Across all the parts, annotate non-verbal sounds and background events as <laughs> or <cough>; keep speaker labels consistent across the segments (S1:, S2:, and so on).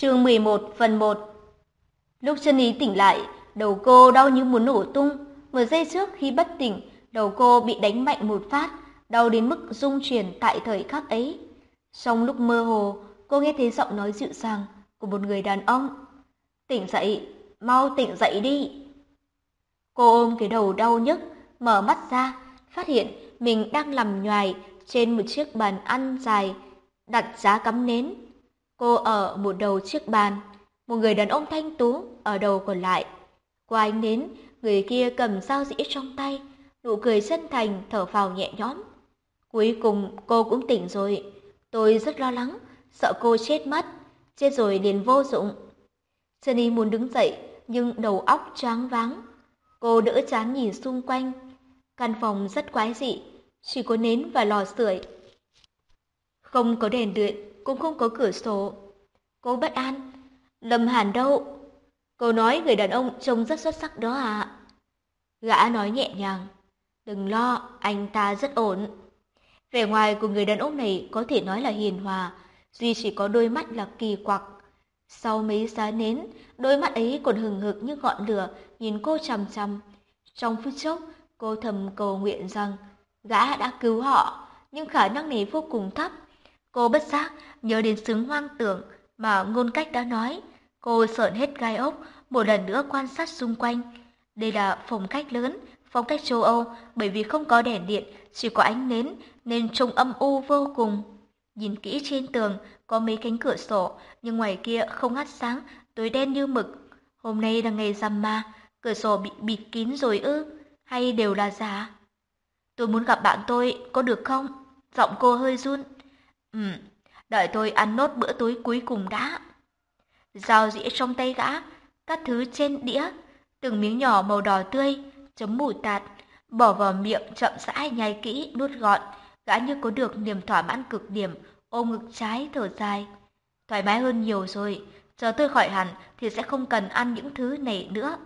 S1: Chương 11 phần 1 Lúc chân ý tỉnh lại, đầu cô đau như muốn nổ tung. Một giây trước khi bất tỉnh, đầu cô bị đánh mạnh một phát, đau đến mức rung chuyển tại thời khắc ấy. Trong lúc mơ hồ, cô nghe thấy giọng nói dịu dàng của một người đàn ông. Tỉnh dậy, mau tỉnh dậy đi. Cô ôm cái đầu đau nhức, mở mắt ra, phát hiện mình đang nằm nhoài trên một chiếc bàn ăn dài, đặt giá cắm nến. Cô ở một đầu chiếc bàn, một người đàn ông thanh tú ở đầu còn lại. Qua ánh nến, người kia cầm dao dĩ trong tay, nụ cười chân thành thở phào nhẹ nhõm. Cuối cùng cô cũng tỉnh rồi. Tôi rất lo lắng, sợ cô chết mất, chết rồi liền vô dụng. Jenny muốn đứng dậy, nhưng đầu óc choáng váng. Cô đỡ chán nhìn xung quanh. Căn phòng rất quái dị, chỉ có nến và lò sưởi. Không có đèn điện, cũng không có cửa sổ. Cô bất an. Lâm Hàn đâu? Cô nói người đàn ông trông rất xuất sắc đó à? Gã nói nhẹ nhàng. Đừng lo, anh ta rất ổn. Vẻ ngoài của người đàn ông này có thể nói là hiền hòa, duy chỉ có đôi mắt là kỳ quặc. Sau mấy giá nến, đôi mắt ấy còn hừng hực như ngọn lửa, nhìn cô chằm chằm. Trong phút chốc, cô thầm cầu nguyện rằng gã đã cứu họ, nhưng khả năng này vô cùng thấp. Cô bất giác nhớ đến xứng hoang tưởng mà ngôn cách đã nói. Cô sợn hết gai ốc, một lần nữa quan sát xung quanh. Đây là phòng cách lớn, phong cách châu Âu, bởi vì không có đèn điện, chỉ có ánh nến, nên trông âm u vô cùng. Nhìn kỹ trên tường, có mấy cánh cửa sổ, nhưng ngoài kia không hắt sáng, tối đen như mực. Hôm nay là ngày rằm ma, cửa sổ bị bịt kín rồi ư, hay đều là giả? Tôi muốn gặp bạn tôi, có được không? Giọng cô hơi run. Ừm, đợi tôi ăn nốt bữa tối cuối cùng đã. Dao dĩa trong tay gã, các thứ trên đĩa, từng miếng nhỏ màu đỏ tươi, chấm mù tạt, bỏ vào miệng chậm rãi nhai kỹ, nuốt gọn, gã như có được niềm thỏa mãn cực điểm, ôm ngực trái thở dài. Thoải mái hơn nhiều rồi, chờ tôi khỏi hẳn thì sẽ không cần ăn những thứ này nữa.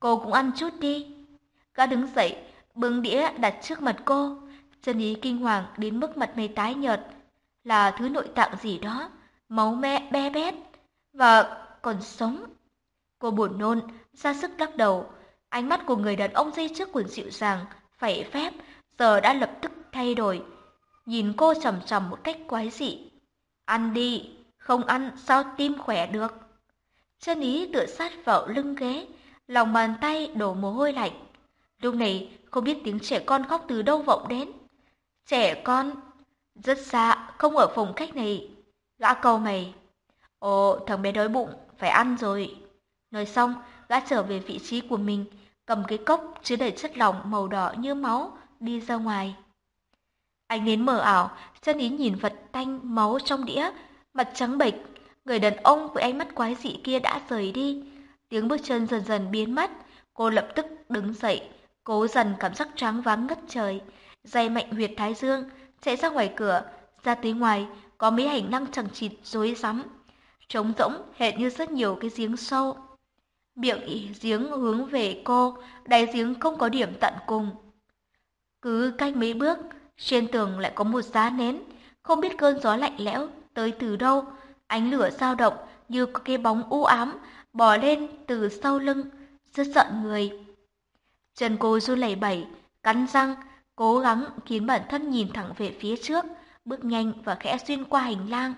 S1: Cô cũng ăn chút đi. Gã đứng dậy, bưng đĩa đặt trước mặt cô. Chân ý kinh hoàng đến mức mặt mày tái nhợt. Là thứ nội tạng gì đó, máu me be bét, và còn sống. Cô buồn nôn, ra sức lắc đầu. Ánh mắt của người đàn ông dây trước quần dịu dàng, phẩy phép, giờ đã lập tức thay đổi. Nhìn cô chầm chầm một cách quái dị. Ăn đi, không ăn sao tim khỏe được. Chân ý tựa sát vào lưng ghế, lòng bàn tay đổ mồ hôi lạnh. Lúc này không biết tiếng trẻ con khóc từ đâu vọng đến. Trẻ con, rất xa, không ở phòng khách này. Gã câu mày. Ồ, thằng bé đói bụng, phải ăn rồi. Nói xong, gã trở về vị trí của mình, cầm cái cốc chứa đầy chất lỏng màu đỏ như máu, đi ra ngoài. Ánh nến mờ ảo, chân ý nhìn vật tanh máu trong đĩa, mặt trắng bệch. Người đàn ông với ánh mắt quái dị kia đã rời đi. Tiếng bước chân dần dần biến mất, cô lập tức đứng dậy, cố dần cảm giác tráng váng ngất trời. dày mạnh huyệt thái dương, chạy ra ngoài cửa, ra tới ngoài, có mấy hành lang chẳng chịt rối rắm. Trống rỗng hệt như rất nhiều cái giếng sâu. Miệng giếng hướng về cô, đáy giếng không có điểm tận cùng. Cứ cách mấy bước, trên tường lại có một giá nến, không biết cơn gió lạnh lẽo tới từ đâu, ánh lửa dao động như có cái bóng u ám bò lên từ sau lưng, rất giận người. Chân cô run lẩy bẩy, cắn răng, cố gắng khiến bản thân nhìn thẳng về phía trước, bước nhanh và khẽ xuyên qua hành lang.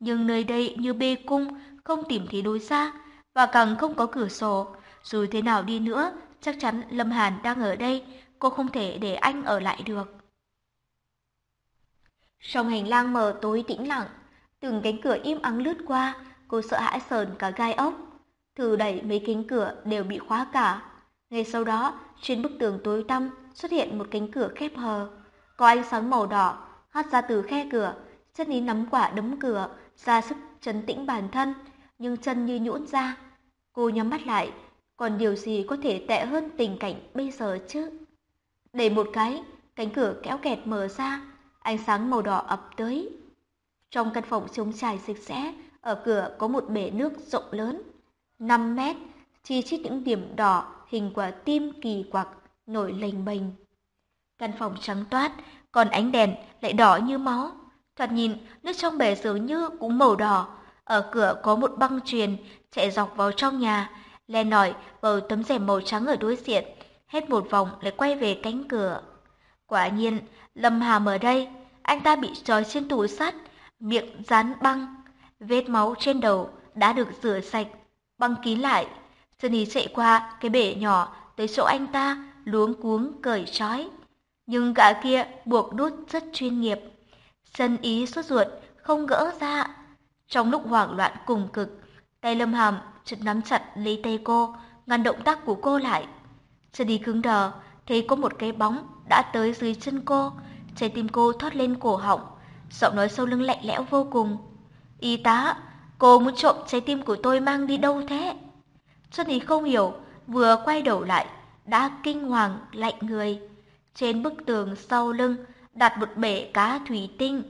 S1: Nhưng nơi đây như bê cung, không tìm thấy đối ra, và càng không có cửa sổ. Dù thế nào đi nữa, chắc chắn Lâm Hàn đang ở đây, cô không thể để anh ở lại được. Trong hành lang mờ tối tĩnh lặng, từng cánh cửa im ắng lướt qua, cô sợ hãi sờn cả gai ốc. Thử đẩy mấy cánh cửa đều bị khóa cả. Ngay sau đó, trên bức tường tối tăm xuất hiện một cánh cửa khép hờ. Có ánh sáng màu đỏ hắt ra từ khe cửa, chân ý nắm quả đấm cửa, ra sức trấn tĩnh bản thân, nhưng chân như nhũn ra. Cô nhắm mắt lại, còn điều gì có thể tệ hơn tình cảnh bây giờ chứ? để một cái, cánh cửa kéo kẹt mở ra, ánh sáng màu đỏ ập tới. Trong căn phòng trống trải sạch sẽ, ở cửa có một bể nước rộng lớn, 5 mét, chi chít những điểm đỏ hình quả tim kỳ quặc nổi lềnh bềnh. Căn phòng trắng toát, còn ánh đèn lại đỏ như máu. Thoạt nhìn, nước trong bể dường như cũng màu đỏ, Ở cửa có một băng truyền chạy dọc vào trong nhà, len lỏi vào tấm rèm màu trắng ở đối diện, hết một vòng lại quay về cánh cửa. Quả nhiên, Lâm Hàm ở đây, anh ta bị trói trên tủ sắt, miệng dán băng, vết máu trên đầu đã được rửa sạch, băng kín lại. Sunny chạy qua cái bể nhỏ tới chỗ anh ta, luống cuống cởi trói. Nhưng gã kia buộc đút rất chuyên nghiệp. Sân ý sốt ruột, không gỡ ra. Trong lúc hoảng loạn cùng cực, tay Lâm Hàm chợt nắm chặt lấy tay cô, ngăn động tác của cô lại. Sân ý cứng đờ, thấy có một cái bóng đã tới dưới chân cô, trái tim cô thoát lên cổ họng, giọng nói sâu lưng lạnh lẽo vô cùng. Y tá, cô muốn trộm trái tim của tôi mang đi đâu thế? Xuân Ý không hiểu, vừa quay đầu lại, đã kinh hoàng lạnh người. Trên bức tường sau lưng đặt một bể cá thủy tinh,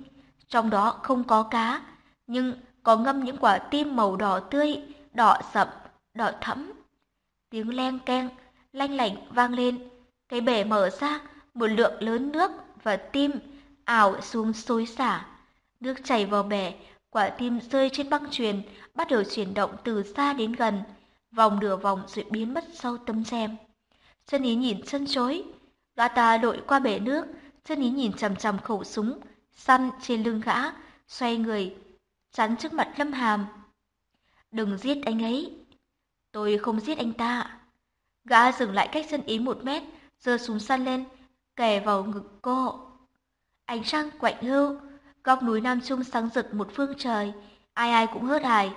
S1: trong đó không có cá, nhưng có ngâm những quả tim màu đỏ tươi, đỏ sậm, đỏ thẫm. Tiếng len keng, lanh lảnh vang lên, cái bể mở ra, một lượng lớn nước và tim ảo xuống xối xả. Nước chảy vào bể, quả tim rơi trên băng truyền, bắt đầu chuyển động từ xa đến gần, vòng nửa vòng rồi biến mất sau tấm rèm. Chân ý nhìn chân chối, gã ta lội qua bể nước, chân ý nhìn chằm chằm khẩu súng, săn trên lưng gã, xoay người, chắn trước mặt Lâm Hàm. Đừng giết anh ấy. Tôi không giết anh ta. Gã dừng lại cách chân ý một mét, giơ súng săn lên, kề vào ngực cô. Ánh trăng quạnh hưu, góc núi Nam Trung sáng rực một phương trời, ai ai cũng hớt hải.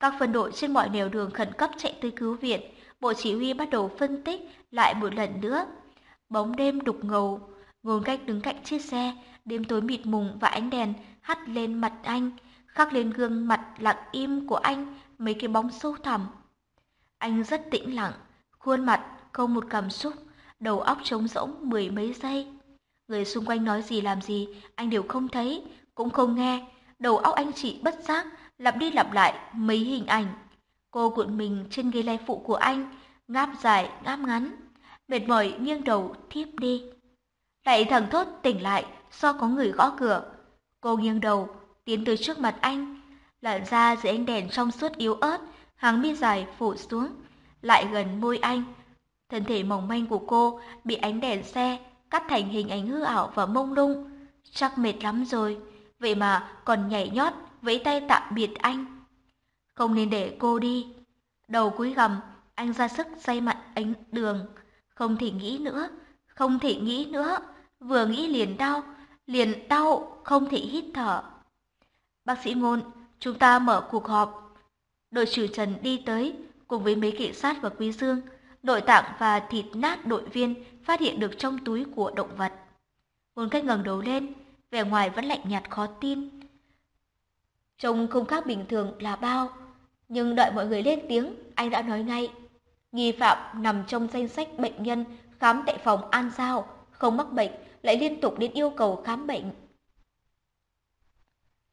S1: Các phân đội trên mọi nẻo đường khẩn cấp chạy tới cứu viện, bộ chỉ huy bắt đầu phân tích lại một lần nữa. Bóng đêm đục ngầu, ngồi cách đứng cạnh chiếc xe, đêm tối mịt mùng và ánh đèn hắt lên mặt anh, khắc lên gương mặt lặng im của anh mấy cái bóng sâu thẳm. Anh rất tĩnh lặng, khuôn mặt không một cảm xúc, đầu óc trống rỗng mười mấy giây. Người xung quanh nói gì làm gì, anh đều không thấy, cũng không nghe. Đầu óc anh chỉ bất giác, lặp đi lặp lại mấy hình ảnh. Cô cuộn mình trên ghế lai phụ của anh, ngáp dài, ngáp ngắn. Mệt mỏi nghiêng đầu, thiếp đi. Lại thẳng thốt tỉnh lại do có người gõ cửa. Cô nghiêng đầu, tiến tới trước mặt anh. lợn ra dưới ánh đèn trong suốt yếu ớt, hàng mi dài phủ xuống, lại gần môi anh. Thân thể mỏng manh của cô bị ánh đèn xe cắt thành hình ảnh hư ảo và mông lung. Chắc mệt lắm rồi, vậy mà còn nhảy nhót vẫy tay tạm biệt anh. Không nên để cô đi. Đầu cúi gầm, anh ra sức say mặt ánh đường. Không thể nghĩ nữa, không thể nghĩ nữa. Vừa nghĩ liền đau, liền đau, không thể hít thở. Bác sĩ ngôn, chúng ta mở cuộc họp. Đội trưởng Trần đi tới, cùng với mấy cảnh sát và quý dương, nội tạng và thịt nát đội viên phát hiện được trong túi của động vật. Ngôn cách ngẩng đầu lên, vẻ ngoài vẫn lạnh nhạt khó tin. Trông không khác bình thường là bao, nhưng đợi mọi người lên tiếng, anh đã nói ngay. Nghi phạm nằm trong danh sách bệnh nhân khám tại phòng An Giao, không mắc bệnh, lại liên tục đến yêu cầu khám bệnh.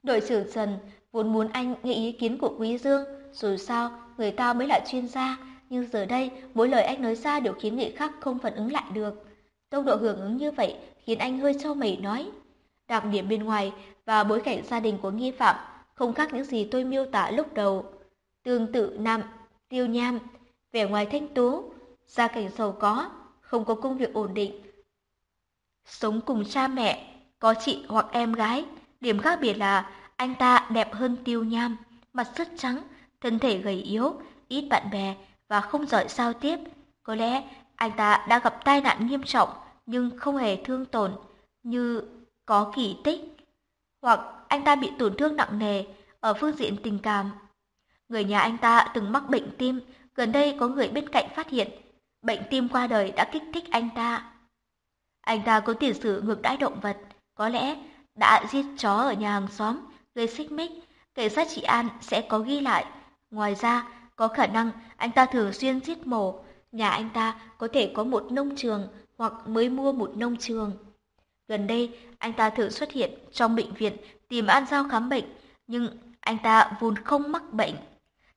S1: Đội trưởng Trần vốn muốn anh nghe ý kiến của Quý Dương, dù sao người ta mới là chuyên gia, nhưng giờ đây mỗi lời anh nói ra đều khiến người khác không phản ứng lại được. Tốc độ hưởng ứng như vậy khiến anh hơi trao mày nói. Đặc điểm bên ngoài và bối cảnh gia đình của nghi phạm không khác những gì tôi miêu tả lúc đầu. Tương tự nam, tiêu nham, vẻ ngoài thanh tú, gia cảnh giàu có, không có công việc ổn định. Sống cùng cha mẹ, có chị hoặc em gái, điểm khác biệt là anh ta đẹp hơn tiêu nham, mặt rất trắng, thân thể gầy yếu, ít bạn bè và không giỏi giao tiếp. Có lẽ anh ta đã gặp tai nạn nghiêm trọng nhưng không hề thương tổn như có kỳ tích. Hoặc anh ta bị tổn thương nặng nề ở phương diện tình cảm. Người nhà anh ta từng mắc bệnh tim, gần đây có người bên cạnh phát hiện bệnh tim qua đời đã kích thích anh ta. Anh ta có tiền sử ngược đãi động vật, có lẽ đã giết chó ở nhà hàng xóm, gây xích mích, cảnh sát trị an sẽ có ghi lại. Ngoài ra, có khả năng anh ta thường xuyên giết mổ, nhà anh ta có thể có một nông trường hoặc mới mua một nông trường. Gần đây, anh ta thường xuất hiện trong bệnh viện tìm An Giao khám bệnh, nhưng anh ta vốn không mắc bệnh.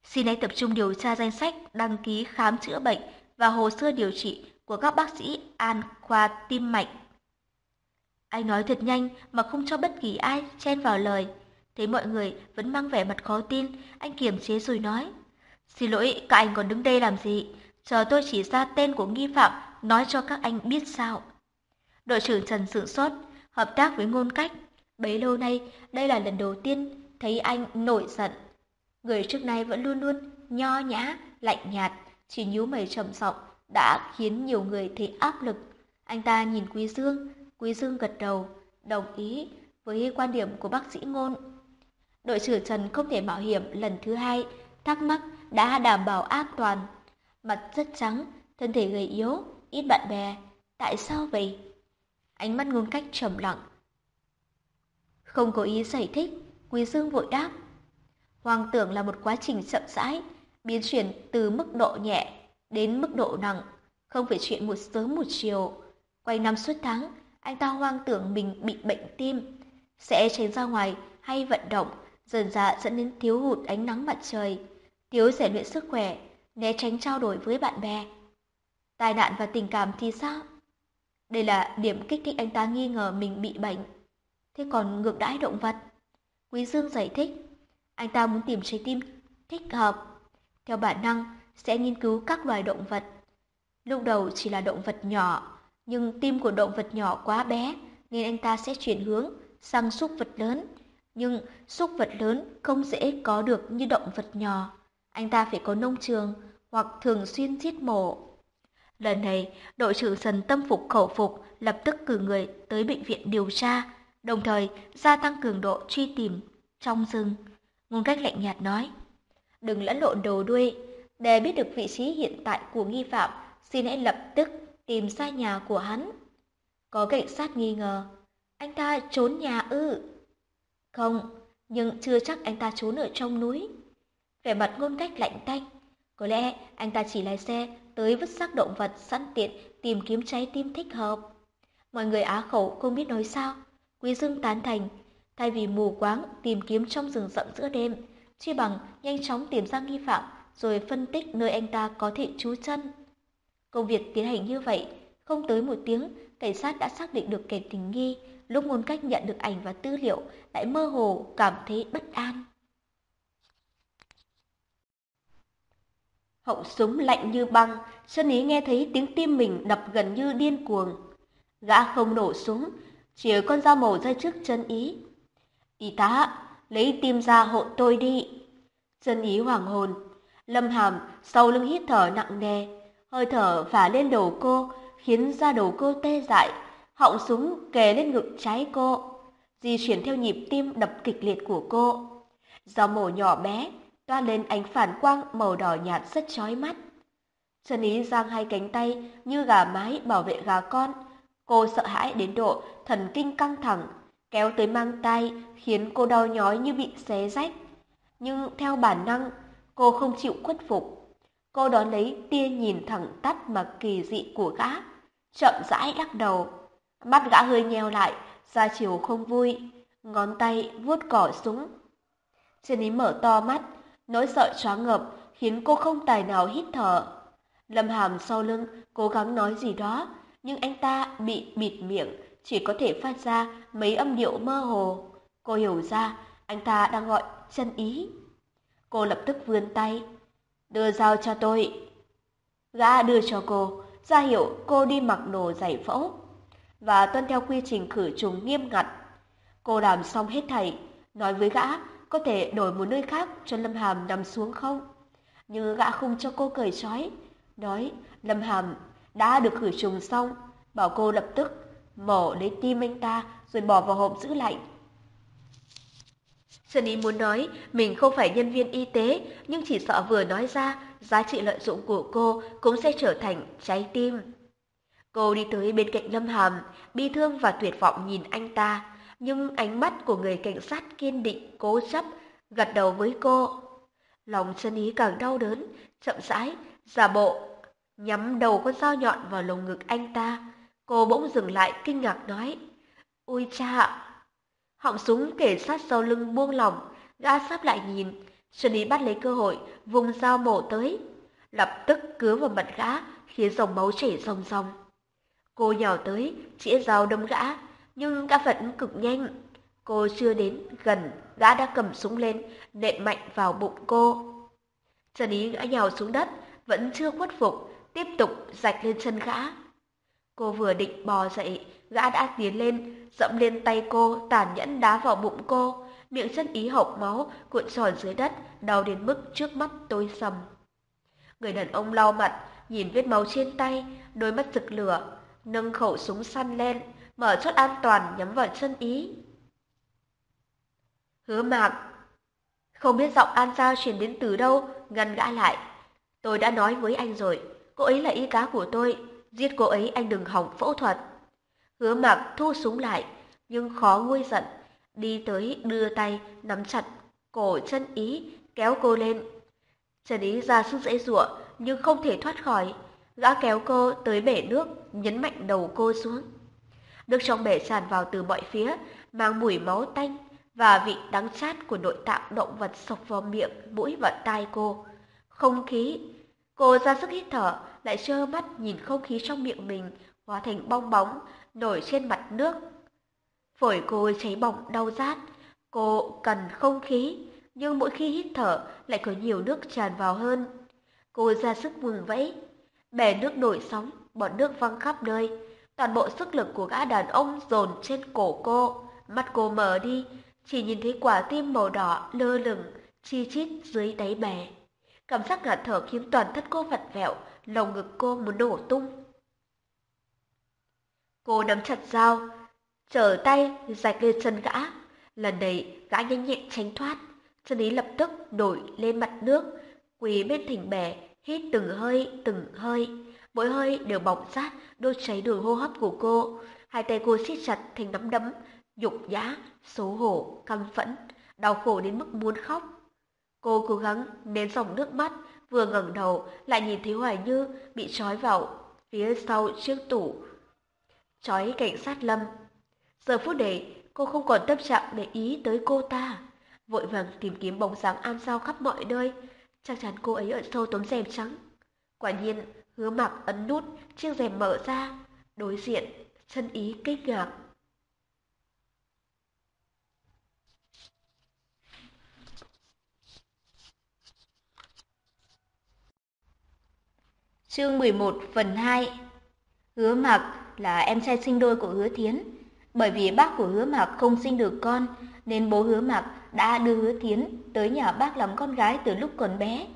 S1: Xin hãy tập trung điều tra danh sách đăng ký khám chữa bệnh và hồ sơ điều trị của các bác sĩ An khoa tim mạch. Anh nói thật nhanh mà không cho bất kỳ ai chen vào lời. Thấy mọi người vẫn mang vẻ mặt khó tin, anh kiềm chế rồi nói. Xin lỗi, các anh còn đứng đây làm gì? Chờ tôi chỉ ra tên của nghi phạm, nói cho các anh biết sao. Đội trưởng Trần sự sốt, hợp tác với ngôn cách. Bấy lâu nay, đây là lần đầu tiên thấy anh nổi giận. Người trước nay vẫn luôn luôn nho nhã, lạnh nhạt, chỉ nhíu mày trầm giọng đã khiến nhiều người thấy áp lực. Anh ta nhìn Quý Dương, Quý Dương gật đầu, đồng ý với quan điểm của bác sĩ ngôn. Đội trưởng Trần không thể mạo hiểm lần thứ hai, thắc mắc đã đảm bảo an toàn. Mặt rất trắng, thân thể gầy yếu, ít bạn bè. Tại sao vậy? Ánh mắt ngôn cách trầm lặng. Không có ý giải thích, Quý Dương vội đáp. Hoang tưởng là một quá trình chậm rãi, biến chuyển từ mức độ nhẹ đến mức độ nặng, không phải chuyện một sớm một chiều. Quay năm suốt tháng, anh ta hoang tưởng mình bị bệnh tim, sẽ tránh ra ngoài hay vận động, dần dà dẫn đến thiếu hụt ánh nắng mặt trời, thiếu rèn luyện sức khỏe, né tránh trao đổi với bạn bè. Tai nạn và tình cảm thì sao? Đây là điểm kích thích anh ta nghi ngờ mình bị bệnh. Thế còn ngược đãi động vật? Quý Dương giải thích, anh ta muốn tìm trái tim thích hợp. Theo bản năng, sẽ nghiên cứu các loài động vật. Lúc đầu chỉ là động vật nhỏ, nhưng tim của động vật nhỏ quá bé nên anh ta sẽ chuyển hướng sang súc vật lớn. Nhưng súc vật lớn không dễ có được như động vật nhỏ. Anh ta phải có nông trường hoặc thường xuyên giết mổ. Lần này, đội trưởng Sần tâm phục khẩu phục lập tức cử người tới bệnh viện điều tra, đồng thời gia tăng cường độ truy tìm trong rừng. Ngôn cách lạnh nhạt nói, đừng lẫn lộn đầu đuôi, để biết được vị trí hiện tại của nghi phạm, xin hãy lập tức tìm ra nhà của hắn. Có cảnh sát nghi ngờ, anh ta trốn nhà ư? Không, nhưng chưa chắc anh ta trốn ở trong núi. Vẻ mặt ngôn cách lạnh tanh, có lẽ anh ta chỉ lái xe tới vứt xác động vật sẵn tiện tìm kiếm trái tim thích hợp. Mọi người á khẩu không biết nói sao. Quý Dương tán thành, thay vì mù quáng tìm kiếm trong rừng rậm giữa đêm, chi bằng nhanh chóng tìm ra nghi phạm rồi phân tích nơi anh ta có thể trú chân. Công việc tiến hành như vậy, không tới một tiếng, cảnh sát đã xác định được kẻ tình nghi, lúc ngôn cách nhận được ảnh và tư liệu lại mơ hồ cảm thấy bất an. Hậu súng lạnh như băng, Sơn Ý nghe thấy tiếng tim mình đập gần như điên cuồng. Gã không nổ súng, chỉ con dao màu ra trước chân Ý. Y tá, lấy tim ra hộ tôi đi. Dân Ý hoàng hồn, Lâm Hàm sau lưng hít thở nặng nề, hơi thở phả lên đầu cô, khiến da đầu cô tê dại, họng súng kề lên ngực trái cô, di chuyển theo nhịp tim đập kịch liệt của cô. Dao mổ nhỏ bé, toa lên ánh phản quang màu đỏ nhạt rất chói mắt. Trần Ý giang hai cánh tay như gà mái bảo vệ gà con. Cô sợ hãi đến độ thần kinh căng thẳng, kéo tới mang tay khiến cô đau nhói như bị xé rách. Nhưng theo bản năng, cô không chịu khuất phục. Cô đón lấy tia nhìn thẳng tắt mà kỳ dị của gã, chậm rãi lắc đầu. Mắt gã hơi nheo lại, ra chiều không vui, ngón tay vuốt cỏ súng. trên Ý mở to mắt, nỗi sợ choáng ngợp khiến cô không tài nào hít thở. Lâm Hàm sau lưng cố gắng nói gì đó, nhưng anh ta bị bịt miệng, chỉ có thể phát ra mấy âm điệu mơ hồ. Cô hiểu ra, anh ta đang gọi chân ý. Cô lập tức vươn tay. Đưa dao cho tôi. Gã đưa cho cô, ra hiệu cô đi mặc đồ giải phẫu. Và tuân theo quy trình khử trùng nghiêm ngặt. Cô làm xong hết thảy, nói với gã có thể đổi một nơi khác cho Lâm Hàm nằm xuống không? Nhưng gã không cho cô cởi trói, nói Lâm Hàm đã được khử trùng xong, bảo cô lập tức mổ lấy tim anh ta rồi bỏ vào hộp giữ lạnh. Sunny muốn nói mình không phải nhân viên y tế, nhưng chỉ sợ vừa nói ra, giá trị lợi dụng của cô cũng sẽ trở thành trái tim. Cô đi tới bên cạnh Lâm Hàm, bi thương và tuyệt vọng nhìn anh ta, nhưng ánh mắt của người cảnh sát kiên định, cố chấp, gật đầu với cô. Lòng chân ý càng đau đớn, chậm rãi, giả bộ, nhắm đầu con dao nhọn vào lồng ngực anh ta. Cô bỗng dừng lại kinh ngạc nói, Ôi cha, Họng súng kể sát sau lưng buông lỏng, gã sắp lại nhìn. Sơn Ý bắt lấy cơ hội, vùng dao mổ tới. Lập tức cứa vào mặt gã, khiến dòng máu chảy ròng ròng. Cô nhào tới, chĩa dao đâm gã, nhưng gã vẫn cực nhanh. Cô chưa đến gần,
S2: gã đã cầm súng lên, nện mạnh vào bụng cô. Trần Ý ngã nhào xuống đất, vẫn chưa khuất phục, tiếp tục rạch lên chân gã. Cô vừa định bò dậy, gã đã tiến lên, dẫm lên tay cô, tàn nhẫn đá vào bụng cô, miệng chân ý hộc máu, cuộn tròn dưới đất, đau đến mức trước mắt tối sầm. Người đàn ông lau mặt, nhìn vết máu trên tay, đôi mắt rực lửa, nâng khẩu súng săn lên, mở chốt an toàn nhắm vào chân ý. Hứa mạc, không biết giọng An Giao truyền đến từ đâu, ngăn gã lại. Tôi đã nói với anh rồi, cô ấy là y cá của tôi, giết cô ấy anh đừng hỏng phẫu thuật. Hứa mạc thu súng lại, nhưng khó nguôi giận, đi tới đưa tay nắm chặt cổ chân ý, kéo cô lên. Chân ý ra sức dễ dụa, nhưng không thể thoát khỏi. Gã kéo cô tới bể nước, nhấn mạnh đầu cô xuống. Nước trong bể tràn vào từ mọi phía, mang mùi máu tanh và vị đắng chát của nội tạng động vật sộc vào miệng, mũi và tai cô. Không khí. Cô ra sức hít thở, lại trơ mắt nhìn không khí trong miệng mình hóa thành bong bóng nổi trên mặt nước. Phổi cô cháy bỏng đau rát, cô cần không khí, nhưng mỗi khi hít thở lại có nhiều nước tràn vào hơn. Cô ra sức vùng vẫy, bè nước nổi sóng, bọn nước văng khắp nơi. Toàn bộ sức lực của gã đàn ông dồn trên cổ cô, mắt cô mở đi, chỉ nhìn thấy quả tim màu đỏ lơ lửng, chi chít dưới đáy bè. Cảm giác ngạt thở khiến toàn thân cô vặt vẹo, lồng ngực cô muốn nổ tung. Cô nắm chặt dao, trở tay rạch lên chân gã. Lần này gã nhanh nhẹn tránh thoát, chân ý lập tức nổi lên mặt nước, quỳ bên thỉnh bè, hít từng hơi, từng hơi. Mỗi hơi đều bỏng rát, đôi cháy đường hô hấp của cô. Hai tay cô siết chặt thành nắm đấm, nhục nhã, xấu hổ, căm phẫn, đau khổ đến mức muốn khóc. Cô cố gắng nén dòng nước mắt, vừa ngẩng đầu lại nhìn thấy Hoài Như bị trói vào phía sau chiếc tủ. Trói cảnh sát Lâm. Giờ phút này, cô không còn tâm trạng để ý tới cô ta. Vội vàng tìm kiếm bóng dáng am sao khắp mọi nơi. Chắc chắn cô ấy ở sâu tấm rèm trắng. Quả nhiên, hứa mặc ấn nút, chiếc rèm mở ra. Đối diện, chân ý kinh ngạc.
S1: Chương 11 phần 2 Hứa Mạc là em trai sinh đôi của Hứa Thiến. Bởi vì bác của Hứa Mạc không sinh được con, nên bố Hứa Mạc đã đưa Hứa Thiến tới nhà bác làm con gái từ lúc còn bé.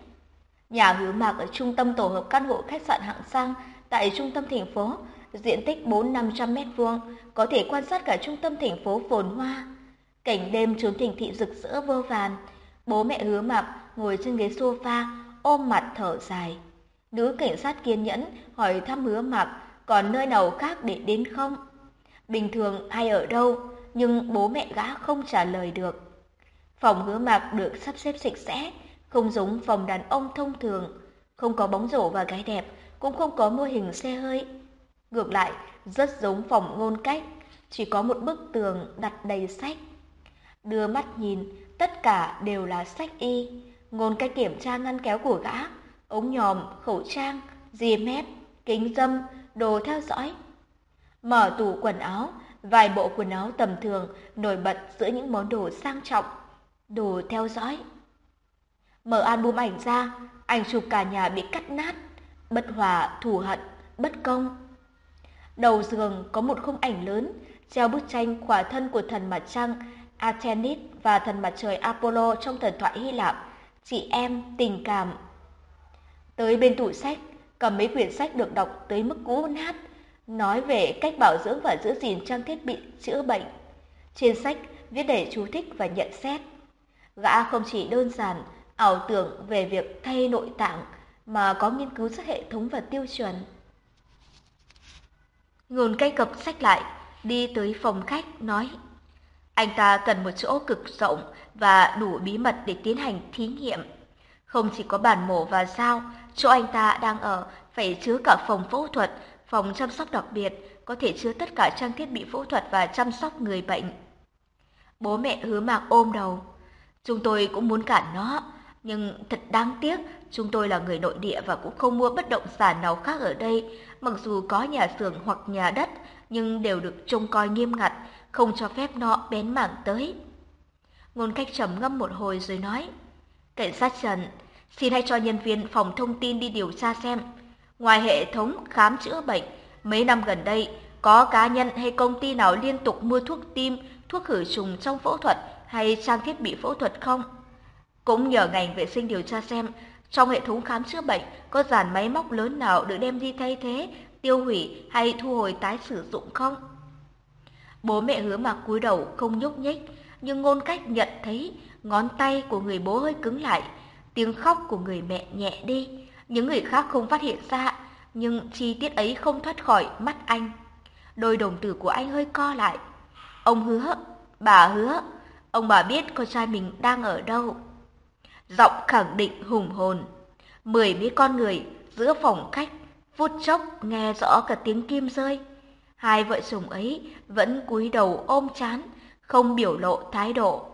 S1: Nhà Hứa Mạc ở trung tâm tổ hợp căn hộ khách sạn hạng sang tại trung tâm thành phố, diện tích 4-500 mét vuông, có thể quan sát cả trung tâm thành phố phồn hoa. Cảnh đêm trốn thành thị rực rỡ vô vàn, bố mẹ Hứa Mạc ngồi trên ghế sofa, ôm mặt thở dài. Nữ cảnh sát kiên nhẫn hỏi thăm hứa mạc còn nơi nào khác để đến không? Bình thường hay ở đâu, nhưng bố mẹ gã không trả lời được. Phòng hứa mạc được sắp xếp sạch sẽ, không giống phòng đàn ông thông thường, không có bóng rổ và gái đẹp, cũng không có mô hình xe hơi. Ngược lại, rất giống phòng ngôn cách, chỉ có một bức tường đặt đầy sách. Đưa mắt nhìn, tất cả đều là sách y. Ngôn cách kiểm tra ngăn kéo của gã, ống nhòm, khẩu trang, dìa mép, kính dâm, đồ theo dõi. Mở tủ quần áo, vài bộ quần áo tầm thường nổi bật giữa những món đồ sang trọng, đồ theo dõi. Mở album ảnh ra, ảnh chụp cả nhà bị cắt nát, bất hòa, thù hận, bất công. Đầu giường có một khung ảnh lớn, treo bức tranh khỏa thân của thần mặt trăng athenis và thần mặt trời Apollo trong thần thoại Hy Lạp, chị em, tình cảm, Tới bên tủ sách, cầm mấy quyển sách được đọc tới mức cũ nát, nói về cách bảo dưỡng và giữ gìn trang thiết bị chữa bệnh. Trên sách viết đầy chú thích và nhận xét. Gã không chỉ đơn giản ảo tưởng về việc thay nội tạng mà có nghiên cứu rất hệ thống và tiêu chuẩn. Ngôn cây cập sách lại, đi tới phòng khách, nói Anh ta cần một chỗ cực rộng và đủ bí mật để tiến hành thí nghiệm. Không chỉ có bàn mổ và dao, chỗ anh ta đang ở phải chứa cả phòng phẫu thuật, phòng chăm sóc đặc biệt, có thể chứa tất cả trang thiết bị phẫu thuật và chăm sóc người bệnh. Bố mẹ hứa mạc ôm đầu. Chúng tôi cũng muốn cản nó, nhưng thật đáng tiếc, chúng tôi là người nội địa và cũng không mua bất động sản nào khác ở đây. Mặc dù có nhà xưởng hoặc nhà đất, nhưng đều được trông coi nghiêm ngặt, không cho phép nó bén mảng tới. Ngôn cách trầm ngâm một hồi rồi nói. Cảnh sát Trần, xin hãy cho nhân viên phòng thông tin đi điều tra xem. Ngoài hệ thống khám chữa bệnh, mấy năm gần đây có cá nhân hay công ty nào liên tục mua thuốc tim, thuốc khử trùng trong phẫu thuật hay trang thiết bị phẫu thuật không? Cũng nhờ ngành vệ sinh điều tra xem trong hệ thống khám chữa bệnh có dàn máy móc lớn nào được đem đi thay thế, tiêu hủy hay thu hồi tái sử dụng không? Bố mẹ hứa mặc cúi đầu không nhúc nhích, nhưng ngôn cách nhận thấy ngón tay của người bố hơi cứng lại, tiếng khóc của người mẹ nhẹ đi. Những người khác không phát hiện ra, nhưng chi tiết ấy không thoát khỏi mắt anh. Đôi đồng tử của anh hơi co lại. Ông hứa, bà hứa, ông bà biết con trai mình đang ở đâu. Giọng khẳng định hùng hồn. Mười mấy con người giữa phòng khách, phút chốc nghe rõ cả tiếng kim rơi. Hai vợ chồng ấy vẫn cúi đầu ôm chán, không biểu lộ thái độ.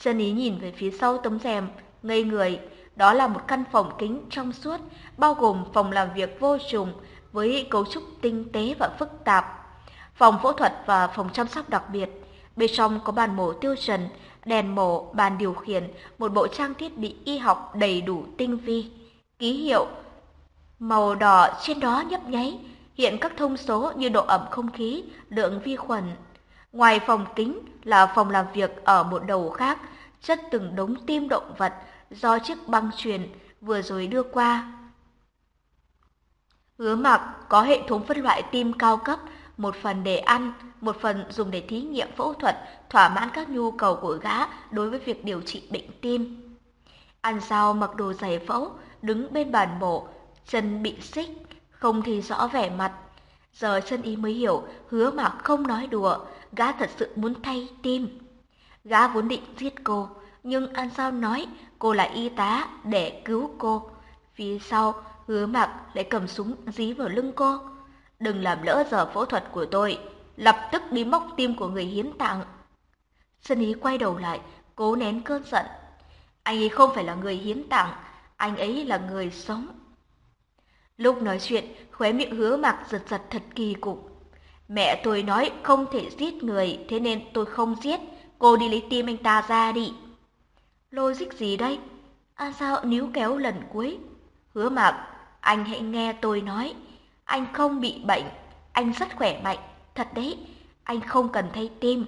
S1: Chân ý nhìn về phía sau tấm rèm, ngây người, đó là một căn phòng kính trong suốt, bao gồm phòng làm việc vô trùng với cấu trúc tinh tế và phức tạp. Phòng phẫu thuật và phòng chăm sóc đặc biệt. Bên trong có bàn mổ tiêu chuẩn, đèn mổ, bàn điều khiển, một bộ trang thiết bị y học đầy đủ tinh vi. Ký hiệu màu đỏ trên đó nhấp nháy, hiện các thông số như độ ẩm không khí, lượng vi khuẩn. Ngoài phòng kính là phòng làm việc ở một đầu khác, chất từng đống tim động vật do chiếc băng truyền vừa rồi đưa qua. Hứa mặc có hệ thống phân loại tim cao cấp, một phần để ăn, một phần dùng để thí nghiệm phẫu thuật, thỏa mãn các nhu cầu của gã đối với việc điều trị bệnh tim. Ăn sau mặc đồ giày phẫu, đứng bên bàn mổ, chân bị xích, không thì rõ vẻ mặt. Giờ chân ý mới hiểu, hứa mà không nói đùa, gã thật sự muốn thay tim. Gã vốn định giết cô, nhưng An Sao nói cô là y tá để cứu cô. Phía sau, hứa mặc lại cầm súng dí vào lưng cô. Đừng làm lỡ giờ phẫu thuật của tôi, lập tức đi móc tim của người hiến tặng. Sân Ý quay đầu lại, cố nén cơn giận. Anh ấy không phải là người hiến tặng, anh ấy là người sống. Lúc nói chuyện, khóe miệng hứa mặc giật giật thật kỳ cục. Mẹ tôi nói không thể giết người, thế nên tôi không giết. Cô đi lấy tim anh ta ra đi. Logic gì đây? An sao níu kéo lần cuối? Hứa mạc, anh hãy nghe tôi nói. Anh không bị bệnh, anh rất khỏe mạnh, thật đấy, anh không cần thay tim.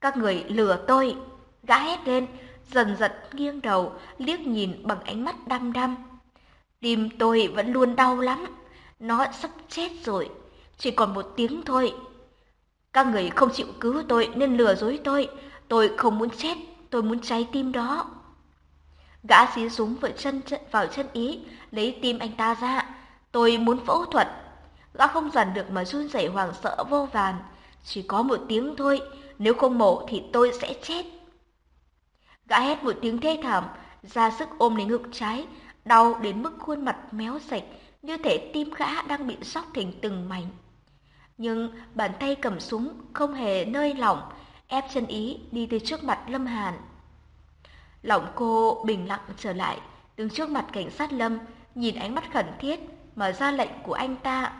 S1: Các người lừa tôi, gã hét lên, dần dần nghiêng đầu, liếc nhìn bằng ánh mắt đăm đăm. Tim tôi vẫn luôn đau lắm, nó sắp chết rồi, chỉ còn một tiếng thôi. Các người không chịu cứu tôi nên lừa dối tôi, tôi không muốn chết, tôi muốn cháy tim đó. Gã xí súng vào chân, vào chân ý, lấy tim anh ta ra. Tôi muốn phẫu thuật. Gã không dằn được mà run rẩy hoảng sợ vô vàn. Chỉ có một tiếng thôi, nếu không mổ thì tôi sẽ chết. Gã hét một tiếng thê thảm, ra sức ôm lấy ngực trái, đau đến mức khuôn mặt méo sạch, như thể tim gã đang bị sóc thành từng mảnh. Nhưng bàn tay cầm súng không hề nơi lỏng, ép chân ý đi tới trước mặt Lâm Hàn. Lòng cô bình lặng trở lại, đứng trước mặt cảnh sát Lâm, nhìn ánh mắt khẩn thiết mà ra lệnh của anh ta.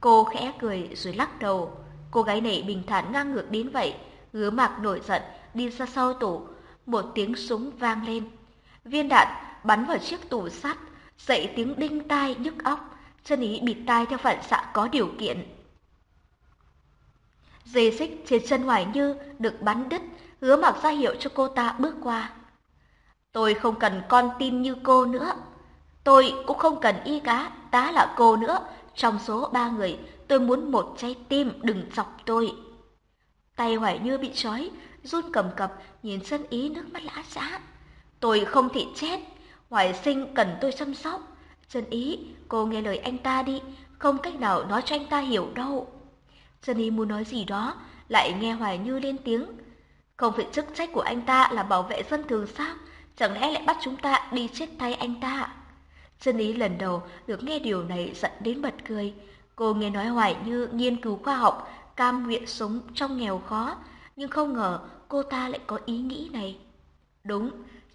S1: Cô khẽ cười rồi lắc đầu. Cô gái này bình thản ngang ngược đến vậy, ngứa mạc nổi giận, đi ra sau tủ. Một tiếng súng vang lên. Viên đạn bắn vào chiếc tủ sắt, dậy tiếng đinh tai nhức óc. Chân ý bịt tai theo phản xạ có điều kiện. Dây xích trên chân Hoài Như được bắn đứt, hứa mặc ra hiệu cho cô ta bước qua. Tôi không cần con tin như cô nữa. Tôi cũng không cần y cá, tá là cô nữa. Trong số ba người, tôi muốn một trái tim đừng dọc tôi. Tay Hoài Như bị trói, run cầm cập, nhìn sân ý nước mắt lã xã. Tôi không thể chết, Hoài sinh cần tôi chăm sóc. Chân ý, cô nghe lời anh ta đi, không cách nào nói cho anh ta hiểu đâu. Sunny muốn nói gì đó, lại nghe Hoài Như lên tiếng. Không phải chức trách của anh ta là bảo vệ dân thường sao? Chẳng lẽ lại bắt chúng ta đi chết thay anh ta? Sunny lần đầu được nghe điều này giận đến bật cười. Cô nghe nói Hoài Như nghiên cứu khoa học, cam nguyện sống trong nghèo khó, nhưng không ngờ cô ta lại có ý nghĩ này. Đúng,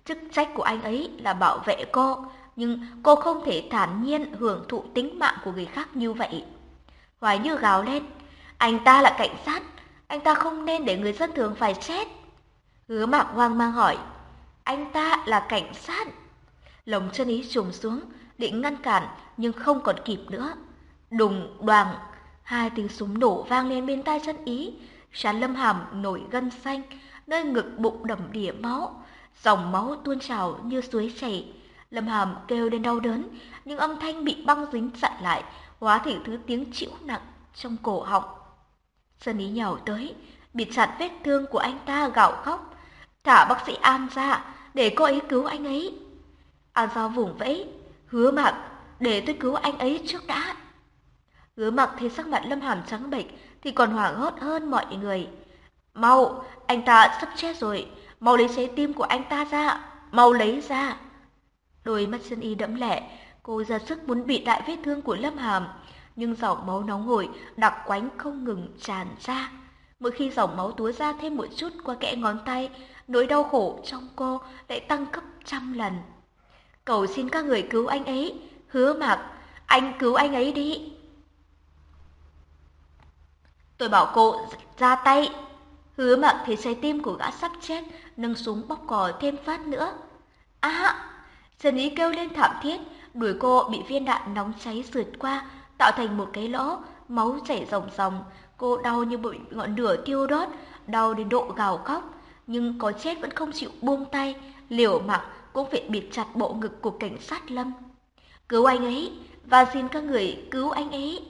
S1: chức trách của anh ấy là bảo vệ cô, nhưng cô không thể thản nhiên hưởng thụ tính mạng của người khác như vậy. Hoài Như gào lên, anh ta là cảnh sát, anh ta không nên để người dân thường phải chết.
S2: Hứa mạc hoang mang hỏi, anh ta là cảnh sát. Lồng chân ý trùng xuống, định ngăn cản nhưng không còn kịp nữa. Đùng đoàng, hai tiếng súng nổ vang lên bên tai chân ý, Trán lâm hàm nổi gân xanh, nơi ngực bụng đầm đìa máu, dòng máu tuôn trào như suối chảy. Lâm hàm kêu lên đau đớn, nhưng âm thanh bị băng dính chặn lại, hóa thành thứ tiếng chịu nặng trong cổ họng. Sơn ý nhào tới, bịt chặt vết thương của anh ta gạo khóc. Thả bác sĩ An ra, để cô ấy cứu anh ấy. An Giao vùng vẫy, hứa mặc, để tôi cứu anh ấy trước đã. Hứa mặc thấy sắc mặt Lâm Hàm trắng bệch thì còn hoảng hốt hơn mọi người. Mau, anh ta sắp chết rồi, mau lấy trái tim của anh ta ra, mau lấy ra. Đôi mắt Sơn y đẫm lệ, cô ra sức muốn bị đại vết thương của Lâm Hàm, nhưng dòng máu nóng hổi đặc quánh không ngừng tràn ra. Mỗi khi dòng máu túa ra thêm một chút qua kẽ ngón tay, nỗi đau khổ trong cô lại tăng gấp trăm lần. Cầu xin các người cứu anh ấy, hứa mạc, anh cứu anh ấy đi. Tôi bảo cô ra tay. Hứa mạc thấy trái tim của gã sắp chết, nâng súng bóc cò thêm phát nữa. À, Trần Ý kêu lên thảm thiết, đuổi cô bị viên đạn nóng cháy sượt qua, tạo thành một cái lỗ, máu chảy ròng ròng. Cô đau như bị ngọn lửa thiêu đốt, đau đến độ gào khóc, nhưng có chết vẫn không chịu buông tay, liều mạng cũng phải bịt chặt bộ ngực của cảnh sát Lâm. Cứu anh ấy, và xin các người cứu anh ấy.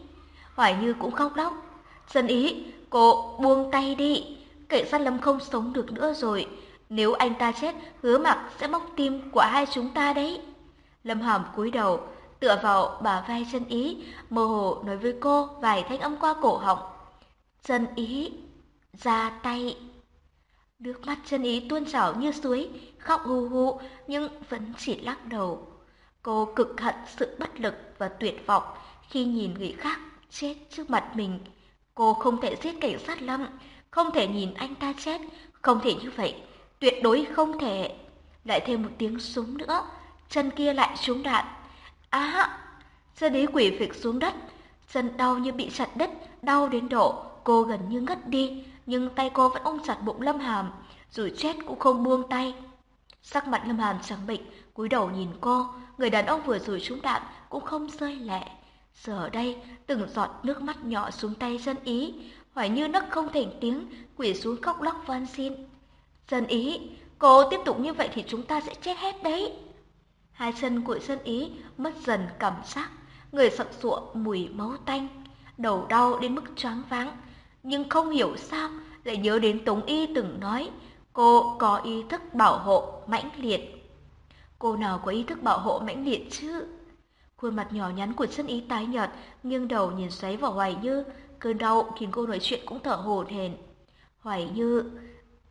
S2: Hoài Như cũng khóc lóc. Dân ý, cô buông tay đi, cảnh sát Lâm không sống được nữa rồi. Nếu anh ta chết, hứa mặc sẽ móc tim của hai chúng ta đấy. Lâm Hàm cúi đầu, tựa vào bà vai chân ý, mơ hồ nói với cô vài thanh âm qua cổ họng. Chân ý, ra tay. Nước mắt chân ý tuôn trào như suối, khóc hù hù nhưng vẫn chỉ lắc đầu. Cô cực hận sự bất lực và tuyệt vọng khi nhìn người khác chết trước mặt mình. Cô không thể giết cảnh sát Lâm, không thể nhìn anh ta chết, không thể như vậy, tuyệt đối không thể. Lại thêm một tiếng súng nữa, chân kia lại trúng đạn. Á, chân ý quỷ phịch xuống đất, chân đau như bị chặt đứt, đau đến độ cô gần như ngất đi, nhưng tay cô vẫn ôm chặt bụng Lâm Hàm, dù chết cũng không buông tay. Sắc mặt Lâm Hàm trắng bệnh, cúi đầu nhìn cô, người đàn ông vừa rồi trúng đạn cũng không rơi lệ. Giờ đây, từng giọt nước mắt nhỏ xuống tay dân ý, hoài như nấc không thành tiếng, quỷ xuống khóc lóc van xin. Dân ý, cô tiếp tục như vậy thì chúng ta sẽ chết hết đấy. Hai chân của dân ý mất dần cảm giác, người sặc sụa mùi máu tanh, đầu đau đến mức choáng váng, nhưng không hiểu sao lại nhớ đến Tống Y từng nói cô có ý thức bảo hộ mãnh liệt. Cô nào có ý thức bảo hộ mãnh liệt chứ? Khuôn mặt nhỏ nhắn của chân ý tái nhợt, nghiêng đầu nhìn xoáy vào Hoài Như, cơn đau khiến cô nói chuyện cũng thở hổn hển. Hoài Như,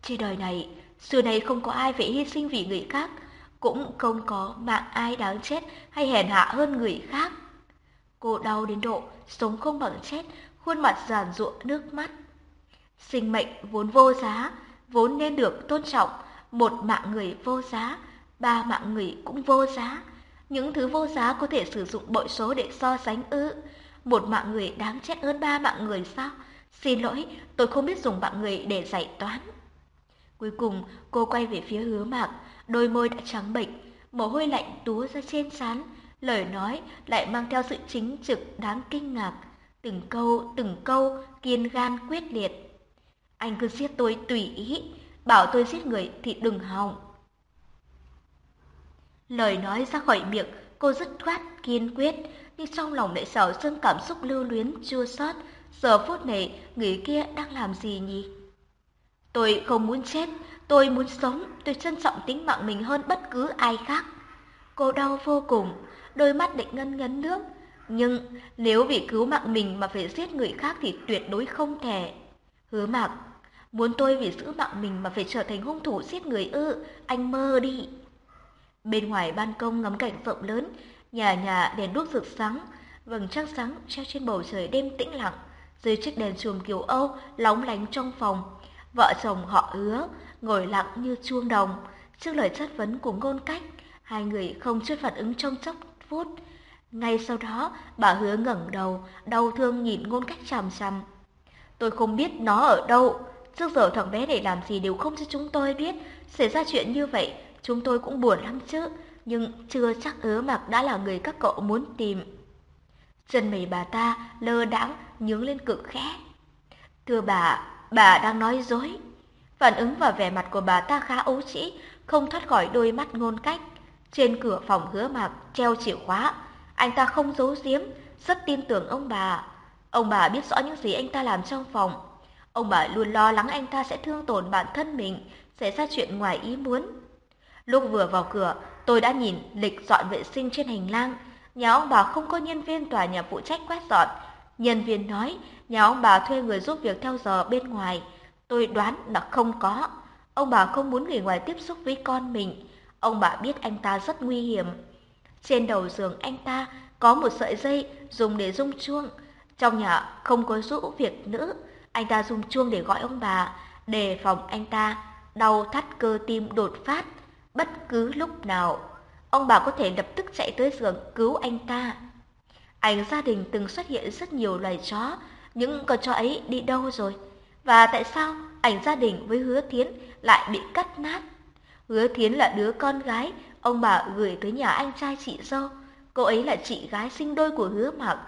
S2: trên đời này, xưa nay không có ai phải hy sinh vì người khác, cũng không có mạng ai đáng chết hay hèn hạ hơn người khác. Cô đau đến độ sống không bằng chết, khuôn mặt giàn ruộng nước mắt. Sinh mệnh vốn vô giá, vốn nên được tôn trọng, một mạng người vô giá, ba mạng người cũng vô giá. Những thứ vô giá có thể sử dụng bội số để so sánh ư. Một mạng người đáng chết hơn ba mạng người sao? Xin lỗi, tôi không biết dùng mạng người để giải toán. Cuối cùng, cô quay về phía hứa mạc, đôi môi đã trắng bệch, mồ hôi lạnh túa ra trên trán, lời nói lại mang theo sự chính trực đáng kinh ngạc, từng câu từng câu kiên gan quyết liệt. Anh cứ giết tôi tùy ý, bảo tôi giết người thì đừng hòng. Lời nói ra khỏi miệng, cô dứt khoát, kiên quyết, nhưng trong lòng lại sầu dâng cảm xúc lưu luyến, chua xót. Giờ phút này, người kia đang làm gì nhỉ? Tôi không muốn chết, tôi muốn sống, tôi trân trọng tính mạng mình hơn bất cứ ai khác. Cô đau vô cùng, đôi mắt định ngân ngấn nước. Nhưng nếu vì cứu mạng mình mà phải giết người khác thì tuyệt đối không thể. Hứa mạc, muốn tôi vì giữ mạng mình mà phải trở thành hung thủ giết người ư, anh mơ đi. Bên ngoài ban công ngắm cảnh rộng lớn, nhà nhà đèn đuốc rực sáng, vầng trăng sáng treo trên bầu trời đêm tĩnh lặng, dưới chiếc đèn chùm kiều Âu lóng lánh trong phòng. Vợ chồng họ hứa, ngồi lặng như chuông đồng, trước lời chất vấn của ngôn cách, hai người không chút phản ứng trong chốc phút. Ngay sau đó, bà hứa ngẩng đầu, đau thương nhìn ngôn cách chằm chằm. Tôi không biết nó ở đâu, trước giờ thằng bé này làm gì đều không cho chúng tôi biết. Xảy ra chuyện như vậy, chúng tôi cũng buồn lắm chứ. Nhưng chưa chắc ứa mặc đã là người các cậu muốn tìm. Chân mày bà ta lơ đãng nhướng lên cực khẽ. Thưa bà, bà đang nói dối. Phản ứng và vẻ mặt của bà ta khá ấu trĩ, không thoát khỏi đôi mắt ngôn cách. Trên cửa phòng hứa mạc treo chìa khóa. Anh ta không giấu giếm, rất tin tưởng ông bà. Ông bà biết rõ những gì anh ta làm trong phòng. Ông bà luôn lo lắng anh ta sẽ thương tổn bản thân mình, sẽ ra chuyện ngoài ý muốn. Lúc vừa vào cửa, tôi đã nhìn lịch dọn vệ sinh trên hành lang. Nhà ông bà không có nhân viên tòa nhà phụ trách quét dọn. Nhân viên nói nhà ông bà thuê người giúp việc theo giờ bên ngoài. Tôi đoán là không có. Ông bà không muốn người ngoài tiếp xúc với con mình. Ông bà biết anh ta rất nguy hiểm. Trên đầu giường anh ta có một sợi dây dùng để rung chuông. Trong nhà không có rũ việc nữ. Anh ta dùng chuông để gọi ông bà, đề phòng anh ta đau thắt cơ tim đột phát bất cứ lúc nào. Ông bà có thể lập tức chạy tới giường cứu anh ta. Ảnh gia đình từng xuất hiện rất nhiều loài chó, những con chó ấy đi đâu rồi? Và tại sao ảnh gia đình với Hứa Thiến lại bị cắt nát? Hứa Thiến là đứa con gái ông bà gửi tới nhà anh trai chị dâu. Cô ấy là chị gái sinh đôi của Hứa Mặc.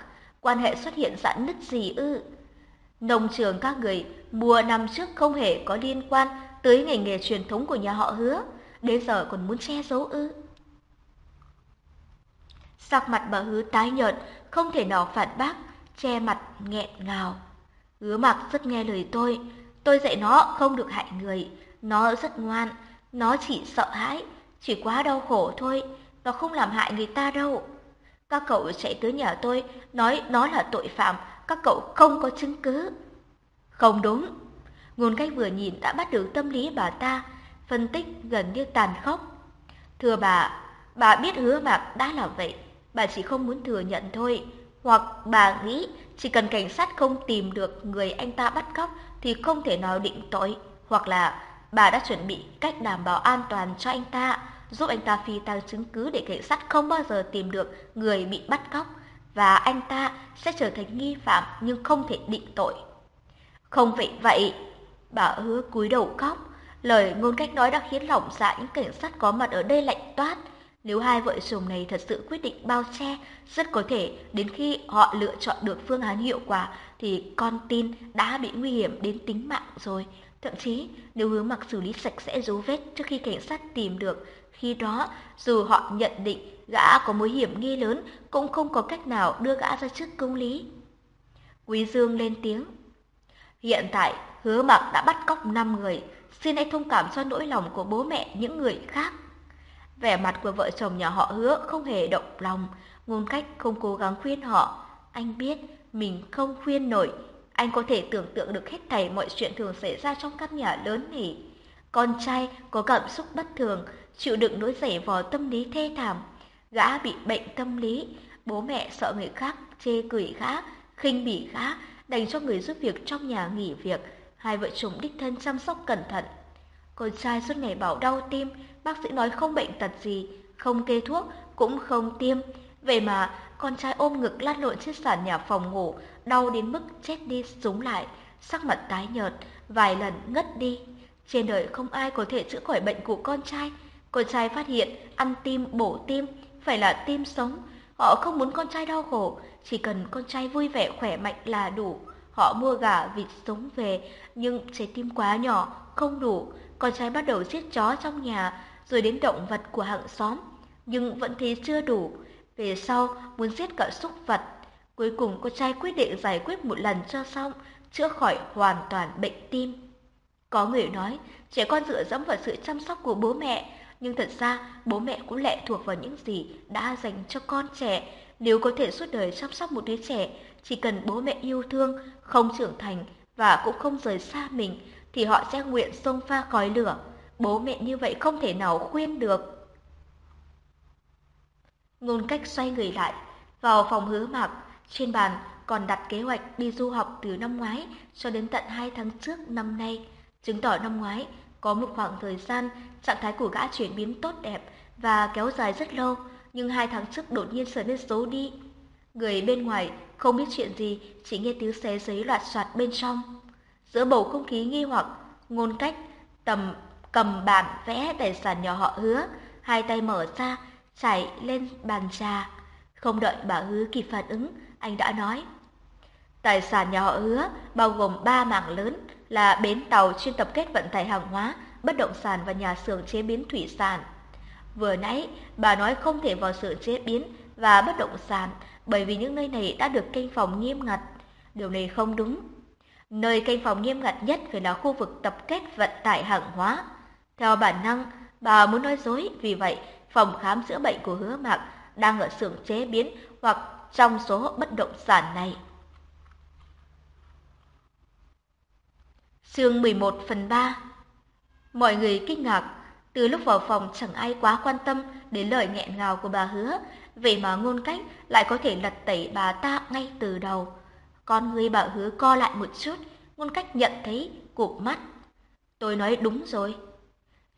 S2: Quan hệ xuất hiện giãn nứt gì ư? Nông trường các người mùa năm trước không hề có liên quan tới ngành nghề truyền thống của nhà họ Hứa. Đến giờ còn muốn che giấu ư? Sắc mặt bà Hứa tái nhợt, không thể nào phản bác, che mặt nghẹn ngào. Hứa mặc rất nghe lời tôi, tôi dạy nó không được hại người, nó rất ngoan, nó chỉ sợ hãi, chỉ quá đau khổ thôi, nó không làm hại người ta đâu. Các cậu chạy tới nhà tôi nói nó là tội phạm, các cậu không có chứng cứ. Không đúng. Ngôn cách vừa nhìn đã bắt được tâm lý bà ta, phân tích gần như tàn khốc. Thưa bà, bà biết hứa mạc đã là vậy, bà chỉ không muốn thừa nhận thôi. Hoặc bà nghĩ chỉ cần cảnh sát không tìm được người anh ta bắt cóc thì không thể nào định tội. Hoặc là bà đã chuẩn bị cách đảm bảo an toàn cho anh ta, giúp anh ta phi tăng chứng cứ để cảnh sát không bao giờ tìm được người bị bắt cóc và anh ta sẽ trở thành nghi phạm nhưng không thể định tội. Không vậy vậy, bà hứa cúi đầu khóc, lời ngôn cách nói đã khiến lòng dạ những cảnh sát có mặt ở đây lạnh toát. Nếu hai vợ chồng này thật sự quyết định bao che, rất có thể đến khi họ lựa chọn được phương án hiệu quả thì con tin đã bị nguy hiểm đến tính mạng rồi. Thậm chí, nếu hướng mặc xử lý sạch sẽ dấu vết trước khi cảnh sát tìm được, khi đó dù họ nhận định gã có mối hiểm nghi lớn cũng không có cách nào đưa gã ra trước công lý. Quý Dương lên tiếng. Hiện tại, hứa mặc đã bắt cóc 5 người, xin hãy thông cảm cho nỗi lòng của bố mẹ những người khác. Vẻ mặt của vợ chồng nhà họ hứa không hề động lòng, ngôn cách không cố gắng khuyên họ. Anh biết mình không khuyên nổi, anh có thể tưởng tượng được hết thảy mọi chuyện thường xảy ra trong căn nhà lớn này. Con trai có cảm xúc bất thường, chịu đựng nỗi dày vò tâm lý thê thảm. Gã bị bệnh tâm lý, bố mẹ sợ người khác chê cười gã, khinh bỉ gã, đành cho người giúp việc trong nhà nghỉ việc. Hai vợ chồng đích thân chăm sóc cẩn thận. Con trai suốt ngày bảo đau tim, bác sĩ nói không bệnh tật gì, không kê thuốc, cũng không tiêm. Vậy mà con trai ôm ngực lăn lộn trên sàn nhà phòng ngủ, đau đến mức chết đi súng lại, sắc mặt tái nhợt, vài lần ngất đi. Trên đời không ai có thể chữa khỏi bệnh của con trai. Con trai phát hiện ăn tim bổ tim phải là tim sống. Họ không muốn con trai đau khổ, chỉ cần con trai vui vẻ khỏe mạnh là đủ. Họ mua gà vịt sống về, nhưng trái tim quá nhỏ, không đủ. Con trai bắt đầu giết chó trong nhà, rồi đến động vật của hàng xóm, nhưng vẫn thấy chưa đủ. Về sau muốn giết cả súc vật. Cuối cùng cô trai quyết định giải quyết một lần cho xong, chữa khỏi hoàn toàn bệnh tim. Có người nói, trẻ con dựa dẫm vào sự chăm sóc của bố mẹ, nhưng thật ra bố mẹ cũng lệ thuộc vào những gì đã dành cho con trẻ. Nếu có thể suốt đời chăm sóc một đứa trẻ, chỉ cần bố mẹ yêu thương, không trưởng thành và cũng không rời xa mình, thì họ sẽ nguyện xông pha khói lửa. Bố mẹ như vậy không thể nào khuyên được. Ngôn cách xoay người lại, vào phòng hứa mạc, trên bàn còn đặt kế hoạch đi du học từ năm ngoái cho đến tận 2 tháng trước năm nay, chứng tỏ năm ngoái có một khoảng thời gian trạng thái của gã chuyển biến tốt đẹp và kéo dài rất lâu, nhưng hai tháng trước đột nhiên trở nên xấu đi. Người bên ngoài không biết chuyện gì, chỉ nghe tiếng xé giấy loạt soạt bên trong. Giữa bầu không khí nghi hoặc, ngôn cách tầm cầm bản vẽ tài sản nhỏ họ hứa, hai tay mở ra, chạy lên bàn trà. Không đợi bà hứa kịp phản ứng, anh đã nói. Tài sản nhà họ hứa bao gồm ba mảng lớn là bến tàu chuyên tập kết vận tải hàng hóa, bất động sản và nhà xưởng chế biến thủy sản. Vừa nãy, bà nói không thể vào xưởng chế biến và bất động sản bởi vì những nơi này đã được canh phòng nghiêm ngặt. Điều này không đúng. Nơi canh phòng nghiêm ngặt nhất phải là khu vực tập kết vận tải hàng hóa. Theo bản năng, bà muốn nói dối, vì vậy phòng khám chữa bệnh của hứa mạc đang ở xưởng chế biến hoặc trong số bất động sản này. Chương 11 phần 3 Mọi người kinh ngạc, từ lúc vào phòng chẳng ai quá quan tâm đến lời nghẹn ngào của bà hứa, vậy mà ngôn cách lại có thể lật tẩy bà ta ngay từ đầu. Con người bà hứa co lại một chút, ngôn cách nhận thấy, cụp mắt. Tôi nói đúng rồi.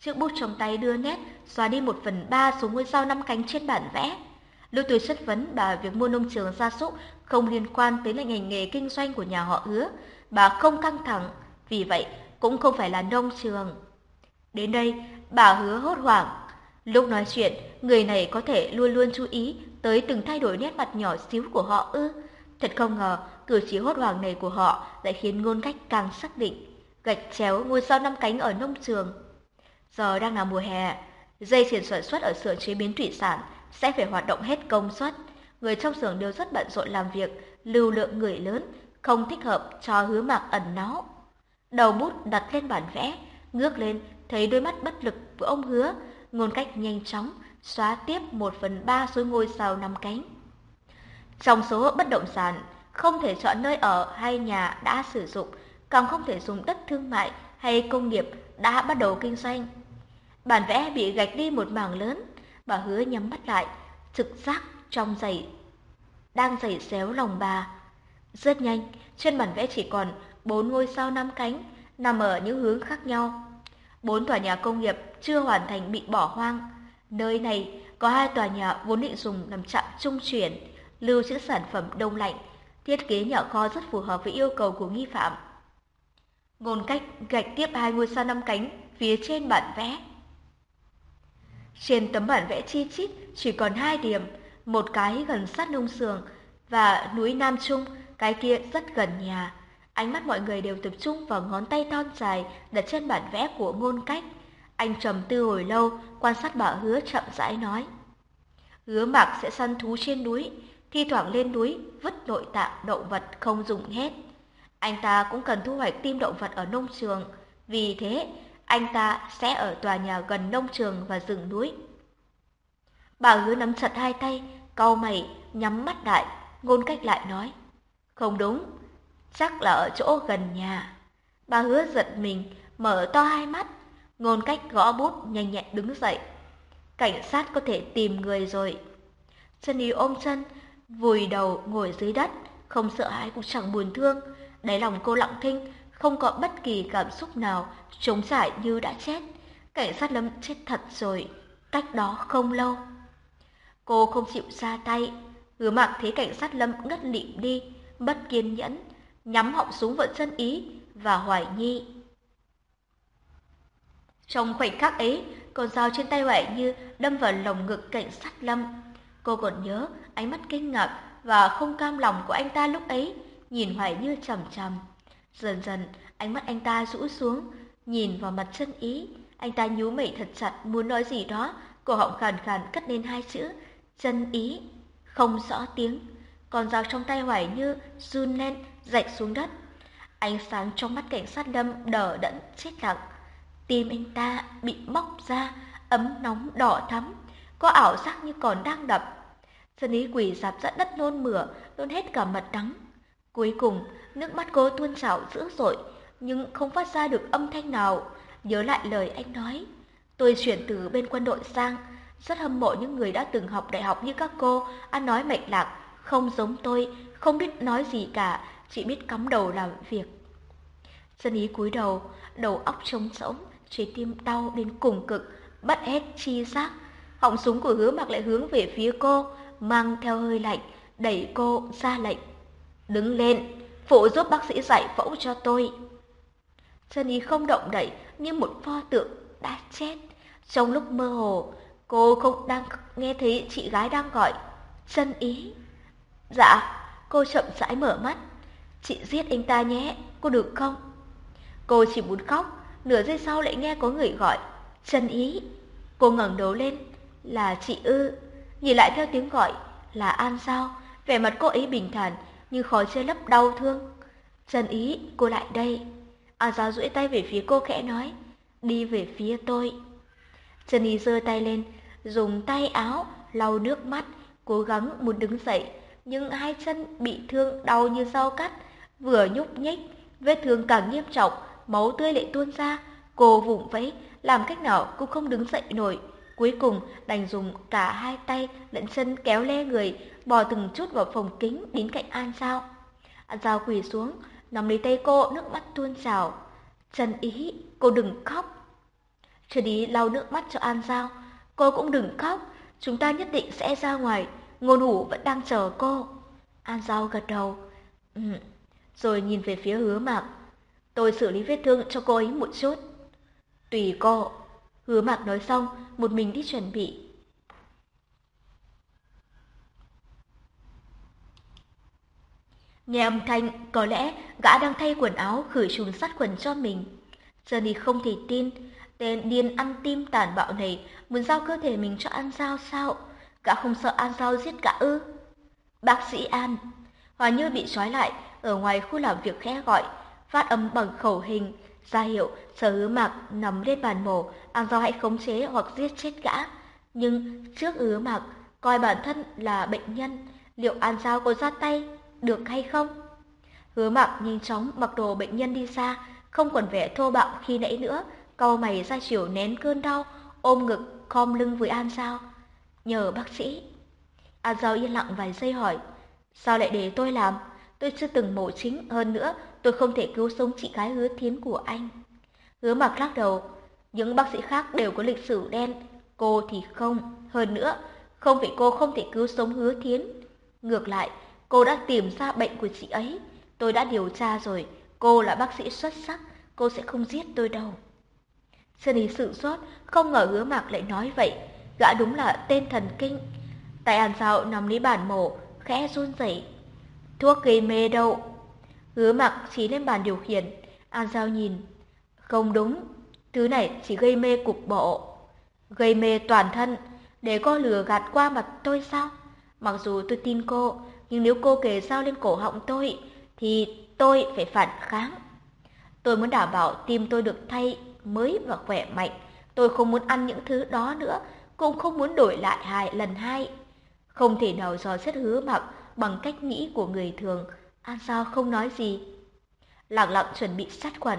S2: Chiếc bút trong tay đưa nét, xóa đi một phần ba số ngôi sao năm cánh trên bản vẽ. Lưu tôi chất vấn bà việc mua nông trường gia súc không liên quan tới ngành nghề kinh doanh của nhà họ hứa, bà không căng thẳng, vì vậy cũng không phải là nông trường. Đến đây, bà hứa hốt hoảng. Lúc nói chuyện, người này có thể luôn luôn chú ý tới từng thay đổi nét mặt nhỏ xíu của họ ư. Thật không ngờ, cử chỉ hốt hoảng này của họ lại khiến ngôn cách càng xác định. Gạch chéo ngôi sao năm cánh ở nông trường. Giờ đang là mùa hè, dây chuyền sản xuất ở xưởng chế biến thủy sản sẽ phải hoạt động hết công suất. Người trong xưởng đều rất bận rộn làm việc, lưu lượng người lớn, không thích hợp cho hứa mạc ẩn náu. Đầu bút đặt lên bản vẽ, ngước lên thấy đôi mắt bất lực của ông hứa, ngôn cách nhanh chóng xóa tiếp một phần ba số ngôi sao năm cánh. Trong số bất động sản, không thể chọn nơi ở hay nhà đã sử dụng, càng không thể dùng đất thương mại hay công nghiệp đã bắt đầu kinh doanh. Bản vẽ bị gạch đi một mảng lớn, bà hứa nhắm mắt lại, trực giác trong giày đang giày xéo lòng bà. Rất nhanh, trên bản vẽ chỉ còn bốn ngôi sao năm cánh, nằm ở những hướng khác nhau. Bốn tòa nhà công nghiệp chưa hoàn thành bị bỏ hoang. Nơi này có hai tòa nhà vốn định dùng làm trạm trung chuyển, lưu trữ sản phẩm đông lạnh, thiết kế nhỏ kho rất phù hợp với yêu cầu của nghi phạm. Ngôn cách gạch tiếp hai ngôi sao năm cánh phía trên bản vẽ. Trên tấm bản vẽ chi chít chỉ còn hai điểm, một cái gần sát nông sường và núi Nam Trung, cái kia rất gần nhà. Ánh mắt mọi người đều tập trung vào ngón tay thon dài đặt trên bản vẽ của ngôn cách. Anh trầm tư hồi lâu, quan sát bà hứa chậm rãi nói. Hứa mạc sẽ săn thú trên núi, thi thoảng lên núi, vứt nội tạng động vật không dùng hết. Anh ta cũng cần thu hoạch tim động vật ở nông trường, vì thế anh ta sẽ ở tòa nhà gần nông trường và rừng núi. Bà hứa nắm chặt hai tay, cau mày, nhắm mắt lại, ngôn cách lại nói. Không đúng, chắc là ở chỗ gần nhà. Bà hứa giật mình, mở to hai mắt, ngôn cách gõ bút nhanh nhẹn đứng dậy. Cảnh sát có thể tìm người rồi. Chân y ôm chân, vùi đầu ngồi dưới đất, không sợ hãi cũng chẳng buồn thương. Đáy lòng cô lặng thinh, không có bất kỳ cảm xúc nào, trống trải như đã chết. Cảnh sát lâm chết thật rồi, cách đó không lâu. Cô không chịu ra tay, hứa mạc thấy cảnh sát lâm ngất lịm đi, bất kiên nhẫn, nhắm họng súng vào chân ý và hoài nhi. Trong khoảnh khắc ấy, con dao trên tay Hoài Như đâm vào lồng ngực cảnh sát Lâm. Cô còn nhớ ánh mắt kinh ngạc và không cam lòng của anh ta lúc ấy, nhìn Hoài Như chằm chằm. Dần dần, ánh mắt anh ta rũ xuống, nhìn vào mặt chân ý. Anh ta nhú mẩy thật chặt muốn nói gì đó, cổ họng khàn khàn cất lên hai chữ, chân ý. Không rõ tiếng, còn dao trong tay Hoài Như run lên, rạch xuống đất. Ánh sáng trong mắt cảnh sát lâm đờ đẫn chết lặng. Tim anh ta bị móc ra, ấm nóng đỏ thắm, có ảo giác như còn đang đập. chân ý quỷ dạp ra đất nôn mửa, nôn hết cả mật đắng. Cuối cùng, nước mắt cô tuôn trào dữ dội, nhưng không phát ra được âm thanh nào. Nhớ lại lời anh nói, tôi chuyển từ bên quân đội sang, rất hâm mộ những người đã từng học đại học như các cô, ăn nói mạch lạc, không giống tôi, không biết nói gì cả, chỉ biết cắm đầu làm việc. Dân ý cúi đầu, đầu óc trống rỗng, trái tim đau đến cùng cực, bắt hết chi giác. Họng súng của hứa mặc lại hướng về phía cô, mang theo hơi lạnh, đẩy cô ra lệnh. Đứng lên, phụ giúp bác sĩ giải phẫu cho tôi. Chân ý không động đậy như một pho tượng đã chết. Trong lúc mơ hồ, cô không đang nghe thấy chị gái đang gọi. Chân ý. Dạ, cô chậm rãi mở mắt. Chị giết anh ta nhé, cô được không? Cô chỉ muốn khóc, nửa giây sau lại nghe có người gọi. Chân ý. Cô ngẩng đầu lên. Là chị ư. Nhìn lại theo tiếng gọi. Là An sao? Vẻ mặt cô ấy bình thản, như khó che lấp đau thương. Trần ý, cô lại đây. An giáo duỗi tay về phía cô khẽ nói. Đi về phía tôi. Trần ý giơ tay lên, dùng tay áo lau nước mắt, cố gắng muốn đứng dậy, nhưng hai chân bị thương đau như dao cắt, vừa nhúc nhích, vết thương càng nghiêm trọng, máu tươi lại tuôn ra, cô vùng vẫy, làm cách nào cũng không đứng dậy nổi. Cuối cùng đành dùng cả hai tay lẫn chân kéo le người, bò từng chút vào phòng kính đến cạnh An Giao. An Giao quỳ xuống, nắm lấy tay cô, nước mắt tuôn trào. Trần ý, cô đừng khóc. Trần ý lau nước mắt cho An Giao. Cô cũng đừng khóc, chúng ta nhất định sẽ ra ngoài, ngôn hủ vẫn đang chờ cô. An Giao gật đầu. Ừ. Rồi nhìn về phía hứa mạc. Tôi xử lý vết thương cho cô ấy một chút. Tùy cô. Hứa mạc nói xong, một mình đi chuẩn bị. Nghe âm thanh, có lẽ gã đang thay quần áo khử trùng sát khuẩn cho mình. Johnny không thể tin, tên điên ăn tim tàn bạo này muốn giao cơ thể mình cho An Giao sao? Gã không sợ An Giao giết gã ư? Bác sĩ An. Hòa như bị trói lại, ở ngoài khu làm việc khẽ gọi, phát âm bằng khẩu hình, ra hiệu sở hứa mạc nằm lên bàn mổ, An Giao hãy khống chế hoặc giết chết gã. Nhưng trước hứa mạc, coi bản thân là bệnh nhân, liệu An Giao có ra tay được hay không? Hứa mặc nhanh chóng mặc đồ bệnh nhân đi xa, không còn vẻ thô bạo khi nãy nữa, cau mày ra chiều nén cơn đau, ôm ngực, khom lưng với An Giao. Nhờ bác sĩ. An Giao yên lặng vài giây hỏi, sao lại để tôi làm? Tôi chưa từng mổ chính, hơn nữa tôi không thể cứu sống chị gái hứa thiến của anh. Hứa mặc lắc đầu, những bác sĩ khác đều có lịch sử đen, cô thì không. Hơn nữa, không phải cô không thể cứu sống hứa thiến. Ngược lại, cô đã tìm ra bệnh của chị ấy. Tôi đã điều tra rồi, cô là bác sĩ xuất sắc, cô sẽ không giết tôi đâu. Sunny sự sốt, không ngờ hứa mạc lại nói vậy. Gã đúng là tên thần kinh. Tại Hàn Dạo nằm lý bản mổ, khẽ run rẩy. Thuốc gây mê đâu? Hứa mặc chỉ lên bàn điều khiển. An Giao nhìn. Không đúng, thứ này chỉ gây mê cục bộ. Gây mê toàn thân, để cô lừa gạt qua mặt tôi sao? Mặc dù tôi tin cô, nhưng nếu cô kề dao lên cổ họng tôi, thì tôi phải phản kháng. Tôi muốn đảm bảo tim tôi được thay mới và khỏe mạnh. Tôi không muốn ăn những thứ đó nữa, cũng không muốn đổi lại hai lần hai. Không thể nào dò xét hứa mặc bằng cách nghĩ của người thường. An sao không nói gì. Lặng lặng chuẩn bị sát khuẩn,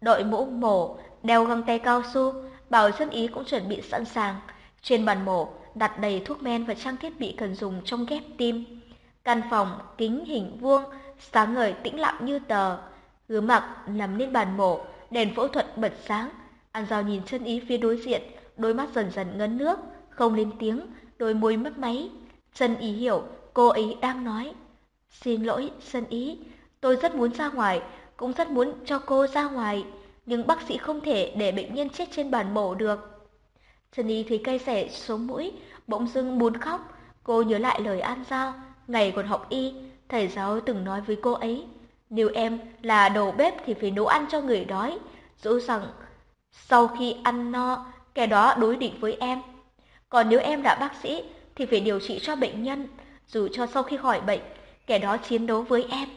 S2: đội mũ mổ, đeo găng tay cao su, bảo dân ý cũng chuẩn bị sẵn sàng. Trên bàn mổ đặt đầy thuốc men và trang thiết bị cần dùng trong ghép tim. Căn phòng kính hình vuông, sáng ngời tĩnh lặng như tờ. Hứa mặc nằm lên bàn mổ, đèn phẫu thuật bật sáng. An Giao nhìn chân ý phía đối diện, đôi mắt dần dần ngấn nước, không lên tiếng, đôi môi mất máy. Chân ý hiểu cô ấy đang nói. Xin lỗi, chân ý, tôi rất muốn ra ngoài, cũng rất muốn cho cô ra ngoài, nhưng bác sĩ không thể để bệnh nhân chết trên bàn mổ được. Chân ý thấy cay xẻ xuống mũi, bỗng dưng muốn khóc. Cô nhớ lại lời An Giao, ngày còn học y, thầy giáo từng nói với cô ấy. Nếu em là đầu bếp thì phải nấu ăn cho người đói, dẫu rằng sau khi ăn no, kẻ đó đối địch với em. Còn nếu em là bác sĩ thì phải điều trị cho bệnh nhân, dù cho sau khi khỏi bệnh, kẻ đó chiến đấu với em.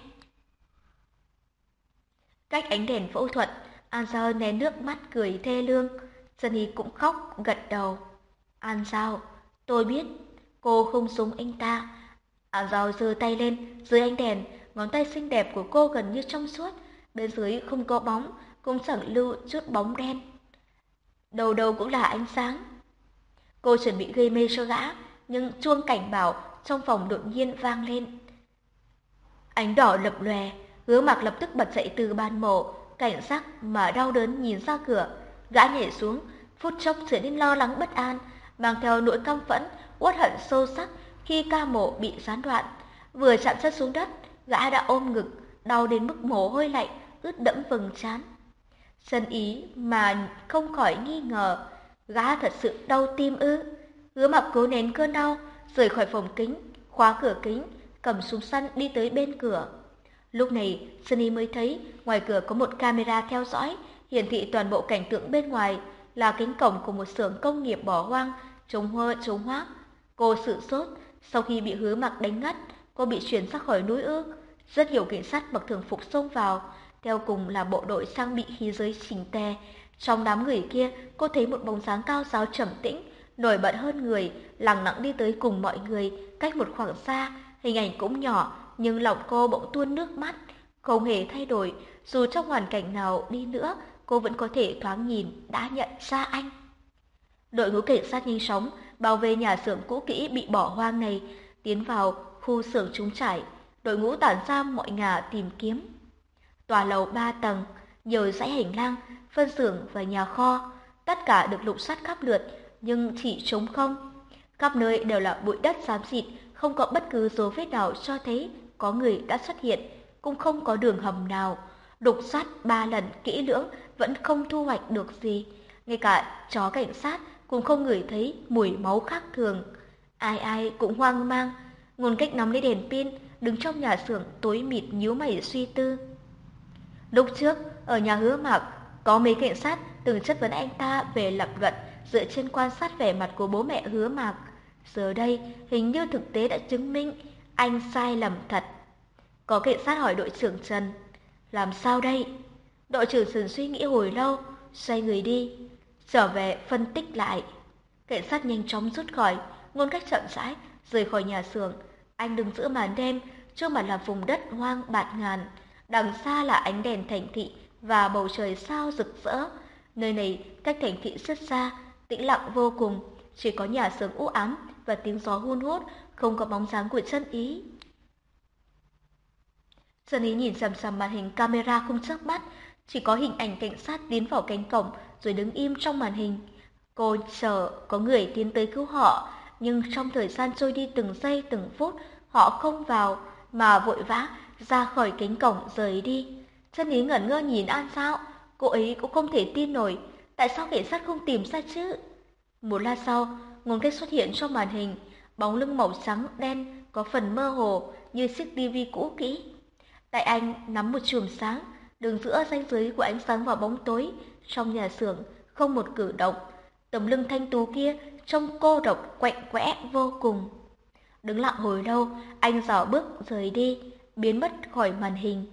S2: Cách ánh đèn phẫu thuật, An Giao nén nước mắt cười thê lương, Sunny cũng khóc gật đầu. An Giao, tôi biết, cô không súng anh ta. An Giao giơ tay lên, dưới ánh đèn, ngón tay xinh đẹp của cô gần như trong suốt, bên dưới không có bóng, cũng chẳng lưu chút bóng đen. Đầu đầu cũng là ánh sáng. Cô chuẩn bị gây mê cho gã, nhưng chuông cảnh bảo trong phòng đột nhiên vang lên. Ánh đỏ lập lòe, hứa mặc lập tức bật dậy từ bàn mổ, cảnh giác mà đau đớn nhìn ra cửa. Gã nhảy xuống, phút chốc trở nên lo lắng bất an, mang theo nỗi căm phẫn, uất hận sâu sắc khi ca mổ bị gián đoạn. Vừa chạm chân xuống đất, gã đã ôm ngực, đau đến mức mồ hôi lạnh, ướt đẫm vầng trán.
S1: sân ý mà không khỏi nghi ngờ, gã thật sự đau tim ư. Hứa mặc cố nén cơn đau, rời khỏi phòng kính, khóa cửa kính, cầm súng săn đi tới bên cửa. Lúc này, Sunny mới thấy ngoài cửa có một camera theo dõi, hiển thị toàn bộ cảnh tượng bên ngoài là cánh cổng của một xưởng công nghiệp bỏ hoang, trống hơ trống hoác. Cô sự sốt, sau khi bị hứa mặc đánh ngất, cô bị chuyển ra khỏi núi ư. Rất nhiều cảnh sát mặc thường phục xông vào, theo cùng là bộ đội trang bị khí giới chỉnh tề. Trong đám người kia, cô thấy một bóng dáng cao giáo trầm tĩnh, nổi bật hơn người, lặng lặng đi tới cùng mọi người, cách một khoảng xa, hình ảnh cũng nhỏ, nhưng lòng cô bỗng tuôn nước mắt, không hề thay đổi, dù trong hoàn cảnh nào đi nữa, cô vẫn có thể thoáng nhìn đã nhận ra anh. Đội ngũ cảnh sát nhanh chóng bao vây nhà xưởng cũ kỹ bị bỏ hoang này, tiến vào khu xưởng trúng trải, đội ngũ tản ra mọi ngả tìm kiếm. Tòa lầu ba tầng, nhiều dãy hành lang, phân xưởng và nhà kho, tất cả được lục soát khắp lượt, nhưng chỉ trống không. Khắp nơi đều là bụi đất xám xịt, không có bất cứ dấu vết nào cho thấy có người đã xuất hiện, cũng không có đường hầm nào. Đục soát ba lần kỹ lưỡng vẫn không thu hoạch được gì. Ngay cả chó cảnh sát cũng không ngửi thấy mùi máu khác thường. Ai ai cũng hoang mang, ngôn cách nắm lấy đèn pin, đứng trong nhà xưởng tối mịt nhíu mày suy tư. Lúc trước, ở nhà hứa mạc, có mấy cảnh sát từng chất vấn anh ta về lập luận dựa trên quan sát vẻ mặt của bố mẹ hứa mạc. Giờ đây, hình như thực tế đã chứng minh anh sai lầm thật. Có cảnh sát hỏi đội trưởng Trần, làm sao đây? Đội trưởng Trần suy nghĩ hồi lâu, xoay người đi, trở về phân tích lại. Cảnh sát nhanh chóng rút khỏi, ngôn cách chậm rãi, rời khỏi nhà xưởng. Anh đứng giữa màn đêm, trước mặt là vùng đất hoang bạt ngàn. Đằng xa là ánh đèn thành thị và bầu trời sao rực rỡ. Nơi này cách thành thị rất xa, tĩnh lặng vô cùng, chỉ có nhà xưởng u ám và tiếng gió hun hút, không có bóng dáng của chân ý. Chân ý nhìn chằm chằm màn hình camera không chớp mắt, chỉ có hình ảnh cảnh sát tiến vào cánh cổng rồi đứng im trong màn hình. Cô sợ có người tiến tới cứu họ, nhưng trong thời gian trôi đi từng giây từng phút, họ không vào mà vội vã ra khỏi cánh cổng rời đi. Chân ý ngẩn ngơ nhìn An sao, cô ấy cũng không thể tin nổi, tại sao cảnh sát không tìm ra chứ? Một lát sau, nguồn cách xuất hiện trong màn hình, bóng lưng màu trắng đen có phần mơ hồ như chiếc tivi cũ kỹ. Tại anh nắm một chùm sáng, đường giữa ranh giới của ánh sáng và bóng tối, trong nhà xưởng không một cử động. Tấm lưng thanh tú kia trông cô độc quạnh quẽ vô cùng. Đứng lặng hồi lâu, anh dò bước rời đi, biến mất khỏi màn hình.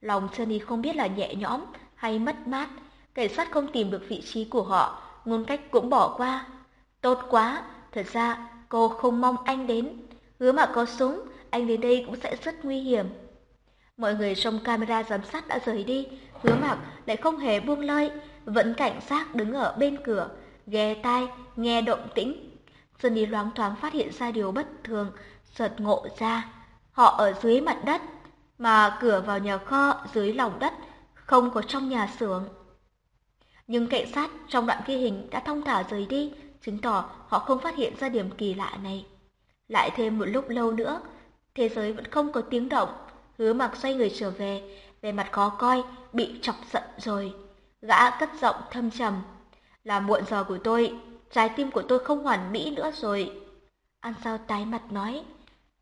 S1: Lòng Sunny không biết là nhẹ nhõm hay mất mát. Cảnh sát không tìm được vị trí của họ, ngôn cách cũng bỏ qua. Tốt quá, thật ra cô không mong anh đến. Hứa mà có súng, anh đến đây cũng sẽ rất nguy hiểm. Mọi người trong camera giám sát đã rời đi, hứa mặc lại không hề buông lơi, vẫn cảnh sát đứng ở bên cửa, ghé tai, nghe động tĩnh. Sunny loáng thoáng phát hiện ra điều bất thường, chợt ngộ ra. Họ ở dưới mặt đất, mà cửa vào nhà kho dưới lòng đất, không có trong nhà xưởng. Nhưng cảnh sát trong đoạn ghi hình đã thông thả rời đi, chứng tỏ họ không phát hiện ra điểm kỳ lạ này. Lại thêm một lúc lâu nữa, thế giới vẫn không có tiếng động, hứa mặc xoay người trở về, về mặt khó coi, bị chọc giận rồi. Gã cất giọng thâm trầm, là muộn giờ của tôi, trái tim của tôi không hoàn mỹ nữa rồi. An sao tái mặt nói,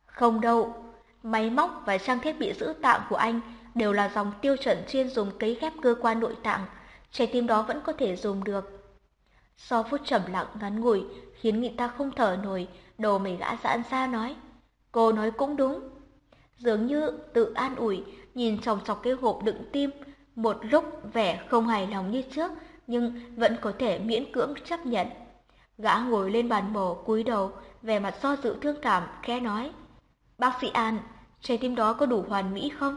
S1: không đâu, máy móc và trang thiết bị giữ tạng của anh đều là dòng tiêu chuẩn chuyên dùng cấy ghép cơ quan nội tạng, trái tim đó vẫn có thể dùng được. Sau phút trầm lặng ngắn ngủi khiến người ta không thở nổi, đầu mày gã giãn ra nói, cô nói cũng đúng. Dường như tự an ủi, nhìn chòng chọc cái hộp đựng tim, một lúc vẻ không hài lòng như trước, nhưng vẫn có thể miễn cưỡng chấp nhận. Gã ngồi lên bàn mổ cúi đầu, vẻ mặt do dự thương cảm, khẽ nói. Bác sĩ An, trái tim đó có đủ hoàn mỹ không?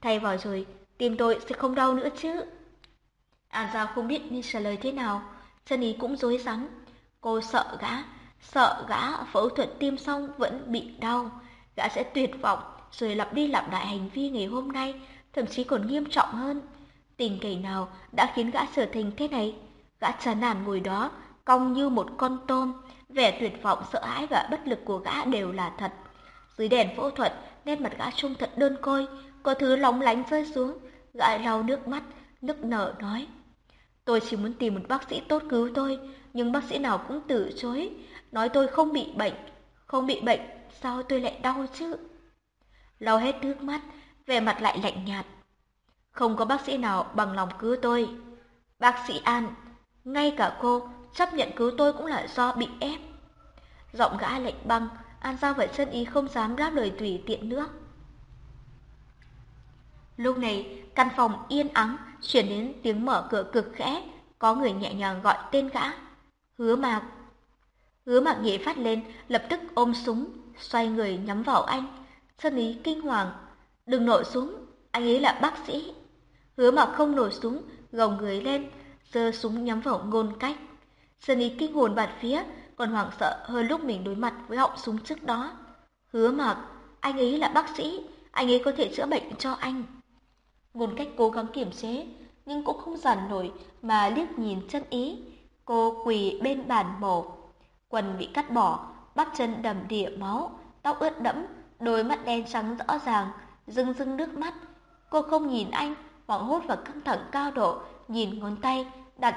S1: Thay vào rồi, tim tôi sẽ không đau nữa chứ. An Giao không biết nên trả lời thế nào, chân ý cũng rối rắm. Cô sợ gã, sợ gã phẫu thuật tim xong vẫn bị đau. Gã sẽ tuyệt vọng, rồi lặp đi lặp lại hành vi ngày hôm nay, thậm chí còn nghiêm trọng hơn. Tình cảnh nào đã khiến gã trở thành thế này? Gã chán nản ngồi đó, cong như một con tôm, vẻ tuyệt vọng, sợ hãi và bất lực của gã đều là thật. Dưới đèn phẫu thuật, nét mặt gã trông thật đơn côi, có thứ lóng lánh rơi xuống, gã lau nước mắt, nức nở nói. Tôi chỉ muốn tìm một bác sĩ tốt cứu tôi, nhưng bác sĩ nào cũng từ chối, nói tôi không bị bệnh. Không bị bệnh, sao tôi lại đau chứ? Lau hết nước mắt, vẻ mặt lại lạnh nhạt. Không có bác sĩ nào bằng lòng cứu tôi. Bác sĩ An, ngay cả cô chấp nhận cứu tôi cũng là do bị ép. Giọng gã lạnh băng, An Giao vậy chân ý không dám đáp lời tùy tiện nữa. Lúc này, căn phòng yên ắng, chuyển đến tiếng mở cửa cực khẽ, có người nhẹ nhàng gọi tên gã. Hứa mạc. Hứa mạc nhảy phát lên, lập tức ôm súng, xoay người nhắm vào anh. Chân ý kinh hoàng. Đừng nổ súng, anh ấy là bác sĩ. Hứa mà không nổ súng, gồng người lên, giơ súng nhắm vào ngôn cách. Sơn ý kinh hồn bạt phía, còn hoảng sợ hơn lúc mình đối mặt với họng súng trước đó. Hứa mặc, anh ấy là bác sĩ, anh ấy có thể chữa bệnh cho anh. Ngôn cách cố gắng kiềm chế, nhưng cũng không giản nổi mà liếc nhìn chân ý. Cô quỳ bên bàn mổ, quần bị cắt bỏ, bắp chân đầm đìa máu, tóc ướt đẫm, đôi mắt đen trắng rõ ràng, rưng rưng nước mắt. Cô không nhìn anh, hoảng hốt và căng thẳng cao độ, nhìn ngón tay đặt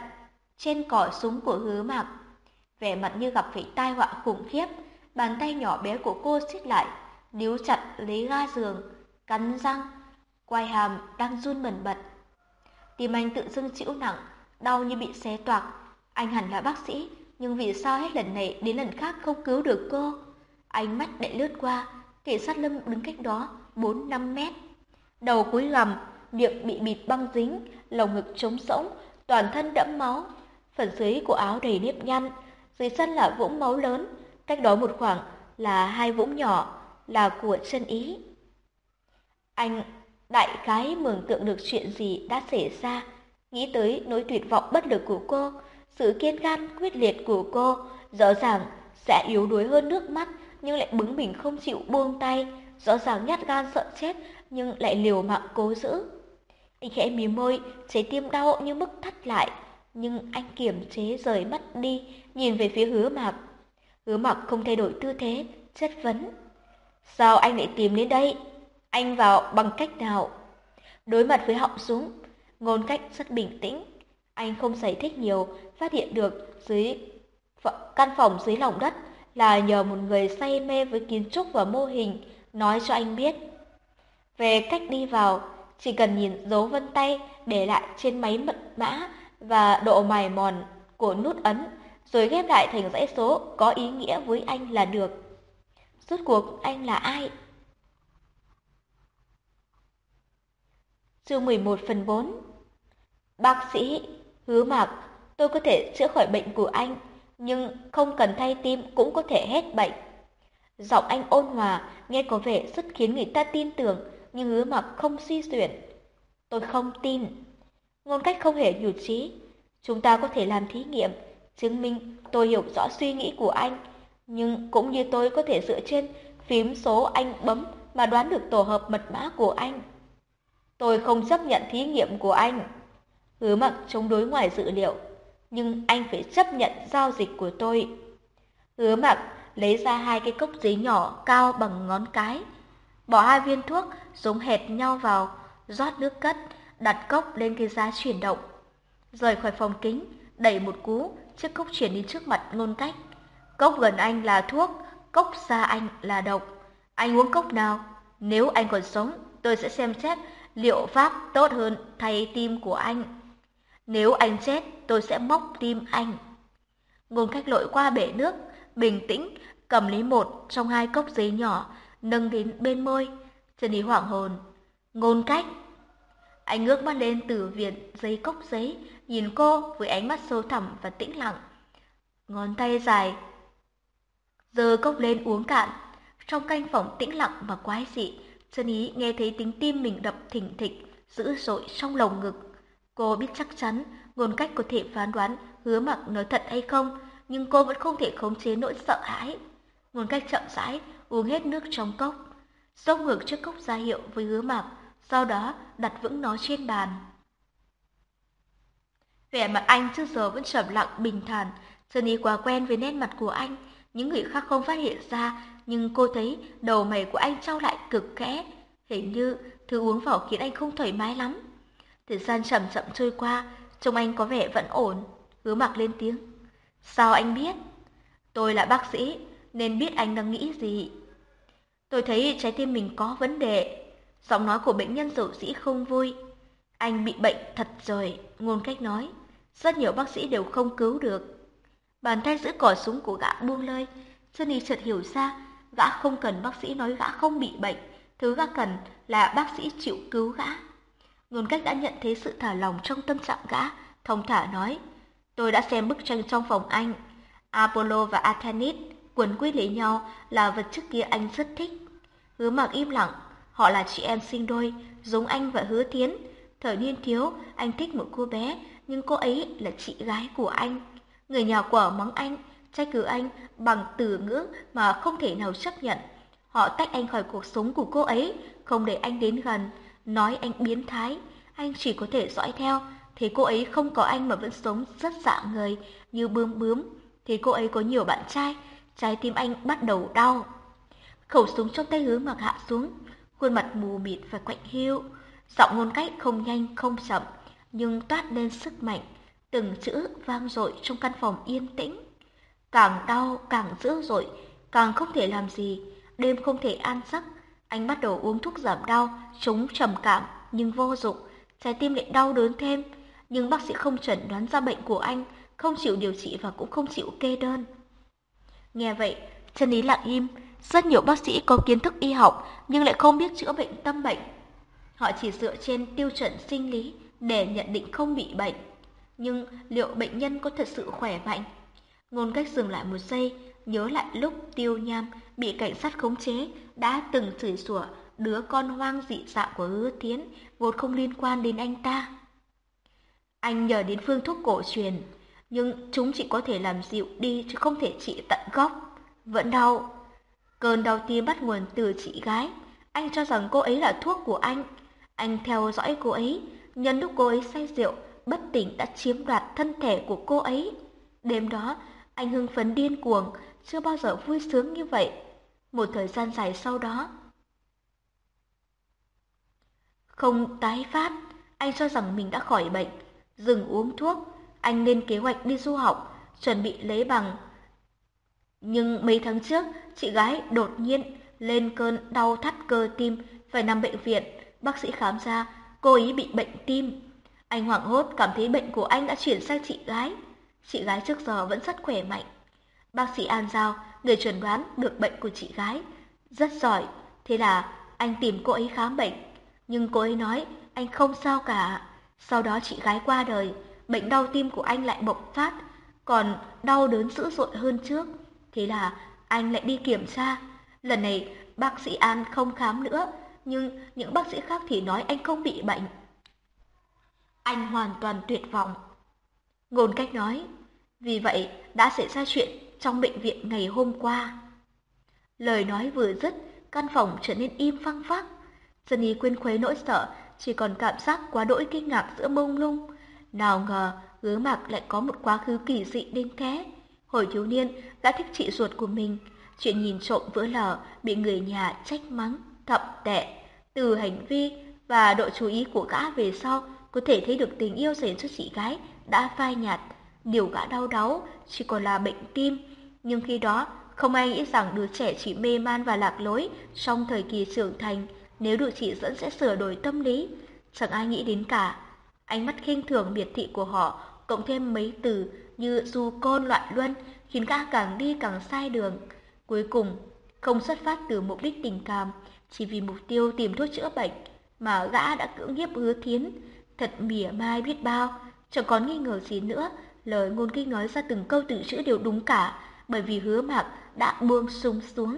S1: trên cỏ súng của hứa mạc. Vẻ mặt như gặp phải tai họa khủng khiếp, bàn tay nhỏ bé của cô siết lại, níu chặt lấy ga giường, cắn răng, quai hàm đang run bần bật. Tim anh tự dưng chịu nặng, đau như bị xé toạc. Anh hẳn là bác sĩ, nhưng vì sao hết lần này đến lần khác không cứu được cô? Ánh mắt lại lướt qua, kẻ sát lâm đứng cách đó 4-5 mét. Đầu cúi gằm, miệng bị bịt băng dính, lồng ngực trống rỗng, toàn thân đẫm máu. Phần dưới của áo đầy nếp nhăn, dưới chân là vũng máu lớn, cách đó một khoảng là hai vũng nhỏ, là của chân ý. Anh đại khái mường tượng được chuyện gì đã xảy ra, nghĩ tới nỗi tuyệt vọng bất lực của cô, sự kiên gan quyết liệt của cô, rõ ràng sẽ yếu đuối hơn nước mắt nhưng lại bứng mình không chịu buông tay, rõ ràng nhát gan sợ chết nhưng lại liều mạng cố giữ. Anh khẽ mí môi, trái tim đau như mức thắt lại, nhưng anh kiềm chế rời mắt đi, nhìn về phía hứa mạc. Hứa mạc không thay đổi tư thế, chất vấn. Sao anh lại tìm đến đây? Anh vào bằng cách nào? Đối mặt với họng súng, ngôn cách rất bình tĩnh. Anh không giải thích nhiều, phát hiện được dưới căn phòng dưới lòng đất là nhờ một người say mê với kiến trúc và mô hình nói cho anh biết. Về cách đi vào, chỉ cần nhìn dấu vân tay để lại trên máy mật mã và độ mài mòn của nút ấn, rồi ghép lại thành dãy số có ý nghĩa với anh là được. Rốt cuộc anh là ai? Chương 11 phần 4 Bác sĩ, hứa mạc, tôi có thể chữa khỏi bệnh của anh, nhưng không cần thay tim cũng có thể hết bệnh. Giọng anh ôn hòa, nghe có vẻ rất khiến người ta tin tưởng, nhưng hứa mặc không suy xuyển. Tôi không tin. Ngôn cách không hề nhụt chí. Chúng ta có thể làm thí nghiệm, chứng minh tôi hiểu rõ suy nghĩ của anh, nhưng cũng như tôi có thể dựa trên phím số anh bấm mà đoán được tổ hợp mật mã của anh. Tôi không chấp nhận thí nghiệm của anh. Hứa mặc chống đối ngoài dự liệu, nhưng anh phải chấp nhận giao dịch của tôi. Hứa mặc lấy ra hai cái cốc giấy nhỏ cao bằng ngón cái, bỏ hai viên thuốc giống hệt nhau vào, rót nước cất, đặt cốc lên cái giá chuyển động. Rời khỏi phòng kính, đẩy một cú, chiếc cốc chuyển đến trước mặt ngôn cách. Cốc gần anh là thuốc, cốc xa anh là độc. Anh uống cốc nào? Nếu anh còn sống, tôi sẽ xem xét liệu pháp tốt hơn thay tim của anh. Nếu anh chết, tôi sẽ móc tim anh. Ngôn cách lội qua bể nước, bình tĩnh, cầm lấy một trong hai cốc giấy nhỏ, nâng đến bên môi. Trần Ý hoảng hồn. Ngôn cách. Anh ngước mắt lên từ viện giấy cốc giấy, nhìn cô với ánh mắt sâu thẳm và tĩnh lặng. Ngón tay dài, giờ cốc lên uống cạn. Trong canh phòng tĩnh lặng và quái dị, Trần Ý nghe thấy tiếng tim mình đập thình thịch, dữ dội trong lồng ngực. Cô biết chắc chắn ngôn cách có thể phán đoán hứa mặc nói thật hay không, nhưng cô vẫn không thể khống chế nỗi sợ hãi. nguồn cách chậm rãi uống hết nước trong cốc, dốc ngược chiếc cốc ra hiệu với hứa mặc, sau đó đặt vững nó trên bàn. Vẻ mặt anh trước giờ vẫn trầm lặng bình thản, Trần Ý quá quen với nét mặt của anh, những người khác không phát hiện ra nhưng cô thấy đầu mày của anh trao lại cực kẽ, hình như thứ uống vào khiến anh không thoải mái lắm. Thời gian chậm chậm trôi qua, trông anh có vẻ vẫn ổn. Hứa mặc lên tiếng. Sao anh biết? Tôi là bác sĩ, nên biết anh đang nghĩ gì. Tôi thấy trái tim mình có vấn đề. Giọng nói của bệnh nhân dầu sĩ không vui. Anh bị bệnh thật rồi, ngôn cách nói. Rất nhiều bác sĩ đều không cứu được. Bàn tay giữ cỏ súng của gã buông lơi. Sunny chợt hiểu ra, gã không cần bác sĩ nói gã không bị bệnh. Thứ gã cần là bác sĩ chịu cứu gã. Ngôn cách đã nhận thấy sự thả lòng trong tâm trạng gã, thông thả nói. Tôi đã xem bức tranh trong phòng anh. Apollo và Athanis quấn quýt lấy nhau là vật trước kia anh rất thích. Hứa mặc im lặng, họ là chị em sinh đôi, giống anh và hứa thiến. Thời niên thiếu, anh thích một cô bé, nhưng cô ấy là chị gái của anh. Người nhà quả mắng anh, trách cứ anh bằng từ ngữ mà không thể nào chấp nhận. Họ tách anh khỏi cuộc sống của cô ấy, không để anh đến gần, nói anh biến thái. Anh chỉ có thể dõi theo, thì cô ấy không có anh mà vẫn sống rất dạng người, như bướm bướm. Thì cô ấy có nhiều bạn trai, trái tim anh bắt đầu đau. Khẩu súng trong tay hứa mặc hạ xuống, khuôn mặt mù mịt và quạnh hiu. Giọng ngôn cách không nhanh không chậm, nhưng toát lên sức mạnh, từng chữ vang dội trong căn phòng yên tĩnh. Càng đau, càng dữ dội, càng không thể làm gì, đêm không thể an giấc. Anh bắt đầu uống thuốc giảm đau, chống trầm cảm, nhưng vô dụng, trái tim lại đau đớn thêm. Nhưng bác sĩ không chẩn đoán ra bệnh của anh, không chịu điều trị và cũng không chịu kê đơn. Nghe vậy, chân ý lặng im, rất nhiều bác sĩ có kiến thức y học nhưng lại không biết chữa bệnh tâm bệnh. Họ chỉ dựa trên tiêu chuẩn sinh lý để nhận định không bị bệnh. Nhưng liệu bệnh nhân có thật sự khỏe mạnh? Ngôn cách dừng lại một giây, nhớ lại lúc tiêu nham bị cảnh sát khống chế, đã từng chửi sủa đứa con hoang dị dạng của hứa tiến, vốn không liên quan đến anh ta. Anh nhờ đến phương thuốc cổ truyền, nhưng chúng chỉ có thể làm dịu đi chứ không thể trị tận gốc. Vẫn đau. Cơn đau tim bắt nguồn từ chị gái. Anh cho rằng cô ấy là thuốc của anh. Anh theo dõi cô ấy, nhân lúc cô ấy say rượu, bất tỉnh đã chiếm đoạt thân thể của cô ấy. Đêm đó, anh hưng phấn điên cuồng, chưa bao giờ vui sướng như vậy. Một thời gian dài sau đó, không tái phát, anh cho rằng mình đã khỏi bệnh, dừng uống thuốc, anh lên kế hoạch đi du học, chuẩn bị lấy bằng. Nhưng mấy tháng trước, chị gái đột nhiên lên cơn đau thắt cơ tim, phải nằm bệnh viện. Bác sĩ khám ra, cô ấy bị bệnh tim. Anh hoảng hốt cảm thấy bệnh của anh đã chuyển sang chị gái. Chị gái trước giờ vẫn rất khỏe mạnh. Bác sĩ An Giao, người chuẩn đoán được bệnh của chị gái, rất giỏi. Thế là anh tìm cô ấy khám bệnh. Nhưng cô ấy nói anh không sao cả. Sau đó chị gái qua đời, bệnh đau tim của anh lại bộc phát, còn đau đớn dữ dội hơn trước. Thế là anh lại đi kiểm tra. Lần này bác sĩ An không khám nữa, nhưng những bác sĩ khác thì nói anh không bị bệnh. Anh hoàn toàn tuyệt vọng. Ngôn cách nói, vì vậy đã xảy ra chuyện trong bệnh viện ngày hôm qua. Lời nói vừa dứt, căn phòng trở nên im phăng phắc. Jenny quên khuấy nỗi sợ, chỉ còn cảm giác quá đỗi kinh ngạc giữa mông lung. Nào ngờ, hứa mạc lại có một quá khứ kỳ dị đến thế. Hồi thiếu niên, đã thích chị ruột của mình. Chuyện nhìn trộm vỡ lở, bị người nhà trách mắng, thậm tệ. Từ hành vi và độ chú ý của gã về sau, có thể thấy được tình yêu dành cho chị gái đã phai nhạt. Điều gã đau đáu chỉ còn là bệnh tim. Nhưng khi đó, không ai nghĩ rằng đứa trẻ chỉ mê man và lạc lối trong thời kỳ trưởng thành, nếu được chỉ dẫn sẽ sửa đổi tâm lý. Chẳng ai nghĩ đến cả. Ánh mắt khinh thường biệt thị của họ, cộng thêm mấy từ như du côn loạn luân, khiến gã càng đi càng sai đường. Cuối cùng, không xuất phát từ mục đích tình cảm, chỉ vì mục tiêu tìm thuốc chữa bệnh, mà gã đã cưỡng hiếp hứa thiến. Thật mỉa mai biết bao, chẳng còn nghi ngờ gì nữa, lời ngôn kinh nói ra từng câu từ chữ đều đúng cả, bởi vì hứa mạc đã buông sung xuống.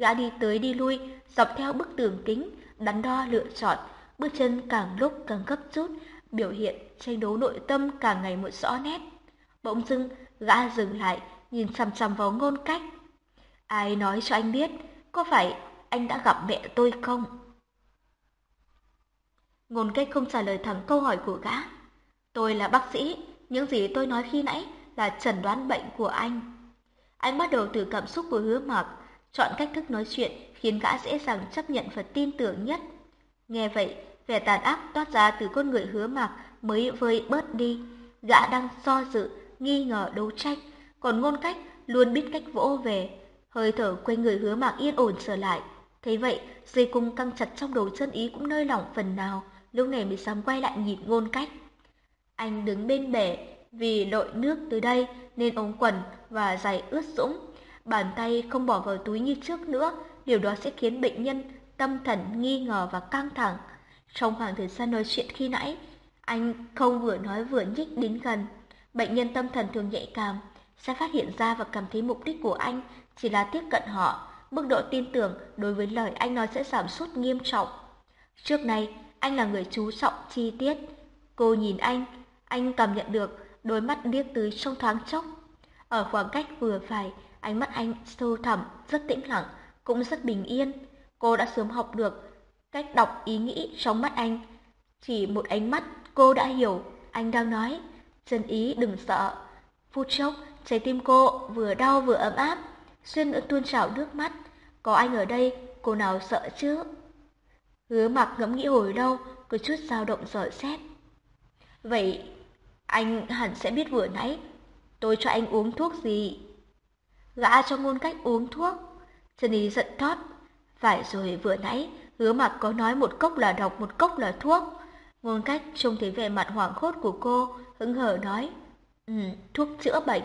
S1: Gã đi tới đi lui, dọc theo bức tường kính, đắn đo lựa chọn, bước chân càng lúc càng gấp rút, biểu hiện tranh đấu nội tâm càng ngày một rõ nét. Bỗng dưng, gã dừng lại, nhìn chằm chằm vào ngôn cách. Ai nói cho anh biết, có phải anh đã gặp mẹ tôi không? Ngôn cách không trả lời thẳng câu hỏi của gã. Tôi là bác sĩ, những gì tôi nói khi nãy là chẩn đoán bệnh của anh. Anh bắt đầu từ cảm xúc của hứa mặc, chọn cách thức nói chuyện khiến gã dễ dàng chấp nhận và tin tưởng nhất. Nghe vậy, vẻ tàn ác toát ra từ con người hứa mạc mới vơi bớt đi. Gã đang do dự, nghi ngờ đấu tranh, còn ngôn cách luôn biết cách vỗ về. Hơi thở quanh người hứa mạc yên ổn trở lại. Thấy vậy, dây cung căng chặt trong đầu chân ý cũng nơi lỏng phần nào, lúc này mới dám quay lại nhìn ngôn cách. Anh đứng bên bể, vì lội nước từ đây nên ống quần và giày ướt sũng. Bàn tay không bỏ vào túi như trước nữa, điều đó sẽ khiến bệnh nhân tâm thần nghi ngờ và căng thẳng. Trong khoảng thời gian nói chuyện khi nãy, anh không vừa nói vừa nhích đến gần. Bệnh nhân tâm thần thường nhạy cảm, sẽ phát hiện ra và cảm thấy mục đích của anh chỉ là tiếp cận họ. Mức độ tin tưởng đối với lời anh nói sẽ giảm sút nghiêm trọng. Trước nay, anh là người chú trọng chi tiết. Cô nhìn anh, anh cảm nhận được đôi mắt liếc tới trong thoáng chốc. Ở khoảng cách vừa phải, ánh mắt anh sâu thẳm, rất tĩnh lặng, cũng rất bình yên. Cô đã sớm học được cách đọc ý nghĩ trong mắt anh. Chỉ một ánh mắt, cô đã hiểu anh đang nói. Chân ý đừng sợ. Phút chốc, trái tim cô vừa đau vừa ấm áp, xuyên nữa tuôn trào nước mắt. Có anh ở đây, cô nào sợ chứ? Hứa mặc ngẫm nghĩ hồi lâu, có chút dao động dở xét. Vậy anh hẳn sẽ biết vừa nãy tôi cho anh uống thuốc gì. Gã cho ngôn cách uống thuốc. Trần Ý giận thót. Phải rồi vừa nãy hứa mặt có nói một cốc là độc một cốc là thuốc. Ngôn cách trông thấy vẻ mặt hoảng hốt của cô, hứng hở nói. Ừ, thuốc chữa bệnh.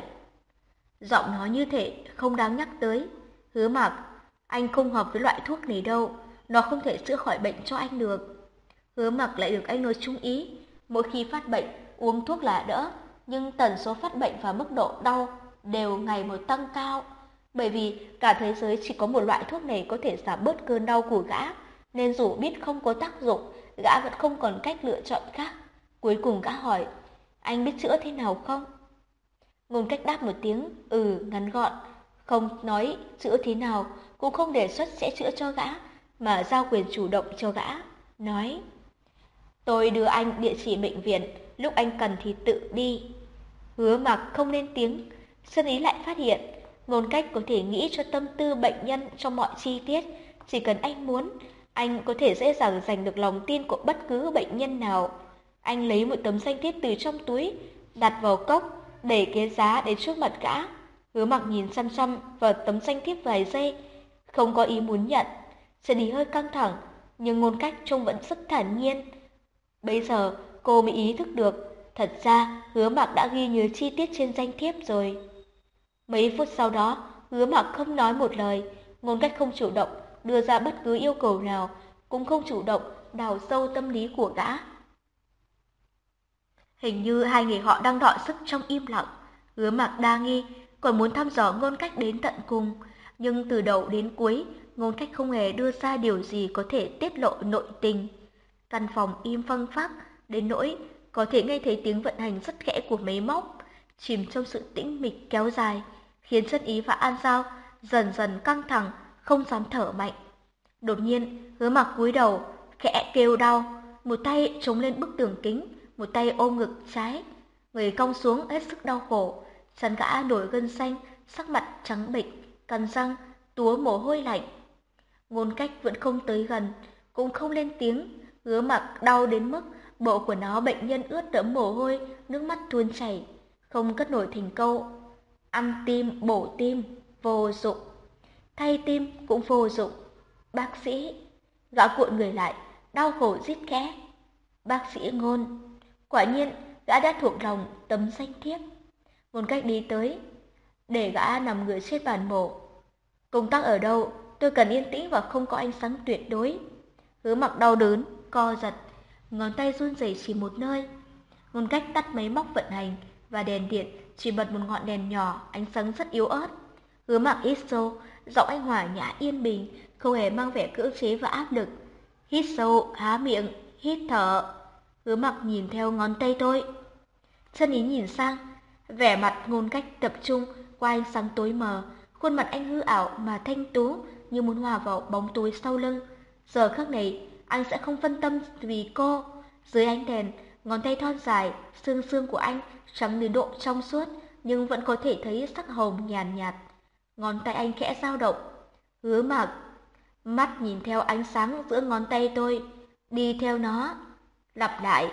S1: Giọng nói như thế không đáng nhắc tới. Hứa mặc, anh không hợp với loại thuốc này đâu. Nó không thể chữa khỏi bệnh cho anh được. Hứa mặc lại được anh nói chung ý. Mỗi khi phát bệnh, uống thuốc là đỡ, nhưng tần số phát bệnh và mức độ đau đều ngày một tăng cao. Bởi vì cả thế giới chỉ có một loại thuốc này có thể giảm bớt cơn đau của gã, nên dù biết không có tác dụng, gã vẫn không còn cách lựa chọn khác. Cuối cùng gã hỏi, anh biết chữa thế nào không? Ngôn cách đáp một tiếng, ừ, ngắn gọn, không nói chữa thế nào, cũng không đề xuất sẽ chữa cho gã, mà giao quyền chủ động cho gã. Nói, tôi đưa anh địa chỉ bệnh viện, lúc anh cần thì tự đi. Hứa mặc không lên tiếng, Sơn Ý lại phát hiện, ngôn cách có thể nghĩ cho tâm tư bệnh nhân trong mọi chi tiết, chỉ cần anh muốn, anh có thể dễ dàng giành được lòng tin của bất cứ bệnh nhân nào. Anh lấy một tấm danh thiếp từ trong túi, đặt vào cốc, đẩy cái giá đến trước mặt gã. Hứa mặc nhìn chăm chăm vào tấm danh thiếp vài giây, không có ý muốn nhận. Sơn Ý hơi căng thẳng, nhưng ngôn cách trông vẫn rất thản nhiên. Bây giờ, cô mới ý thức được, thật ra hứa mặc đã ghi nhớ chi tiết trên danh thiếp rồi. Mấy phút sau đó, hứa mặc không nói một lời, ngôn cách không chủ động đưa ra bất cứ yêu cầu nào, cũng không chủ động đào sâu tâm lý của gã. Hình như hai người họ đang đọ sức trong im lặng, hứa mặc đa nghi, còn muốn thăm dò ngôn cách đến tận cùng, nhưng từ đầu đến cuối, ngôn cách không hề đưa ra điều gì có thể tiết lộ nội tình. Căn phòng im phăng phắc, đến nỗi có thể nghe thấy tiếng vận hành rất khẽ của máy móc, chìm trong sự tĩnh mịch kéo dài, khiến chân ý và An Giao dần dần căng thẳng, không dám thở mạnh. Đột nhiên, hứa mặc cúi đầu, khẽ kêu đau, một tay chống lên bức tường kính, một tay ôm ngực trái, người cong xuống hết sức đau khổ, chắn gã nổi gân xanh, sắc mặt trắng bệch, cắn răng, túa mồ hôi lạnh. Ngôn cách vẫn không tới gần, cũng không lên tiếng, hứa mặc đau đến mức bộ của nó bệnh nhân ướt đẫm mồ hôi, nước mắt tuôn chảy, không cất nổi thành câu. Ăn tim, bổ tim, vô dụng. Thay tim cũng vô dụng. Bác sĩ, gã cuộn người lại, đau khổ rít khẽ. Bác sĩ ngôn, quả nhiên gã đã thuộc lòng tấm danh thiếp. Ngôn cách đi tới, để gã nằm người trên bàn mổ. Công tác ở đâu, tôi cần yên tĩnh và không có ánh sáng tuyệt đối. Hứa mặc đau đớn, co giật, ngón tay run rẩy chỉ một nơi. Ngôn cách tắt máy móc vận hành và đèn điện chỉ bật một ngọn đèn nhỏ, ánh sáng rất yếu ớt. Hứa mặc ít sâu, giọng anh hòa nhã yên bình, không hề mang vẻ cưỡng chế và áp lực. Hít sâu, há miệng, hít thở. Hứa mặc nhìn theo ngón tay tôi. Chân ý nhìn sang, vẻ mặt ngôn cách tập trung qua ánh sáng tối mờ, khuôn mặt anh hư ảo mà thanh tú như muốn hòa vào bóng tối sau lưng. Giờ khắc này, anh sẽ không phân tâm vì cô. Dưới ánh đèn, ngón tay thon dài, xương xương của anh trắng đến độ trong suốt, nhưng vẫn có thể thấy sắc hồng nhàn nhạt, Ngón tay anh khẽ dao động, hứa mặc, mắt nhìn theo ánh sáng giữa ngón tay tôi, đi theo nó, lặp lại.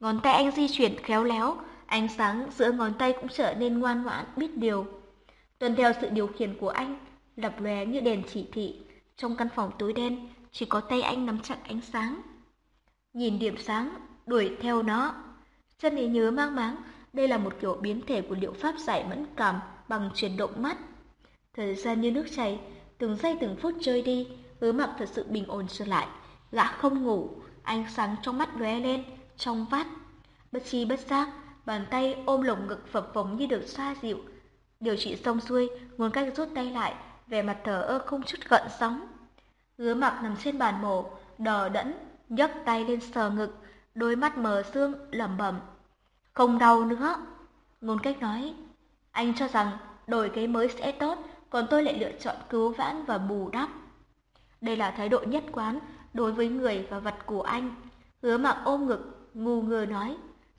S1: Ngón tay anh di chuyển khéo léo, ánh sáng giữa ngón tay cũng trở nên ngoan ngoãn, biết điều. Tuân theo sự điều khiển của anh, lập lòe như đèn chỉ thị. Trong căn phòng tối đen, chỉ có tay anh nắm chặt ánh sáng. Nhìn điểm sáng, đuổi theo nó. Chân ý nhớ mang máng, đây là một kiểu biến thể của liệu pháp giải mẫn cảm bằng chuyển động mắt. Thời gian như nước chảy, từng giây từng phút trôi đi, hứa mặc thật sự bình ổn trở lại. Gã không ngủ, ánh sáng trong mắt lóe lên, trong vắt. Bất chi bất giác, bàn tay ôm lồng ngực phập phồng như được xoa dịu. Điều trị xong xuôi, ngôn cách rút tay lại, vẻ mặt thở ơ không chút gợn sóng. Hứa mặc nằm trên bàn mổ, đờ đẫn, nhấc tay lên sờ ngực, đôi mắt mờ sương lẩm bẩm. Không đau nữa. Ngôn cách nói, anh cho rằng đổi cái mới sẽ tốt, còn tôi lại lựa chọn cứu vãn và bù đắp. Đây là thái độ nhất quán đối với người và vật của anh. Hứa mặc ôm ngực, ngu ngơ nói,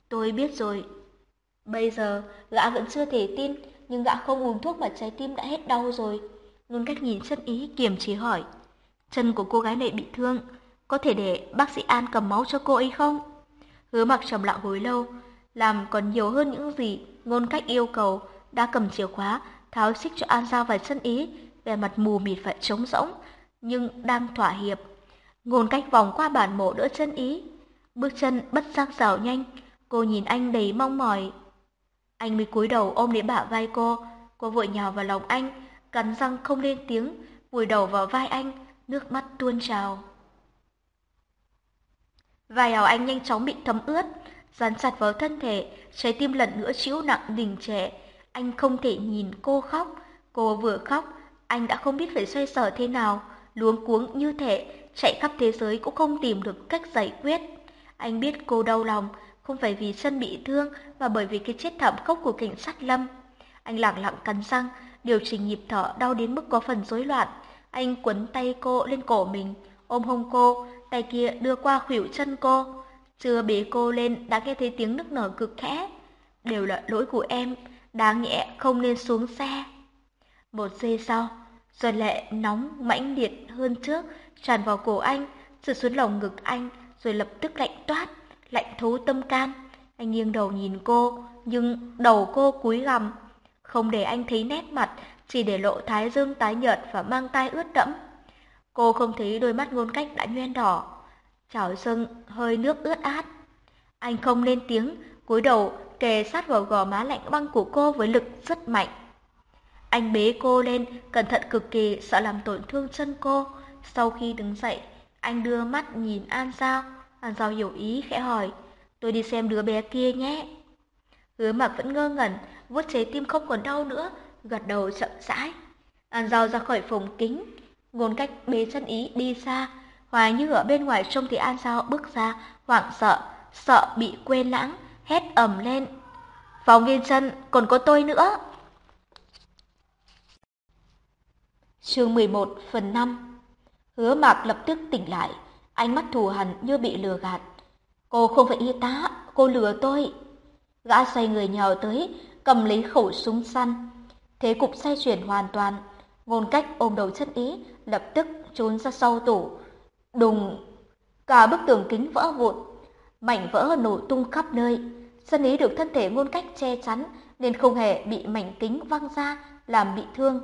S1: tôi biết rồi. Bây giờ, gã vẫn chưa thể tin, nhưng gã không uống thuốc mà trái tim đã hết đau rồi. Ngôn cách nhìn chân ý kiềm chế hỏi, chân của cô gái này bị thương, có thể để bác sĩ An cầm máu cho cô ấy không? Hứa mặc trầm lặng hồi lâu, làm còn nhiều hơn những gì ngôn cách yêu cầu, đã cầm chìa khóa, tháo xích cho An Giao và chân ý, về mặt mù mịt và trống rỗng, nhưng đang thỏa hiệp. Ngôn cách vòng qua bản mộ đỡ chân ý, bước chân bất giác rào nhanh, cô nhìn anh đầy mong mỏi. Anh mới cúi đầu ôm lấy bả vai cô, cô vội nhào vào lòng anh, cắn răng không lên tiếng, vùi đầu vào vai anh, nước mắt tuôn trào. Vai áo anh nhanh chóng bị thấm ướt, dán chặt vào thân thể, trái tim lần nữa chịu nặng đình trệ. Anh không thể nhìn cô khóc, cô vừa khóc, anh đã không biết phải xoay sở thế nào, luống cuống như thể chạy khắp thế giới cũng không tìm được cách giải quyết. Anh biết cô đau lòng, không phải vì chân bị thương mà bởi vì cái chết thảm khốc của cảnh sát Lâm. Anh lặng lặng cắn răng, điều chỉnh nhịp thở đau đến mức có phần rối loạn. Anh quấn tay cô lên cổ mình, ôm hông cô, tay kia đưa qua khuỷu chân cô. Chưa bế cô lên đã nghe thấy tiếng nức nở cực khẽ. Đều là lỗi của em, đáng nhẽ không nên xuống xe. Một giây sau, giọt lệ nóng mãnh liệt hơn trước tràn vào cổ anh, trượt xuống lòng ngực anh, rồi lập tức lạnh toát, lạnh thấu tâm can. Anh nghiêng đầu nhìn cô, nhưng đầu cô cúi gằm, không để anh thấy nét mặt, chỉ để lộ thái dương tái nhợt và mang tai ướt đẫm. Cô không thấy đôi mắt ngôn cách đã nhoen đỏ, chảo dâng hơi nước ướt át. Anh không lên tiếng, cúi đầu kề sát vào gò má lạnh băng của cô với lực rất mạnh. Anh bế cô lên, cẩn thận cực kỳ, sợ làm tổn thương chân cô. Sau khi đứng dậy, anh đưa mắt nhìn An Giao. An Giao hiểu ý, khẽ hỏi, tôi đi xem đứa bé kia nhé. Hứa mặc vẫn ngơ ngẩn, vuốt trái tim không còn đau nữa, gật đầu chậm rãi. An Giao ra khỏi phòng kính, ngôn cách bế chân ý đi xa. Hoài như ở bên ngoài trông thì An Giao bước ra, hoảng sợ, sợ bị quên lãng, hét ầm lên. Phóng viên chân, còn có tôi nữa. Chương 11 phần 5 Hứa mạc lập tức tỉnh lại, ánh mắt thù hằn như bị lừa gạt. Cô không phải y tá, cô lừa tôi. Gã xoay người nhào tới, cầm lấy khẩu súng săn. Thế cục xoay chuyển hoàn toàn, ngôn cách ôm đầu chân ý, lập tức trốn ra sau tủ. Đùng! Cả bức tường kính vỡ vụn, mảnh vỡ nổ tung khắp nơi. Chân ý được thân thể ngôn cách che chắn, nên không hề bị mảnh kính văng ra, làm bị thương.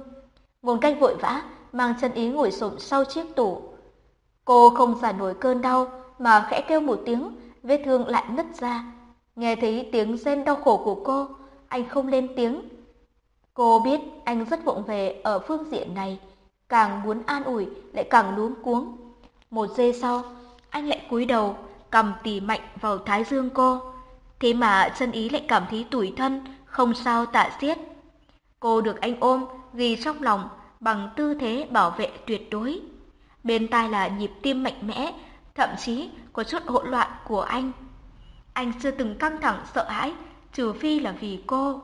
S1: Ngôn cách vội vã, mang chân ý ngồi xổm sau chiếc tủ. Cô không giả nổi cơn đau, mà khẽ kêu một tiếng, vết thương lại nứt ra. Nghe thấy tiếng rên đau khổ của cô, anh không lên tiếng. Cô biết anh rất vụng về ở phương diện này, càng muốn an ủi lại càng luống cuống. Một giây sau, anh lại cúi đầu, cầm tỉ mạnh vào thái dương cô. Thế mà chân ý lại cảm thấy tủi thân, không sao tạ xiết. Cô được anh ôm, ghi trong lòng bằng tư thế bảo vệ tuyệt đối. Bên tai là nhịp tim mạnh mẽ, thậm chí có chút hỗn loạn của anh. Anh chưa từng căng thẳng sợ hãi, trừ phi là vì cô.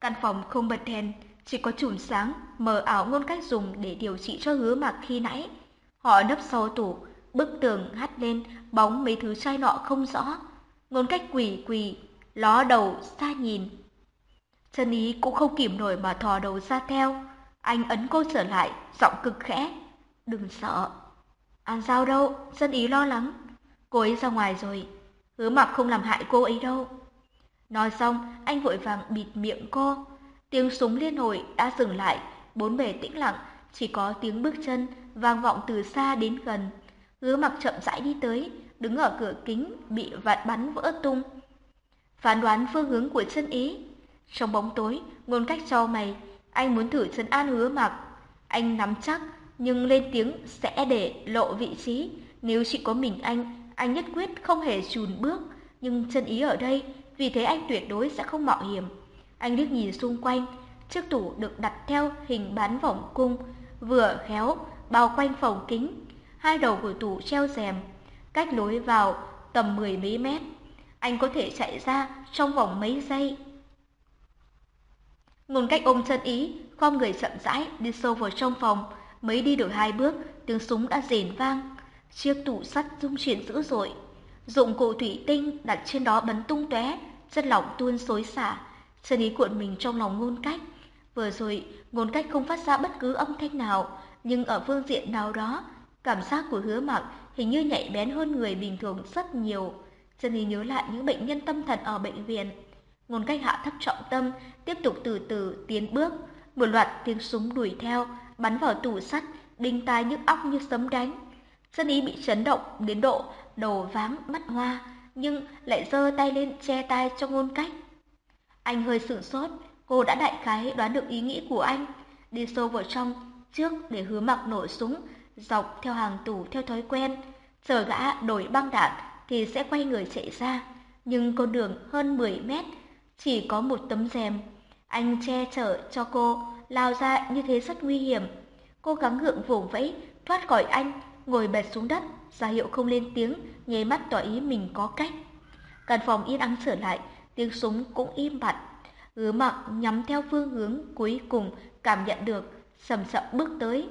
S1: Căn phòng không bật đèn, chỉ có chùm sáng mờ ảo ngôn cách dùng để điều trị cho hứa mặc khi nãy. Họ nấp sau tủ, bức tường hắt lên bóng mấy thứ chai nọ không rõ. Ngôn cách quỷ quỷ, ló đầu xa nhìn. Chân ý cũng không kìm nổi mà thò đầu ra theo. Anh ấn cô trở lại, giọng cực khẽ. Đừng sợ. An sao đâu, chân ý lo lắng. Cô ấy ra ngoài rồi. Hứa mặc không làm hại cô ấy đâu. Nói xong, anh vội vàng bịt miệng cô. Tiếng súng liên hồi đã dừng lại, bốn bề tĩnh lặng, chỉ có tiếng bước chân vang vọng từ xa đến gần. Hứa mặc chậm rãi đi tới, đứng ở cửa kính bị vạt bắn vỡ tung. Phán đoán phương hướng của chân ý. Trong bóng tối, ngôn cách cho mày, anh muốn thử chân an hứa mặc. Anh nắm chắc, nhưng lên tiếng sẽ để lộ vị trí. Nếu chỉ có mình anh, anh nhất quyết không hề chùn bước. Nhưng chân ý ở đây, vì thế anh tuyệt đối sẽ không mạo hiểm. Anh liếc nhìn xung quanh, chiếc tủ được đặt theo hình bán vòng cung, vừa khéo bao quanh phòng kính. Hai đầu của tủ treo rèm, cách lối vào tầm mười mấy mét. Anh có thể chạy ra trong vòng mấy giây. Ngôn cách ôm chân ý, khom người chậm rãi đi sâu vào trong phòng, mới đi được hai bước, tiếng súng đã rền vang. Chiếc tủ sắt rung chuyển dữ dội, dụng cụ thủy tinh đặt trên đó bắn tung tóe, chất lỏng tuôn xối xả, chân ý cuộn mình trong lòng ngôn cách. Vừa rồi, ngôn cách không phát ra bất cứ âm thanh nào, nhưng ở phương diện nào đó, cảm giác của hứa mặc hình như nhạy bén hơn người bình thường rất nhiều. Chân ý nhớ lại những bệnh nhân tâm thần ở bệnh viện. Ngôn cách hạ thấp trọng tâm, tiếp tục từ từ tiến bước. Một loạt tiếng súng đuổi theo, bắn vào tủ sắt, đinh tai nhức óc như sấm đánh. Chân ý bị chấn động đến độ đầu váng mắt hoa, nhưng lại giơ tay lên che tai cho ngôn cách. Anh hơi sửng sốt, cô đã đại khái đoán được ý nghĩ của anh, đi sâu vào trong trước để hứa mặc nổ súng, dọc theo hàng tủ theo thói quen, chờ gã đổi băng đạn thì sẽ quay người chạy ra, nhưng con đường hơn 10 mét chỉ có một tấm rèm. Anh che chở cho cô, lao ra như thế rất nguy hiểm. Cô gắng gượng vùng vẫy, thoát khỏi anh, ngồi bệt xuống đất, ra hiệu không lên tiếng, nháy mắt tỏ ý mình có cách. Căn phòng yên ắng trở lại, tiếng súng cũng im bặt. Hứa mặc nhắm theo phương hướng cuối cùng cảm nhận được, sầm sậm bước tới.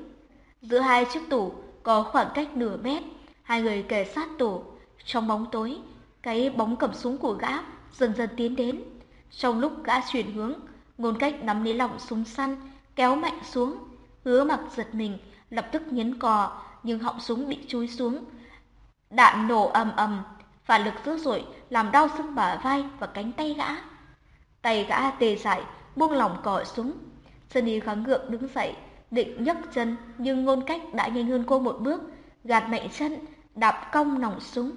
S1: Giữa hai chiếc tủ có khoảng cách nửa mét, hai người kề sát tủ. Trong bóng tối, cái bóng cầm súng của gã dần dần tiến đến. Trong lúc gã chuyển hướng, ngôn cách nắm lấy lỏng súng săn, kéo mạnh xuống. Hứa mặc giật mình, lập tức nhấn cò, nhưng họng súng bị chui xuống. Đạn nổ ầm ầm, phản lực dữ dội làm đau xương bả vai và cánh tay gã. Tay gã tê dại, buông lỏng cò súng. Sunny gắng gượng đứng dậy, định nhấc chân, nhưng ngôn cách đã nhanh hơn cô một bước, gạt mạnh chân, đạp cong nòng súng.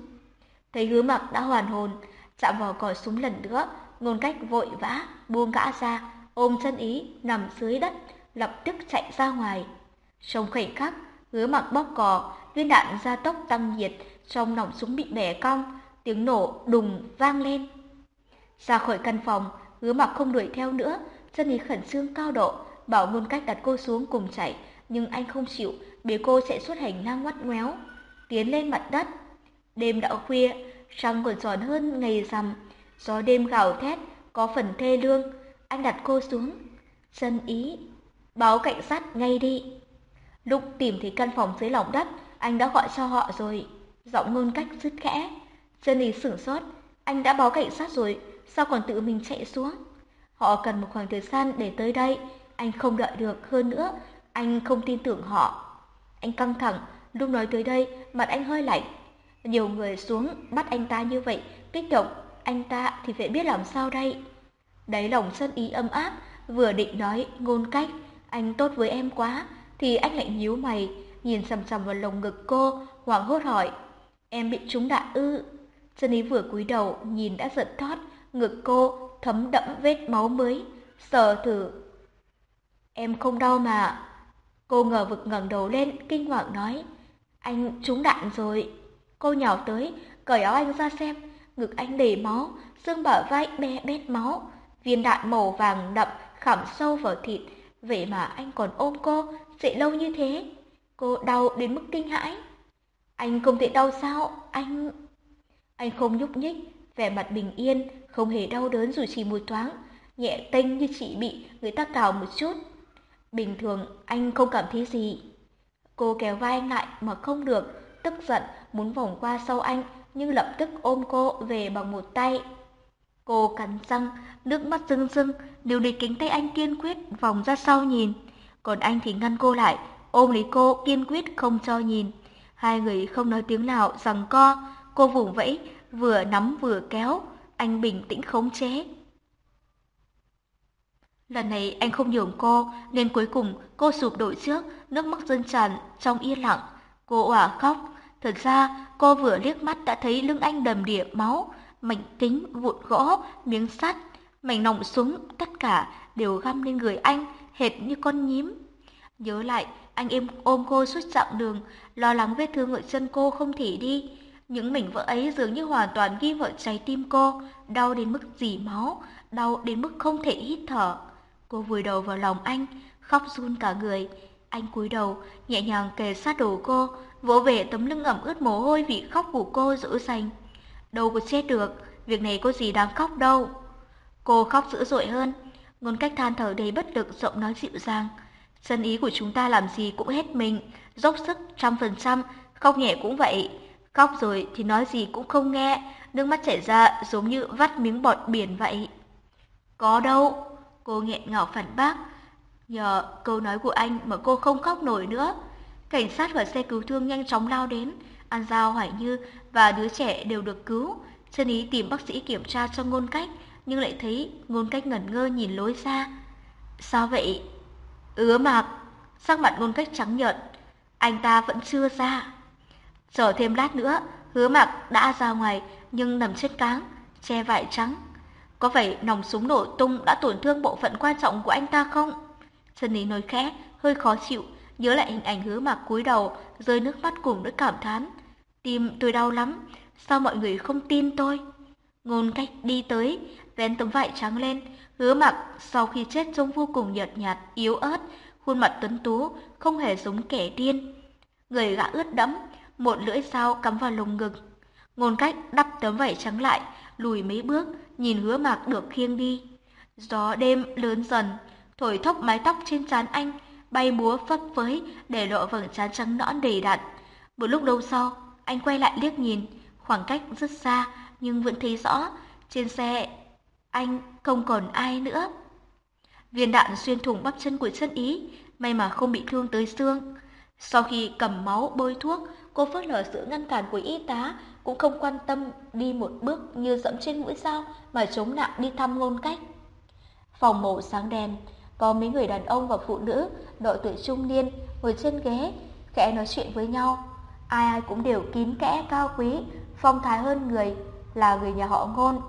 S1: Thấy hứa mặc đã hoàn hồn, chạm vào cò súng lần nữa, ngôn cách vội vã, buông gã ra, ôm chân ý, nằm dưới đất, lập tức chạy ra ngoài. Trong khoảnh khắc, hứa mặc bóp cò, viên đạn gia tốc tăng nhiệt, trong nòng súng bị bẻ cong, tiếng nổ đùng vang lên. Ra khỏi căn phòng, hứa mặc không đuổi theo nữa, chân ý khẩn trương cao độ, bảo ngôn cách đặt cô xuống cùng chạy, nhưng anh không chịu, bế cô chạy suốt hành lang ngoắt ngoéo, tiến lên mặt đất. Đêm đã khuya, trăng còn tròn hơn ngày rằm, gió đêm gào thét, có phần thê lương. Anh đặt cô xuống, chân ý, báo cảnh sát ngay đi. Lúc tìm thấy căn phòng dưới lòng đất, anh đã gọi cho họ rồi. Giọng ngôn cách dứt khẽ. Chân ý sửng sốt, anh đã báo cảnh sát rồi, sao còn tự mình chạy xuống? Họ cần một khoảng thời gian để tới đây, anh không đợi được hơn nữa, anh không tin tưởng họ. Anh căng thẳng, lúc nói tới đây, mặt anh hơi lạnh. Nhiều người xuống bắt anh ta như vậy, kích động, anh ta thì phải biết làm sao đây. Đáy lòng sân ý âm áp, vừa định nói ngôn cách, anh tốt với em quá, thì anh lại nhíu mày, nhìn sầm sầm vào lồng ngực cô, hoảng hốt hỏi. Em bị trúng đạn ư? Sân ý vừa cúi đầu, nhìn đã giận thót, ngực cô thấm đẫm vết máu mới, sờ thử. Em không đau mà. Cô ngờ vực ngẩng đầu lên, kinh hoàng nói. Anh trúng đạn rồi. Cô nhào tới, cởi áo anh ra xem, ngực anh đầy máu, xương bả vai be bét máu. Viên đạn màu vàng đậm khảm sâu vào thịt, vậy mà anh còn ôm cô, dậy lâu như thế. Cô đau đến mức kinh hãi. Anh không thể đau sao? Anh... Anh không nhúc nhích, vẻ mặt bình yên, không hề đau đớn dù chỉ một thoáng, nhẹ tênh như chỉ bị người ta cào một chút. Bình thường anh không cảm thấy gì. Cô kéo vai anh lại mà không được, tức giận muốn vòng qua sau anh nhưng lập tức ôm cô về bằng một tay. Cô cắn răng, nước mắt rưng rưng, điều đi kính tay anh kiên quyết vòng ra sau nhìn. Còn anh thì ngăn cô lại, ôm lấy cô kiên quyết không cho nhìn. Hai người không nói tiếng nào rằng co, cô vùng vẫy, vừa nắm vừa kéo, anh bình tĩnh khống chế. Lần này anh không nhường cô, nên cuối cùng cô sụp đổ trước, nước mắt dâng tràn trong yên lặng. Cô òa khóc. Thật ra, cô vừa liếc mắt đã thấy lưng anh đầm đìa máu, mảnh kính, vụn gỗ, miếng sắt, mảnh nòng súng, tất cả đều găm lên người anh, hệt như con nhím. Nhớ lại, anh em ôm cô suốt chặng đường, lo lắng vết thương ở chân cô không thể đi. Những mảnh vỡ ấy dường như hoàn toàn ghi vào trái tim cô, đau đến mức dì máu, đau đến mức không thể hít thở. Cô vùi đầu vào lòng anh, khóc run cả người. Anh cúi đầu, nhẹ nhàng kề sát đầu cô, vỗ về tấm lưng ẩm ướt mồ hôi vì khóc của cô dữ dành. Đâu có chết được, việc này có gì đáng khóc đâu. Cô khóc dữ dội hơn, ngôn cách than thở đầy bất lực giọng nói dịu dàng. Dân ý của chúng ta làm gì cũng hết mình, dốc sức trăm phần trăm, khóc nhẹ cũng vậy. Khóc rồi thì nói gì cũng không nghe, nước mắt chảy ra giống như vắt miếng bọt biển vậy. Có đâu, cô nghẹn ngào phản bác. Nhờ câu nói của anh mà cô không khóc nổi nữa. Cảnh sát và xe cứu thương nhanh chóng lao đến. An Giao, Hoài Như và đứa trẻ đều được cứu. Chân ý tìm bác sĩ kiểm tra cho ngôn cách, nhưng lại thấy ngôn cách ngẩn ngơ nhìn lối ra. Sao vậy? Ứa mạc, sắc mặt ngôn cách trắng nhợt. Anh ta vẫn chưa ra. Chờ thêm lát nữa, hứa mạc đã ra ngoài nhưng nằm chết cáng, che vải trắng. Có phải nòng súng nổ tung đã tổn thương bộ phận quan trọng của anh ta không? Chân lý nói khẽ, hơi khó chịu, nhớ lại hình ảnh hứa mạc cúi đầu, rơi nước mắt cùng nỗi cảm thán. Tim tôi đau lắm, sao mọi người không tin tôi? Ngôn cách đi tới, vén tấm vải trắng lên, hứa mạc sau khi chết trông vô cùng nhợt nhạt, yếu ớt, khuôn mặt tuấn tú, không hề giống kẻ điên. Người gã ướt đẫm, một lưỡi dao cắm vào lồng ngực. Ngôn cách đắp tấm vải trắng lại, lùi mấy bước, nhìn hứa mạc được khiêng đi. Gió đêm lớn dần, thổi thốc mái tóc trên trán anh, bay múa phấp phới để lộ vầng trán trắng nõn đầy đặn. Một lúc lâu sau, anh quay lại liếc nhìn, khoảng cách rất xa nhưng vẫn thấy rõ, trên xe anh không còn ai nữa. Viên đạn xuyên thủng bắp chân của chân ý, may mà không bị thương tới xương. Sau khi cầm máu bôi thuốc, cô phớt lờ sự ngăn cản của y tá, cũng không quan tâm đi một bước như dẫm trên mũi dao mà chống nặng đi thăm ngôn cách. Phòng mổ sáng đèn, có mấy người đàn ông và phụ nữ độ tuổi trung niên ngồi trên ghế, khẽ nói chuyện với nhau. Ai ai cũng đều kín kẽ cao quý, phong thái hơn người, là người nhà họ ngôn.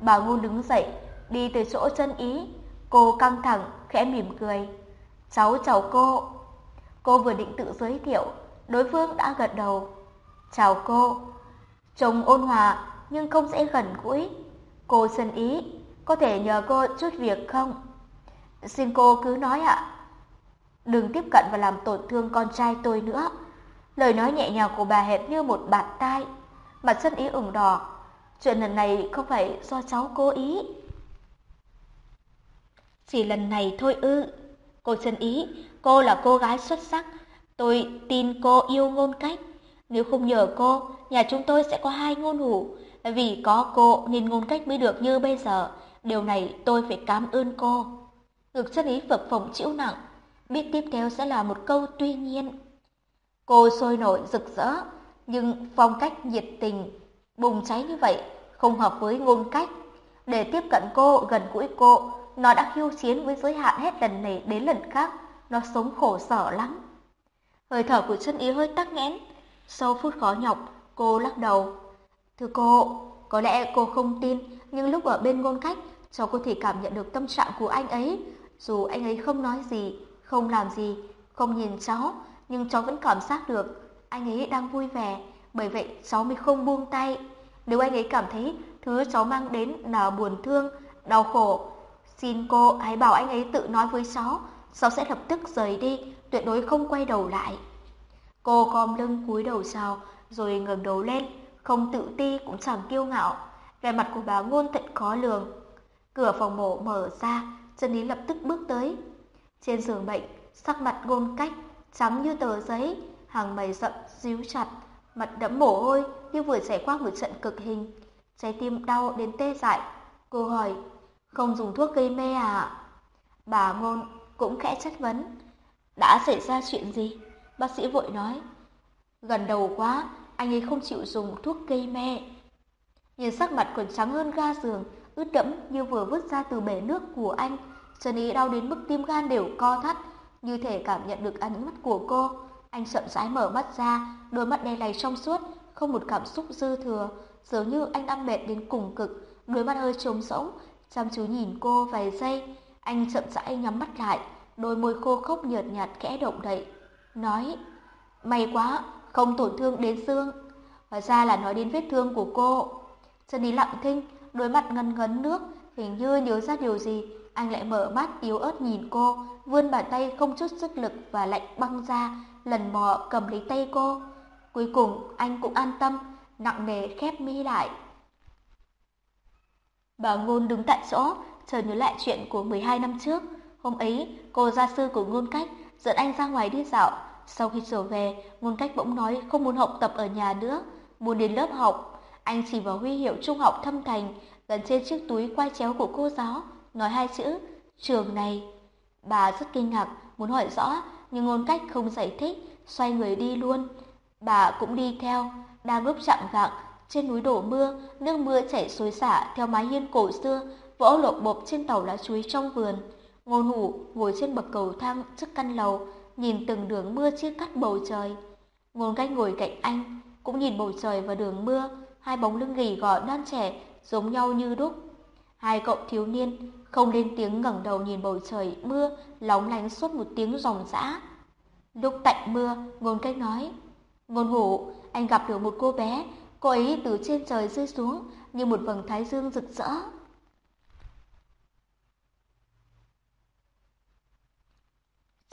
S1: Bà ngôn đứng dậy, đi từ chỗ chân ý, cô căng thẳng, khẽ mỉm cười. Cháu chào cô. Cô vừa định tự giới thiệu, đối phương đã gật đầu. Chào cô. Trông ôn hòa nhưng không dễ gần gũi. Cô sân ý, có thể nhờ cô chút việc không? Xin cô cứ nói ạ. Đừng tiếp cận và làm tổn thương con trai tôi nữa. Lời nói nhẹ nhàng của bà hệt như một bạt tai. Mặt sân ý ửng đỏ. Chuyện lần này không phải do cháu cố ý. Chỉ lần này thôi ư. Cô xuân ý, cô là cô gái xuất sắc. Tôi tin cô yêu ngôn cách. Nếu không nhờ cô, nhà chúng tôi sẽ có hai ngôn hủ. Vì có cô nên ngôn cách mới được như bây giờ. Điều này tôi phải cảm ơn cô. Ngực chân ý phập phồng chịu nặng. Biết tiếp theo sẽ là một câu tuy nhiên. Cô sôi nổi rực rỡ, nhưng phong cách nhiệt tình, bùng cháy như vậy không hợp với ngôn cách. Để tiếp cận cô, gần gũi cô, nó đã khiêu chiến với giới hạn hết lần này đến lần khác. Nó sống khổ sở lắm. Hơi thở của chân ý hơi tắc nghẽn. Sau phút khó nhọc, cô lắc đầu. Thưa cô, có lẽ cô không tin, nhưng lúc ở bên ngôn cách, cháu có thể cảm nhận được tâm trạng của anh ấy. Dù anh ấy không nói gì, không làm gì, không nhìn cháu, nhưng cháu vẫn cảm giác được anh ấy đang vui vẻ, bởi vậy cháu mới không buông tay. Nếu anh ấy cảm thấy thứ cháu mang đến là buồn thương, đau khổ, xin cô hãy bảo anh ấy tự nói với cháu, cháu sẽ lập tức rời đi, tuyệt đối không quay đầu lại. Cô khom lưng cúi đầu sau, rồi ngẩng đầu lên, không tự ti cũng chẳng kiêu ngạo. Vẻ mặt của bà ngôn thật khó lường. Cửa phòng mổ mở ra, chân lý lập tức bước tới. Trên giường bệnh, sắc mặt ngôn cách, trắng như tờ giấy, hàng mày rậm, díu chặt, mặt đẫm mồ hôi như vừa trải qua một trận cực hình. Trái tim đau đến tê dại. Cô hỏi, không dùng thuốc gây mê à? Bà ngôn cũng khẽ chất vấn. Đã xảy ra chuyện gì? Bác sĩ vội nói. Gần đầu quá, anh ấy không chịu dùng thuốc gây mê. nhìn sắc mặt còn trắng hơn ga giường, ướt đẫm như vừa vứt ra từ bể nước của anh. Trần Ý đau đến mức tim gan đều co thắt, như thể cảm nhận được ánh mắt của cô. Anh chậm rãi mở mắt ra, đôi mắt đen này trong suốt, không một cảm xúc dư thừa, dường như anh ăn mệt đến cùng cực, đôi mắt hơi trống rỗng, chăm chú nhìn cô vài giây. Anh chậm rãi nhắm mắt lại, đôi môi khô khốc nhợt nhạt khẽ động đậy, nói: "May quá, không tổn thương đến xương." Hóa ra là nói đến vết thương của cô. Chân Ý lặng thinh, đôi mắt ngấn ngấn nước, hình như nhớ ra điều gì, anh lại mở mắt yếu ớt nhìn cô, vươn bàn tay không chút sức lực và lạnh băng ra, lần mò cầm lấy tay cô. Cuối cùng anh cũng an tâm, nặng nề khép mi lại. Bà Ngôn đứng tại chỗ, chờ nhớ lại chuyện của 12 năm trước. Hôm ấy, cô gia sư của Ngôn Cách dẫn anh ra ngoài đi dạo. Sau khi trở về, Ngôn Cách bỗng nói không muốn học tập ở nhà nữa, muốn đến lớp học. Anh chỉ vào huy hiệu trung học thâm thành, gần trên chiếc túi quai chéo của cô giáo, nói hai chữ, trường này. Bà rất kinh ngạc, muốn hỏi rõ, nhưng Ngôn Cách không giải thích, xoay người đi luôn. Bà cũng đi theo, đang lúc chạm vạng, trên núi đổ mưa, nước mưa chảy xối xả theo mái hiên cổ xưa, vỗ lộp bộp trên tàu lá chuối trong vườn. Ngô hủ ngồi trên bậc cầu thang trước căn lầu, nhìn từng đường mưa chia cắt bầu trời. Ngôn cách ngồi cạnh anh, cũng nhìn bầu trời và đường mưa, hai bóng lưng gầy gò non trẻ giống nhau như đúc. Hai cậu thiếu niên không lên tiếng ngẩng đầu nhìn bầu trời mưa lóng lánh suốt một tiếng ròng rã. Lúc tạnh mưa, ngôn cách nói, Ngôn hủ, anh gặp được một cô bé, cô ấy từ trên trời rơi xuống như một vầng thái dương rực rỡ.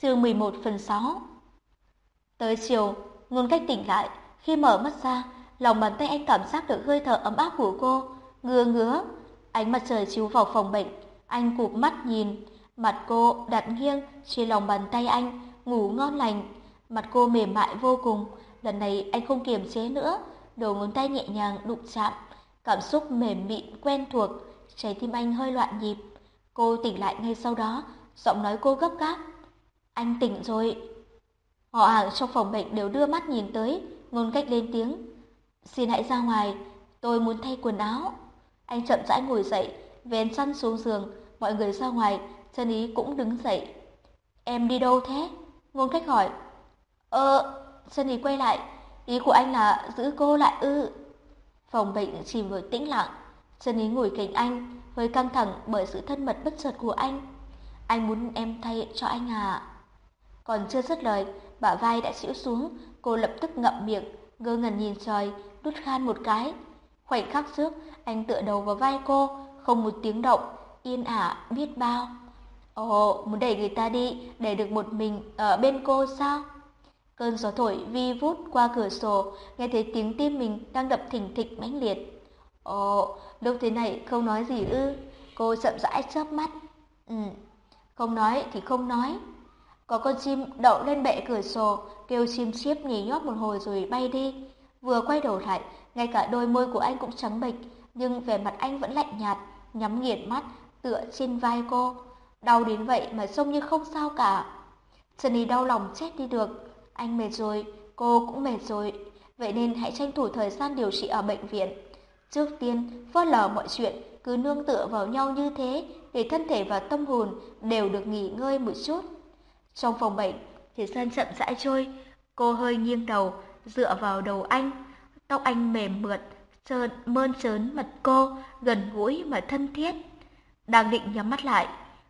S1: Chương 11 phần 6 Tới chiều, ngôn cách tỉnh lại, khi mở mắt ra, lòng bàn tay anh cảm giác được hơi thở ấm áp của cô, ngứa ngứa. Ánh mặt trời chiếu vào phòng bệnh, anh cụp mắt nhìn, mặt cô đặt nghiêng trên lòng bàn tay anh, ngủ ngon lành. Mặt cô mềm mại vô cùng, lần này anh không kiềm chế nữa, đầu ngón tay nhẹ nhàng đụng chạm, cảm xúc mềm mịn quen thuộc, trái tim anh hơi loạn nhịp. Cô tỉnh lại ngay sau đó, giọng nói cô gấp gáp. Anh tỉnh rồi. Họ hàng trong phòng bệnh đều đưa mắt nhìn tới, ngôn cách lên tiếng. Xin hãy ra ngoài, tôi muốn thay quần áo. Anh chậm rãi ngồi dậy, vén chăn xuống giường, mọi người ra ngoài, chân ý cũng đứng dậy. Em đi đâu thế? Ngôn cách hỏi. Ờ, chân ý quay lại, ý của anh là giữ cô lại ư? Phòng bệnh chìm vào tĩnh lặng, chân ý ngồi cạnh anh, hơi căng thẳng bởi sự thân mật bất chợt của anh. Anh muốn em thay cho anh à? Còn chưa dứt lời, bả vai đã xỉu xuống, cô lập tức ngậm miệng, ngơ ngẩn nhìn trời, đút khan một cái. Khoảnh khắc trước, anh tựa đầu vào vai cô, không một tiếng động, yên ả biết bao. Ồ, muốn đẩy người ta đi, để được một mình ở bên cô sao? Cơn gió thổi vi vút qua cửa sổ, nghe thấy tiếng tim mình đang đập thình thịch mãnh liệt. Ồ, lúc thế này không nói gì ư? Cô chậm rãi chớp mắt. Ừ, không nói thì không nói. Có con chim đậu lên bệ cửa sổ, kêu chim chiếp nhỉ nhót một hồi rồi bay đi. Vừa quay đầu lại, ngay cả đôi môi của anh cũng trắng bệch, nhưng vẻ mặt anh vẫn lạnh nhạt, nhắm nghiền mắt, tựa trên vai cô. Đau đến vậy mà trông như không sao cả. Trần Ý đau lòng chết đi được. Anh mệt rồi, cô cũng mệt rồi. Vậy nên hãy tranh thủ thời gian điều trị ở bệnh viện. Trước tiên, phớt lờ mọi chuyện, cứ nương tựa vào nhau như thế để thân thể và tâm hồn đều được nghỉ ngơi một chút. Trong phòng bệnh, thời gian chậm rãi trôi, cô hơi nghiêng đầu, dựa vào đầu anh. Tóc anh mềm mượt, trơn, mơn trớn mặt cô, gần gũi mà thân thiết. Đang định nhắm mắt lại,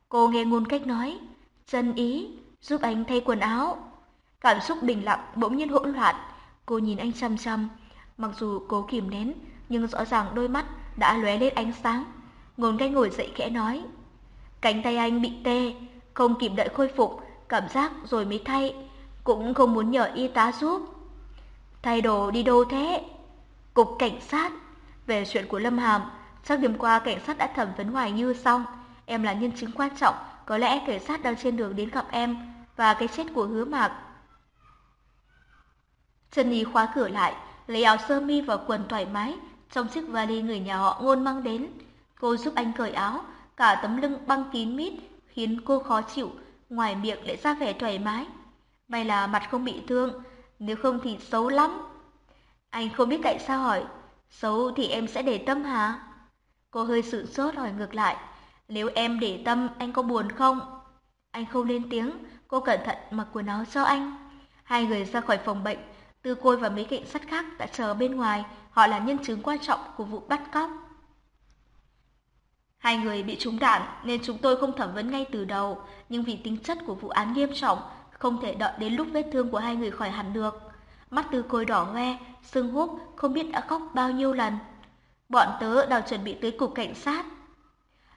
S1: cô nghe ngôn cách nói, chân ý, giúp anh thay quần áo. Cảm xúc bình lặng bỗng nhiên hỗn loạn, cô nhìn anh chăm chăm, mặc dù cố kìm nén, nhưng rõ ràng đôi mắt đã lóe lên ánh sáng. Ngôn cách ngồi dậy khẽ nói, cánh tay anh bị tê, không kịp đợi khôi phục, cảm giác rồi mới thay, cũng không muốn nhờ y tá giúp. Thay đồ đi đâu thế? Cục cảnh sát. Về chuyện của Lâm Hàm, chắc đêm qua cảnh sát đã thẩm vấn Hoài Như xong. Em là nhân chứng quan trọng, có lẽ cảnh sát đang trên đường đến gặp em và cái chết của hứa mạc. Trần Y khóa cửa lại, lấy áo sơ mi và quần thoải mái trong chiếc vali người nhà họ ngôn mang đến. Cô giúp anh cởi áo, cả tấm lưng băng kín mít khiến cô khó chịu, ngoài miệng lại ra vẻ thoải mái. May là mặt không bị thương, nếu không thì xấu lắm. Anh không biết tại sao hỏi, Xấu thì em sẽ để tâm hả? Cô hơi sự sốt hỏi ngược lại. Nếu em để tâm, anh có buồn không? Anh không lên tiếng, cô cẩn thận mặc quần áo cho anh. Hai người ra khỏi phòng bệnh, Tư Côi và mấy cảnh sát khác đã chờ bên ngoài, họ là nhân chứng quan trọng của vụ bắt cóc. Hai người bị trúng đạn nên chúng tôi không thẩm vấn ngay từ đầu, nhưng vì tính chất của vụ án nghiêm trọng, không thể đợi đến lúc vết thương của hai người khỏi hẳn được. Mắt Tư Côi đỏ hoe, sưng húp, không biết đã khóc bao nhiêu lần. Bọn tớ đang chuẩn bị tới cục cảnh sát.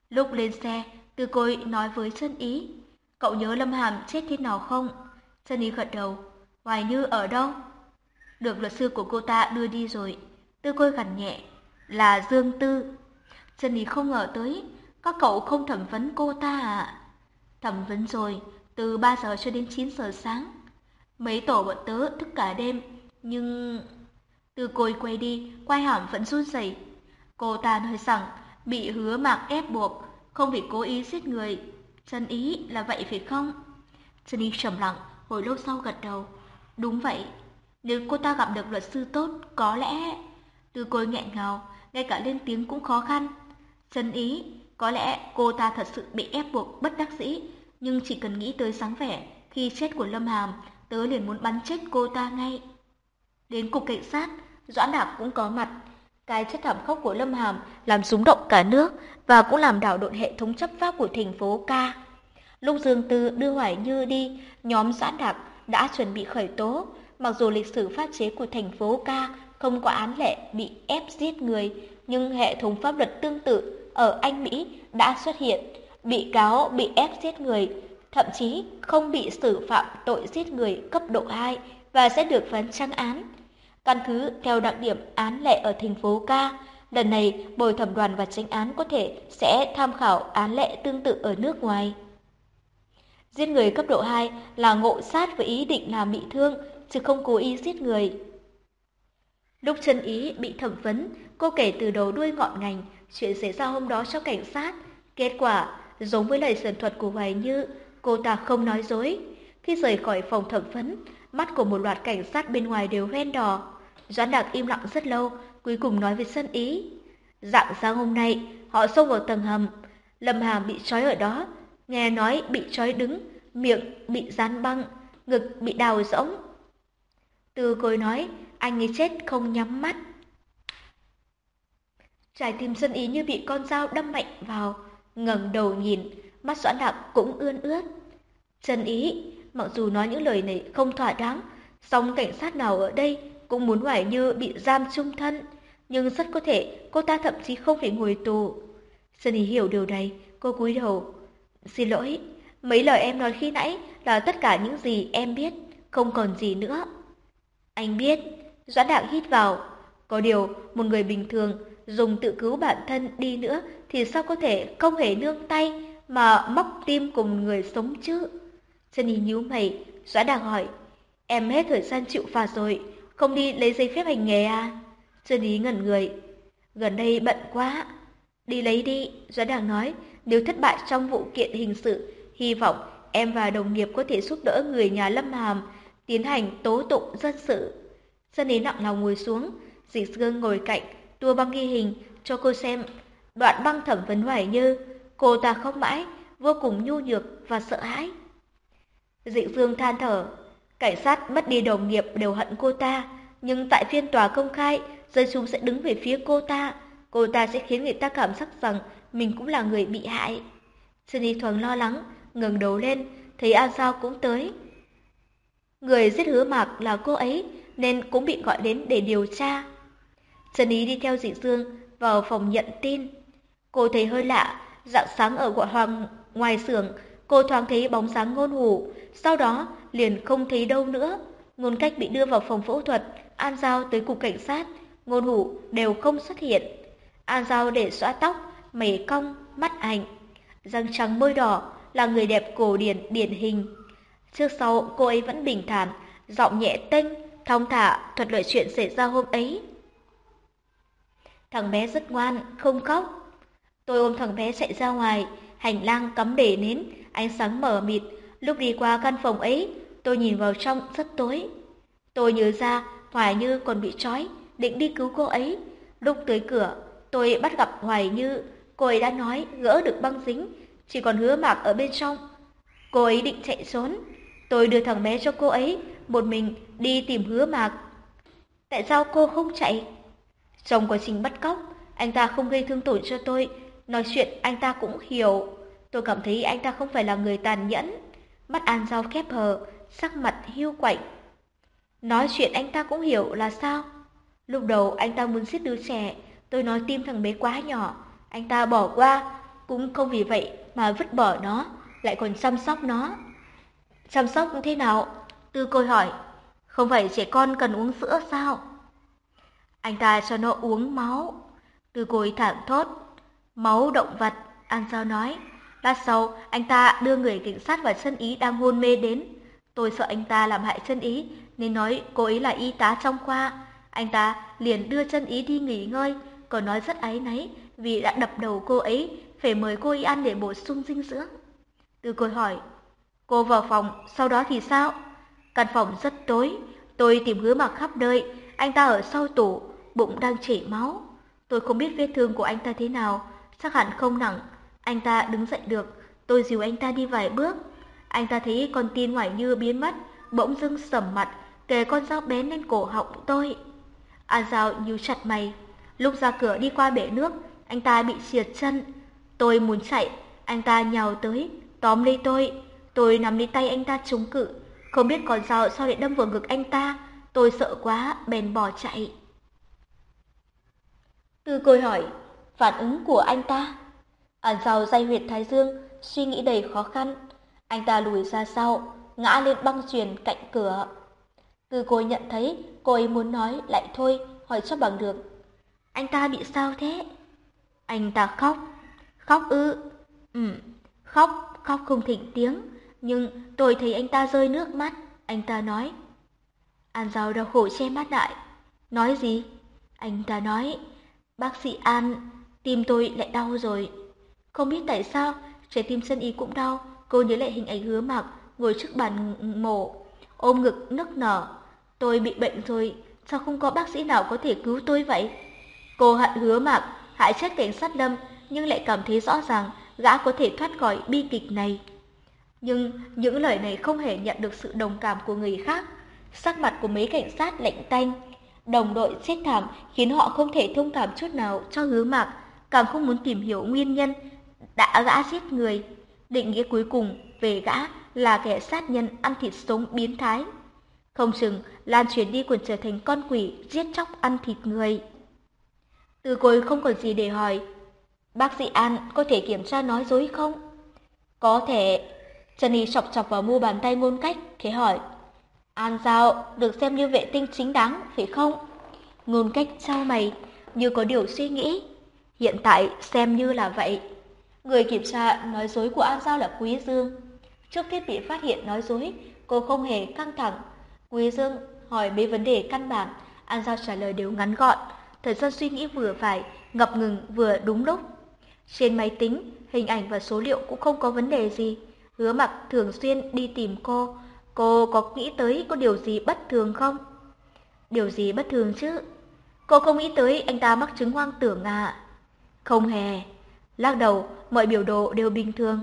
S1: Lúc lên xe, Tư Côi nói với chân ý, cậu nhớ Lâm Hàm chết thế nào không? Chân ý gật đầu, Hoài Như ở đâu? Được luật sư của cô ta đưa đi rồi. Tư Côi gằn nhẹ, là Dương Tư. Chân ý không ngờ tới, các cậu không thẩm vấn cô ta à? Thẩm vấn rồi, từ 3 giờ cho đến 9 giờ sáng. Mấy tổ bọn tớ thức cả đêm, nhưng... Từ côi quay đi, quay hàm vẫn run rẩy. Cô ta nói rằng bị hứa mạc ép buộc, không vì cố ý giết người. Chân ý là vậy phải không? Chân ý trầm lặng, hồi lâu sau gật đầu. Đúng vậy, nếu cô ta gặp được luật sư tốt, có lẽ... Từ côi nghẹn ngào, ngay cả lên tiếng cũng khó khăn. Chân ý, có lẽ cô ta thật sự bị ép buộc bất đắc dĩ, nhưng chỉ cần nghĩ tới sáng vẻ khi chết của Lâm Hàm, tớ liền muốn bắn chết cô ta ngay. Đến cục cảnh sát, Doãn Đạp cũng có mặt. Cái chết thảm khốc của Lâm Hàm làm rúng động cả nước và cũng làm đảo độn hệ thống chấp pháp của thành phố Ca. Lúc Dương Tư đưa Hoài Như đi, nhóm Doãn Đạp đã chuẩn bị khởi tố. Mặc dù lịch sử pháp chế của thành phố Ca không có án lệ bị ép giết người, nhưng hệ thống pháp luật tương tự ở Anh Mỹ đã xuất hiện. Bị cáo bị ép giết người, thậm chí không bị xử phạm tội giết người cấp độ 2 và sẽ được phán trăng án. Căn cứ theo đặc điểm án lệ ở thành phố Ca, lần này bồi thẩm đoàn và tranh án có thể sẽ tham khảo án lệ tương tự ở nước ngoài. Giết người cấp độ 2 là ngộ sát với ý định làm bị thương, chứ không cố ý giết người. Lúc chân ý bị thẩm vấn, cô kể từ đầu đuôi ngọn ngành chuyện xảy ra hôm đó cho cảnh sát. Kết quả, giống với lời sườn thuật của Hoài Như, cô ta không nói dối. Khi rời khỏi phòng thẩm vấn, mắt của một loạt cảnh sát bên ngoài đều hoen đỏ. Doãn Đạc im lặng rất lâu, cuối cùng nói với sân ý. Dạng sáng hôm nay, họ xông vào tầng hầm. Lâm Hàm bị trói ở đó, nghe nói bị trói đứng, miệng bị dán băng, ngực bị đào rỗng. Từ cối nói, anh ấy chết không nhắm mắt. Trái tim sân ý như bị con dao đâm mạnh vào, ngẩng đầu nhìn, mắt doãn đạo cũng ươn ướt. Chân ý, mặc dù nói những lời này không thỏa đáng, song cảnh sát nào ở đây cũng muốn Hoài Như bị giam chung thân, nhưng rất có thể cô ta thậm chí không phải ngồi tù. Sơn ý hiểu điều này, cô cúi đầu. Xin lỗi, mấy lời em nói khi nãy là tất cả những gì em biết, không còn gì nữa. Anh biết, Doãn Đạo hít vào. Có điều, một người bình thường dùng tự cứu bản thân đi nữa thì sao có thể không hề nương tay mà móc tim cùng người sống chứ? Chân ý nhíu mày, Doãn Đạo hỏi, em hết thời gian chịu phạt rồi, không đi lấy giấy phép hành nghề à? Chân ý ngẩn người, gần đây bận quá. Đi lấy đi, Doãn Đạo nói, nếu thất bại trong vụ kiện hình sự, hy vọng em và đồng nghiệp có thể giúp đỡ người nhà Lâm Hàm tiến hành tố tụng dân sự. Dân ý nặng lòng ngồi xuống, Dịch Dương ngồi cạnh, tua băng ghi hình cho cô xem. Đoạn băng thẩm vấn Hoài Như, cô ta khóc mãi, vô cùng nhu nhược và sợ hãi. Dị Dương than thở, cảnh sát mất đi đồng nghiệp đều hận cô ta, nhưng tại phiên tòa công khai, dân chúng sẽ đứng về phía cô ta. Cô ta sẽ khiến người ta cảm giác rằng mình cũng là người bị hại. Sunny thoáng lo lắng, ngẩng đầu lên, thấy An Sao cũng tới. Người giết hứa mạc là cô ấy, nên cũng bị gọi đến để điều tra. Trần Ý đi theo dị dương vào phòng nhận tin. Cô thấy hơi lạ, dạng sáng ở gọi hoàng ngoài xưởng, cô thoáng thấy bóng dáng ngôn hủ, sau đó liền không thấy đâu nữa. Ngôn cách bị đưa vào phòng phẫu thuật, An Giao tới cục cảnh sát, ngôn hủ đều không xuất hiện. An Giao để xóa tóc, mày cong, mắt ảnh, răng trắng môi đỏ, là người đẹp cổ điển điển hình. Trước sau cô ấy vẫn bình thản, giọng nhẹ tênh, thong thả thuật lại chuyện xảy ra hôm ấy. Thằng bé rất ngoan, không khóc. Tôi ôm thằng bé chạy ra ngoài, hành lang cắm để nến, ánh sáng mờ mịt. Lúc đi qua căn phòng ấy, tôi nhìn vào trong rất tối. Tôi nhớ ra Hoài Như còn bị trói, định đi cứu cô ấy. Lúc tới cửa, tôi bắt gặp Hoài Như, cô ấy đã nói gỡ được băng dính, chỉ còn hứa mạc ở bên trong. Cô ấy định chạy trốn, tôi đưa thằng bé cho cô ấy, một mình đi tìm hứa mạc. Tại sao cô không chạy? Trong quá trình bắt cóc, anh ta không gây thương tổn cho tôi, nói chuyện anh ta cũng hiểu. Tôi cảm thấy anh ta không phải là người tàn nhẫn. Mắt An Giao khép hờ, sắc mặt hiu quạnh. Nói chuyện anh ta cũng hiểu là sao? Lúc đầu anh ta muốn giết đứa trẻ, tôi nói tim thằng bé quá nhỏ, anh ta bỏ qua, cũng không vì vậy mà vứt bỏ nó, lại còn chăm sóc nó. Chăm sóc thế nào? Tư côi hỏi, không phải trẻ con cần uống sữa sao? Anh ta cho nó uống máu. Tư côi thảm thốt, máu động vật, An Giao nói. Lát sau, anh ta đưa người cảnh sát và chân ý đang hôn mê đến. Tôi sợ anh ta làm hại chân ý, nên nói cô ấy là y tá trong khoa. Anh ta liền đưa chân ý đi nghỉ ngơi, còn nói rất áy náy vì đã đập đầu cô ấy, phải mời cô ấy ăn để bổ sung dinh dưỡng. Từ côi hỏi, cô vào phòng, sau đó thì sao? Căn phòng rất tối, tôi tìm hứa mặc khắp nơi, anh ta ở sau tủ, bụng đang chảy máu. Tôi không biết vết thương của anh ta thế nào, chắc hẳn không nặng. Anh ta đứng dậy được, tôi dìu anh ta đi vài bước. Anh ta thấy con tin ngoài như biến mất, bỗng dưng sầm mặt, kề con dao bén lên cổ họng tôi. An Giao nhíu chặt mày. Lúc ra cửa đi qua bể nước, anh ta bị xiệt chân. Tôi muốn chạy, anh ta nhào tới, tóm lấy tôi. Tôi nắm lấy tay anh ta chống cự. Không biết con dao sao lại đâm vào ngực anh ta. Tôi sợ quá, bèn bỏ chạy. Tư côi hỏi, phản ứng của anh ta. ẩn sau dây huyệt thái dương, suy nghĩ đầy khó khăn. Anh ta lùi ra sau, ngã lên băng truyền cạnh cửa. Từ cô nhận thấy cô ấy muốn nói lại thôi, hỏi cho bằng được. Anh ta bị sao thế? Anh ta khóc. Khóc ư? Ừ, khóc, khóc không thịnh tiếng. Nhưng tôi thấy anh ta rơi nước mắt. Anh ta nói. An Giao đau khổ che mắt lại. Nói gì? Anh ta nói. Bác sĩ An, tim tôi lại đau rồi. Không biết tại sao, trái tim sân ý cũng đau. Cô nhớ lại hình ảnh hứa mặc ngồi trước bàn mổ ôm ngực nức nở. Tôi bị bệnh rồi, sao không có bác sĩ nào có thể cứu tôi vậy? Cô hận hứa mạc, hại chết cảnh sát lâm, nhưng lại cảm thấy rõ ràng gã có thể thoát khỏi bi kịch này. Nhưng những lời này không hề nhận được sự đồng cảm của người khác. Sắc mặt của mấy cảnh sát lạnh tanh, đồng đội chết thảm khiến họ không thể thông cảm chút nào cho hứa mạc, càng không muốn tìm hiểu nguyên nhân đã gã giết người. Định nghĩa cuối cùng về gã là kẻ sát nhân ăn thịt sống biến thái. Không chừng lan truyền đi còn trở thành con quỷ giết chóc ăn thịt người. Từ cối không còn gì để hỏi. Bác sĩ An có thể kiểm tra nói dối không? Có thể. Johnny chọc chọc vào mu bàn tay ngôn cách, khẽ hỏi. An Giao được xem như vệ tinh chính đáng, phải không? Ngôn cách trao mày, như có điều suy nghĩ. Hiện tại xem như là vậy. Người kiểm tra nói dối của An Giao là Quý Dương. Trước thiết bị phát hiện nói dối, cô không hề căng thẳng. Quý Dương hỏi mấy vấn đề căn bản, An Giao trả lời đều ngắn gọn, thời gian suy nghĩ vừa phải, ngập ngừng vừa đúng lúc. Trên máy tính, hình ảnh và số liệu cũng không có vấn đề gì. Hứa mặc thường xuyên đi tìm cô. Cô có nghĩ tới có điều gì bất thường không? Điều gì bất thường chứ? Cô không nghĩ tới anh ta mắc chứng hoang tưởng à? Không hề. Lắc đầu, mọi biểu đồ đều bình thường.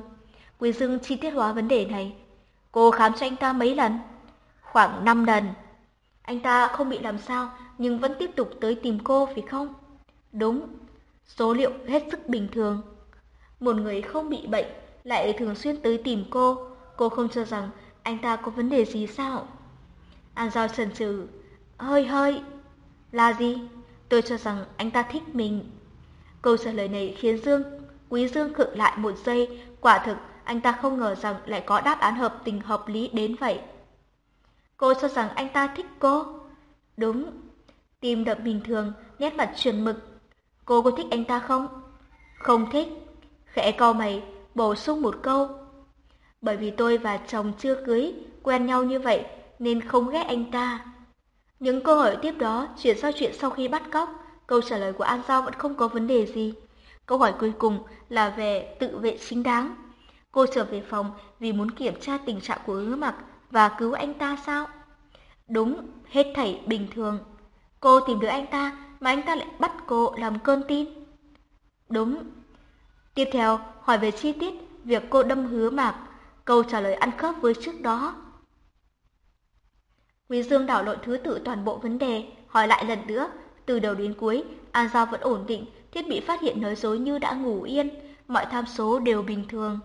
S1: Quý Dương chi tiết hóa vấn đề này. Cô khám cho anh ta mấy lần? Khoảng 5 lần. Anh ta không bị làm sao, nhưng vẫn tiếp tục tới tìm cô phải không? Đúng, số liệu hết sức bình thường. Một người không bị bệnh lại thường xuyên tới tìm cô, cô không cho rằng anh ta có vấn đề gì sao? An Giao chần chừ, hơi hơi, là gì? Tôi cho rằng anh ta thích mình. Câu trả lời này khiến Dương, Quý Dương khựng lại một giây, quả thực anh ta không ngờ rằng lại có đáp án hợp tình hợp lý đến vậy. Cô cho rằng anh ta thích cô. Đúng, tim đập bình thường, nét mặt truyền mực. Cô có thích anh ta không? Không thích. Khẽ cau mày, bổ sung một câu. Bởi vì tôi và chồng chưa cưới, quen nhau như vậy nên không ghét anh ta. Những câu hỏi tiếp đó chuyển sang chuyện sau khi bắt cóc, câu trả lời của An Giao vẫn không có vấn đề gì. Câu hỏi cuối cùng là về tự vệ chính đáng. Cô trở về phòng vì muốn kiểm tra tình trạng của hứa mặc và cứu anh ta sao? Đúng, hết thảy bình thường. Cô tìm được anh ta mà anh ta lại bắt cô làm cơn tin? Đúng. Tiếp theo, hỏi về chi tiết việc cô đâm hứa mạc, câu trả lời ăn khớp với trước đó. Quý Dương đảo lộn thứ tự toàn bộ vấn đề, hỏi lại lần nữa, từ đầu đến cuối, An Giao vẫn ổn định, thiết bị phát hiện nói dối như đã ngủ yên, mọi tham số đều bình thường.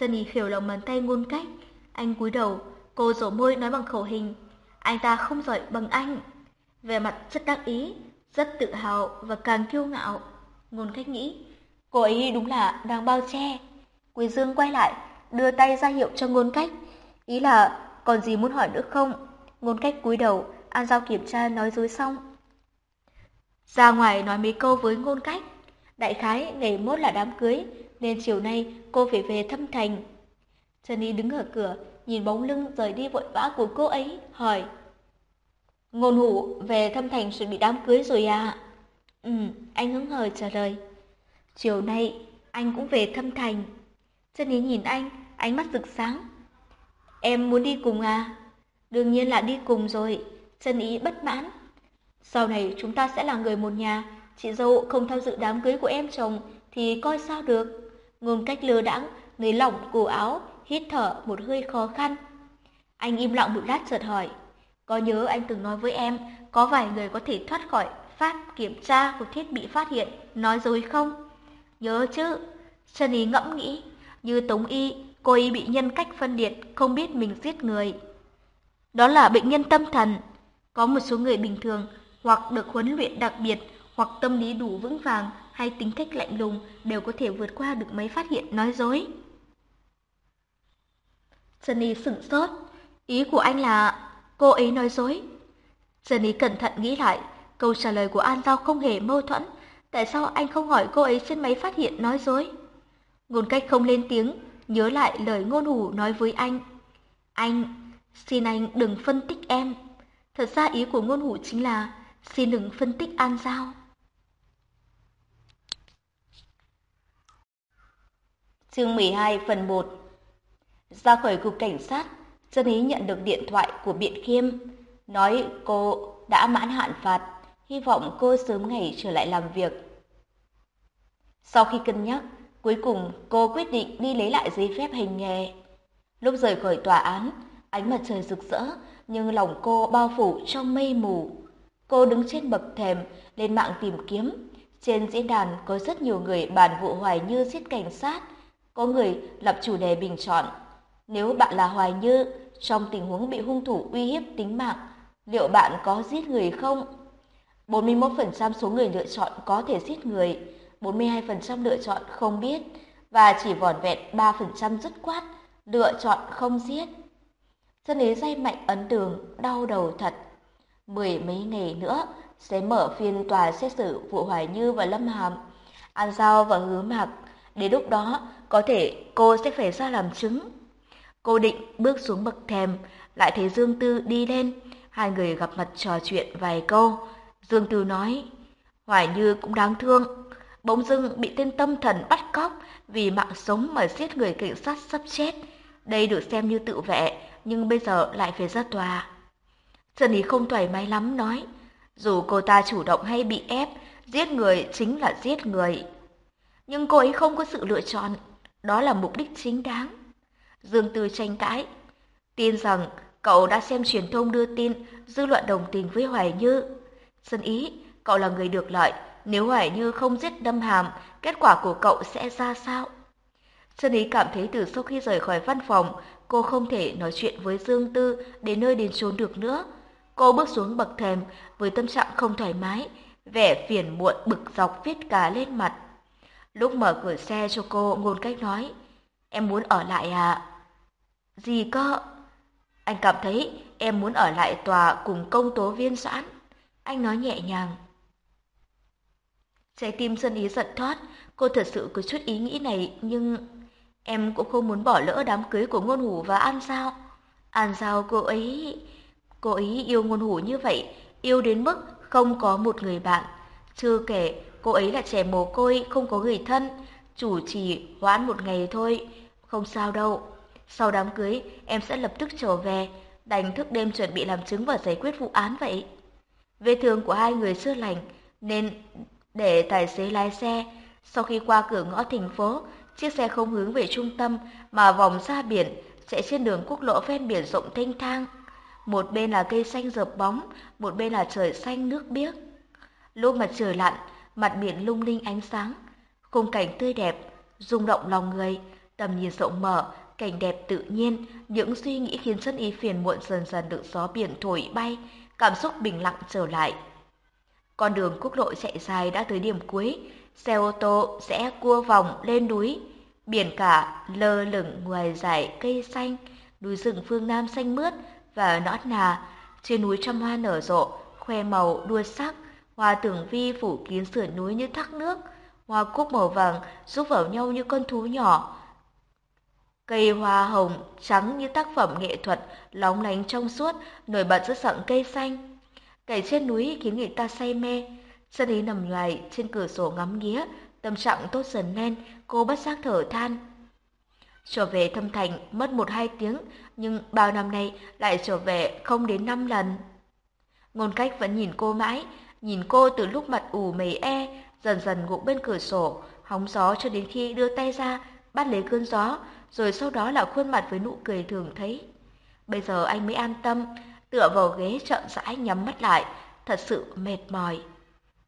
S1: Sunny khều lòng bàn tay ngôn cách, anh cúi đầu, cô rổ môi nói bằng khẩu hình, anh ta không giỏi bằng anh. Về mặt rất đắc ý, rất tự hào và càng kiêu ngạo. Ngôn cách nghĩ, cô ấy đúng là đang bao che. Quý Dương quay lại, đưa tay ra hiệu cho ngôn cách. Ý là, còn gì muốn hỏi nữa không? Ngôn cách cúi đầu, An Giao kiểm tra nói dối xong. Ra ngoài nói mấy câu với ngôn cách. Đại khái ngày mốt là đám cưới, nên chiều nay cô phải về thâm thành. Jenny đứng ở cửa, nhìn bóng lưng rời đi vội vã của cô ấy, hỏi. Ngôn hủ về thâm thành chuẩn bị đám cưới rồi à? Ừ, anh hứng hờ trả lời. Chiều nay anh cũng về thâm thành. chân ý nhìn anh, ánh mắt rực sáng. Em muốn đi cùng à? Đương nhiên là đi cùng rồi. Chân ý bất mãn. Sau này chúng ta sẽ là người một nhà. Chị dâu không tham dự đám cưới của em chồng thì coi sao được. Ngôn cách lừa đãng, nới lỏng cổ áo, hít thở một hơi khó khăn. Anh im lặng một lát chợt hỏi. Có nhớ anh từng nói với em có vài người có thể thoát khỏi pháp kiểm tra của thiết bị phát hiện nói dối không? Nhớ chứ. Sunny ngẫm nghĩ. Như Tống Y, cô ấy bị nhân cách phân liệt, không biết mình giết người. Đó là bệnh nhân tâm thần. Có một số người bình thường hoặc được huấn luyện đặc biệt hoặc tâm lý đủ vững vàng hay tính cách lạnh lùng đều có thể vượt qua được mấy phát hiện nói dối. Sunny sửng sốt. Ý của anh là cô ấy nói dối. Sunny cẩn thận nghĩ lại, câu trả lời của An Giao không hề mâu thuẫn. Tại sao anh không hỏi cô ấy trên máy phát hiện nói dối? Ngôn cách không lên tiếng, nhớ lại lời ngôn hủ nói với anh. Anh, xin anh đừng phân tích em. Thật ra ý của ngôn hủ chính là xin đừng phân tích An Giao. Chương 12 phần 1 Ra khỏi cục cảnh sát, Dân Ý nhận được điện thoại của Biện Khiêm, nói cô đã mãn hạn phạt, hy vọng cô sớm ngày trở lại làm việc. Sau khi cân nhắc, cuối cùng cô quyết định đi lấy lại giấy phép hành nghề. Lúc rời khỏi tòa án, ánh mặt trời rực rỡ, nhưng lòng cô bao phủ trong mây mù. Cô đứng trên bậc thềm, lên mạng tìm kiếm. Trên diễn đàn có rất nhiều người bàn vụ Hoài Như giết cảnh sát, có người lập chủ đề bình chọn. Nếu bạn là Hoài Như, trong tình huống bị hung thủ uy hiếp tính mạng, liệu bạn có giết người không? 41% số người lựa chọn có thể giết người, 42% lựa chọn không biết và chỉ vỏn vẹn 3% dứt quát lựa chọn không giết. Dân ý dây mạnh ấn tường đau đầu thật. Mười mấy ngày nữa sẽ mở phiên tòa xét xử vụ Hoài Như và Lâm Hàm, An Giao và Hứa Mạc. Đến lúc đó, có thể cô sẽ phải ra làm chứng. Cô định bước xuống bậc thềm, lại thấy Dương Tư đi lên. Hai người gặp mặt trò chuyện vài câu. Dương Tư nói, Hoài Như cũng đáng thương. Bỗng dưng bị tên tâm thần bắt cóc vì mạng sống mà giết người cảnh sát sắp chết. Đây được xem như tự vệ, nhưng bây giờ lại phải ra tòa. Trần Ý không thoải mái lắm nói, dù cô ta chủ động hay bị ép, giết người chính là giết người. Nhưng cô ấy không có sự lựa chọn, đó là mục đích chính đáng. Dương Tư tranh cãi, tin rằng cậu đã xem truyền thông đưa tin dư luận đồng tình với Hoài Như. Dân ý, cậu là người được lợi, nếu Hoài Như không giết đâm hàm, kết quả của cậu sẽ ra sao? Chân ý cảm thấy từ sau khi rời khỏi văn phòng, cô không thể nói chuyện với Dương Tư đến nơi đến chốn được nữa. Cô bước xuống bậc thềm với tâm trạng không thoải mái, vẻ phiền muộn bực dọc viết cả lên mặt. Lúc mở cửa xe cho cô, ngôn cách nói, em muốn ở lại à? Gì cơ? Anh cảm thấy em muốn ở lại tòa cùng công tố viên doãn. Anh nói nhẹ nhàng. Trái tim dân ý giận thoát, cô thật sự có chút ý nghĩ này, nhưng em cũng không muốn bỏ lỡ đám cưới của ngôn hủ và An Giao. An Giao cô ấy... Cô ấy yêu ngôn hủ như vậy, yêu đến mức không có một người bạn. Chưa kể, cô ấy là trẻ mồ côi, không có người thân, chủ chỉ hoãn một ngày thôi. Không sao đâu. Sau đám cưới, em sẽ lập tức trở về, đành thức đêm chuẩn bị làm chứng và giải quyết vụ án vậy. Vết thương của hai người chưa lành,
S2: nên để tài xế lái xe. Sau khi qua cửa ngõ thành phố, chiếc xe không hướng về trung tâm mà vòng ra biển, chạy trên đường quốc lộ ven biển rộng thênh thang. Một bên là cây xanh rợp bóng, một bên là trời xanh nước biếc. Lúc mặt trời lặn, mặt biển lung linh ánh sáng, khung cảnh tươi đẹp, rung động lòng người, tầm nhìn rộng mở, cảnh đẹp tự nhiên, những suy nghĩ khiến chân y phiền muộn dần dần được gió biển thổi bay, cảm xúc bình lặng trở lại. Con đường quốc lộ chạy dài đã tới điểm cuối, xe ô tô sẽ cua vòng lên núi. Biển cả lơ lửng ngoài dải cây xanh, núi rừng phương Nam xanh mướt và nõn nà. Trên núi trăm hoa nở rộ, khoe màu đua sắc, hoa tưởng vi phủ kín sườn núi như thác nước, hoa cúc màu vàng giúp vào nhau như con thú nhỏ. Cây hoa hồng trắng như tác phẩm nghệ thuật, lóng lánh trong suốt, nổi bật giữa sặng cây xanh. Cảnh trên núi khiến người ta say mê. Sân ý nằm lại trên cửa sổ ngắm nghía, tâm trạng tốt dần lên, cô bất giác thở than. Trở về thâm thành mất một hai tiếng, nhưng bao năm nay lại trở về không đến năm lần. Ngôn cách vẫn nhìn cô mãi, nhìn cô từ lúc mặt ủ mày e, dần dần gục bên cửa sổ, hóng gió cho đến khi đưa tay ra, bắt lấy cơn gió, rồi sau đó là khuôn mặt với nụ cười thường thấy. Bây giờ anh mới an tâm, tựa vào ghế chậm rãi nhắm mắt lại, thật sự mệt mỏi.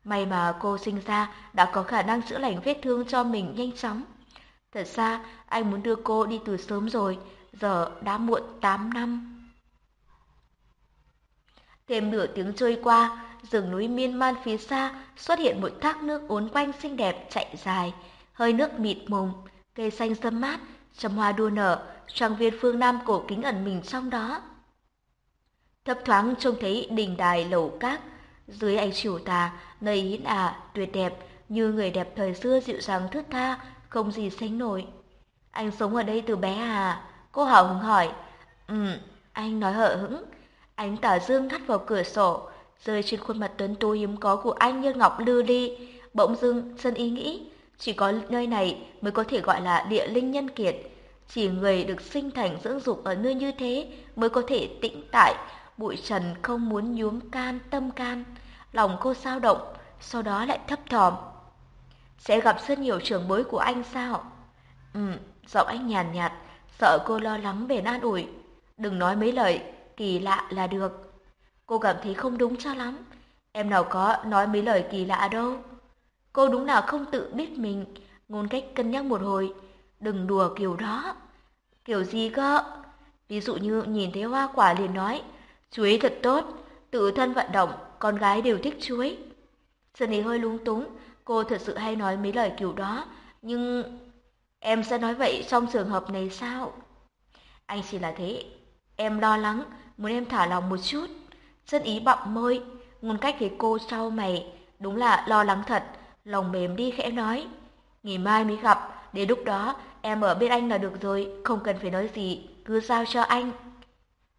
S2: May mà cô sinh ra đã có khả năng chữa lành vết thương cho mình nhanh chóng. Thật ra anh muốn đưa cô đi từ sớm rồi, giờ đã muộn 8 năm. Thêm nửa tiếng trôi qua, rừng núi miên man phía xa xuất hiện một thác nước uốn quanh xinh đẹp chạy dài, hơi nước mịt mùng, cây xanh râm mát, trăm hoa đua nở, trang viên phương Nam cổ kính ẩn mình trong đó. Thấp thoáng trông thấy đình đài lầu cát, dưới ánh chiều tà, nơi hiến ả, tuyệt đẹp, như người đẹp thời xưa dịu dàng thướt tha, không gì sánh nổi. Anh sống ở đây từ bé à? Cô hào hứng hỏi. Ừ, anh nói hở hững. Ánh tà dương thắt vào cửa sổ, rơi trên khuôn mặt tuấn tú hiếm có của anh như ngọc lưu ly. Bỗng dưng, sân ý nghĩ, chỉ có nơi này mới có thể gọi là địa linh nhân kiệt. Chỉ người được sinh thành dưỡng dục ở nơi như thế mới có thể tĩnh tại, bụi trần không muốn nhuốm can tâm can. Lòng cô sao động, sau đó lại thấp thỏm. Sẽ gặp rất nhiều trường bối của anh sao? Ừ, giọng anh nhàn nhạt, sợ cô lo lắng về an ủi. Đừng nói mấy lời kỳ lạ là được. Cô cảm thấy không đúng cho lắm. Em nào có nói mấy lời kỳ lạ đâu. Cô đúng là không tự biết mình, ngôn cách cân nhắc một hồi. Đừng đùa kiểu đó. Kiểu gì cơ? Ví dụ như nhìn thấy hoa quả liền nói, chuối thật tốt, tự thân vận động, con gái đều thích chuối. Sơn ý hơi lúng túng, cô thật sự hay nói mấy lời kiểu đó, nhưng em sẽ nói vậy trong trường hợp này sao? Anh chỉ là thế, em lo lắng, muốn em thả lòng một chút. Sơn ý bọng môi, ngôn cách thấy cô sau mày, đúng là lo lắng thật, lòng mềm đi khẽ nói. Ngày mai mới gặp, đến lúc đó em ở bên anh là được rồi, không cần phải nói gì, cứ giao cho anh.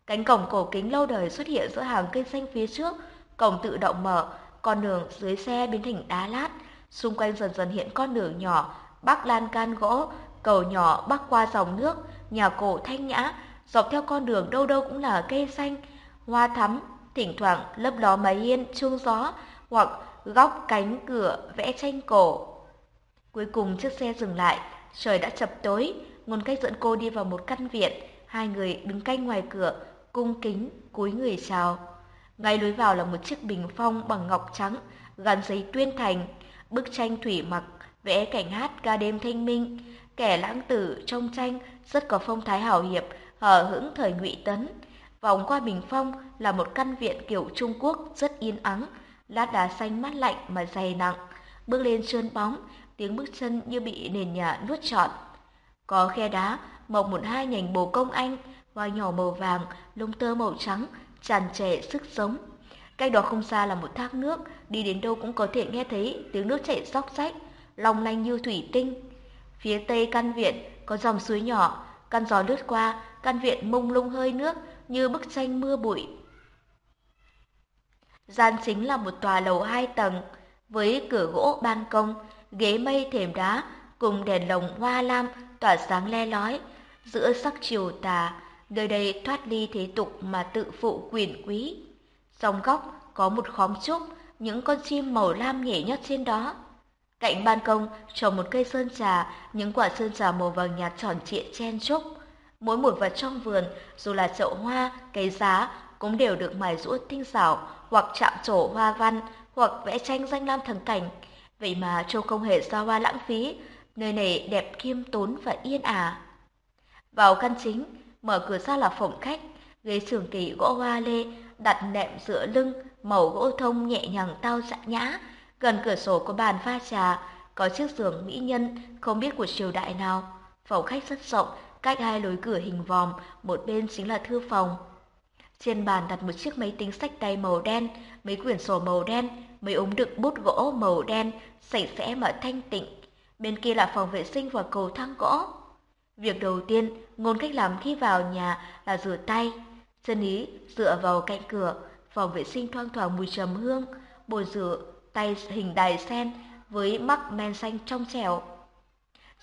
S2: Cánh cổng cổ kính lâu đời xuất hiện giữa hàng cây xanh phía trước, cổng tự động mở, con đường dưới xe biến thành đá lát, xung quanh dần dần hiện con đường nhỏ, bắc lan can gỗ, cầu nhỏ bắc qua dòng nước, nhà cổ thanh nhã, dọc theo con đường đâu đâu cũng là cây xanh, hoa thắm, thỉnh thoảng lấp ló mái hiên chuông gió hoặc góc cánh cửa vẽ tranh cổ. Cuối cùng chiếc xe dừng lại, trời đã chập tối, ngôn cách dẫn cô đi vào một căn viện, hai người đứng canh ngoài cửa, cung kính, cúi người chào. Ngay lối vào là một chiếc bình phong bằng ngọc trắng, gắn giấy tuyên thành, bức tranh thủy mặc, vẽ cảnh hát ca đêm thanh minh. Kẻ lãng tử trong tranh rất có phong thái hào hiệp, hở hững thời ngụy tấn. Vòng qua bình phong là một căn viện kiểu Trung Quốc rất yên ắng, lát đá xanh mát lạnh mà dày nặng. Bước lên trơn bóng, tiếng bước chân như bị nền nhà nuốt trọn. Có khe đá, mọc một hai nhành bồ công anh, hoa nhỏ màu vàng, lông tơ màu trắng, tràn trề sức sống. Cách đó không xa là một thác nước, đi đến đâu cũng có thể nghe thấy tiếng nước chảy róc rách, long lanh như thủy tinh. Phía tây căn viện có dòng suối nhỏ, căn gió lướt qua, căn viện mông lung hơi nước như bức tranh mưa bụi. Gian chính là một tòa lầu hai tầng, với cửa gỗ ban công, ghế mây thềm đá cùng đèn lồng hoa lam tỏa sáng le lói. Giữa sắc chiều tà, nơi đây thoát ly thế tục mà tự phụ quyền quý. Trong góc có một khóm trúc, những con chim màu lam nhảy nhót trên đó. Cạnh ban công trồng một cây sơn trà, những quả sơn trà màu vàng nhạt tròn trịa chen chúc. Mỗi một vật trong vườn, dù là chậu hoa, cây giá, cũng đều được mài rũa tinh xảo, hoặc chạm trổ hoa văn, hoặc vẽ tranh danh lam thắng cảnh. Vậy mà châu không hề xa hoa lãng phí, nơi này đẹp khiêm tốn và yên ả. Vào căn chính, mở cửa ra là phòng khách, ghế sườn kỳ gỗ hoa lê, đặt nệm dựa lưng, màu gỗ thông nhẹ nhàng tao dạ nhã. Gần cửa sổ có bàn pha trà, có chiếc giường mỹ nhân không biết của triều đại nào. Phòng khách rất rộng, cách hai lối cửa hình vòm, một bên chính là thư phòng. Trên bàn đặt một chiếc máy tính sách tay màu đen, mấy quyển sổ màu đen, mấy ống đựng bút gỗ màu đen, sạch sẽ mà thanh tịnh. Bên kia là phòng vệ sinh và cầu thang gỗ. Việc đầu tiên, ngôn cách làm khi vào nhà là rửa tay. Dân ý dựa vào cạnh cửa, phòng vệ sinh thoang thoảng mùi trầm hương, bồn rửa tay hình đài sen với mắc men xanh trong trẻo.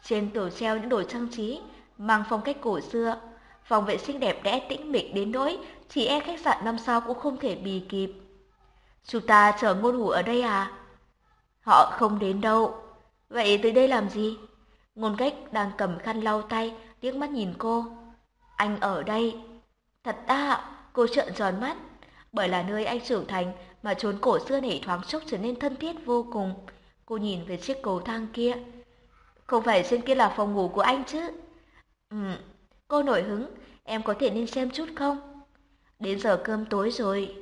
S2: Trên tủ treo những đồ trang trí, mang phong cách cổ xưa. Phòng vệ sinh đẹp đẽ tĩnh mịch đến nỗi chỉ e khách sạn năm sao cũng không thể bì kịp. Chúng ta chờ ngôn hủ ở đây à? Họ không đến đâu. Vậy tới đây làm gì? Ngôn cách đang cầm khăn lau tay, liếc mắt nhìn cô. Anh ở đây. Thật ta, cô trợn tròn mắt. Bởi là nơi anh trưởng thành mà trốn cổ xưa này thoáng chốc trở nên thân thiết vô cùng. Cô nhìn về chiếc cầu thang kia. Không phải trên kia là phòng ngủ của anh chứ? Ừ, cô nổi hứng, em có thể nên xem chút không? Đến giờ cơm tối rồi.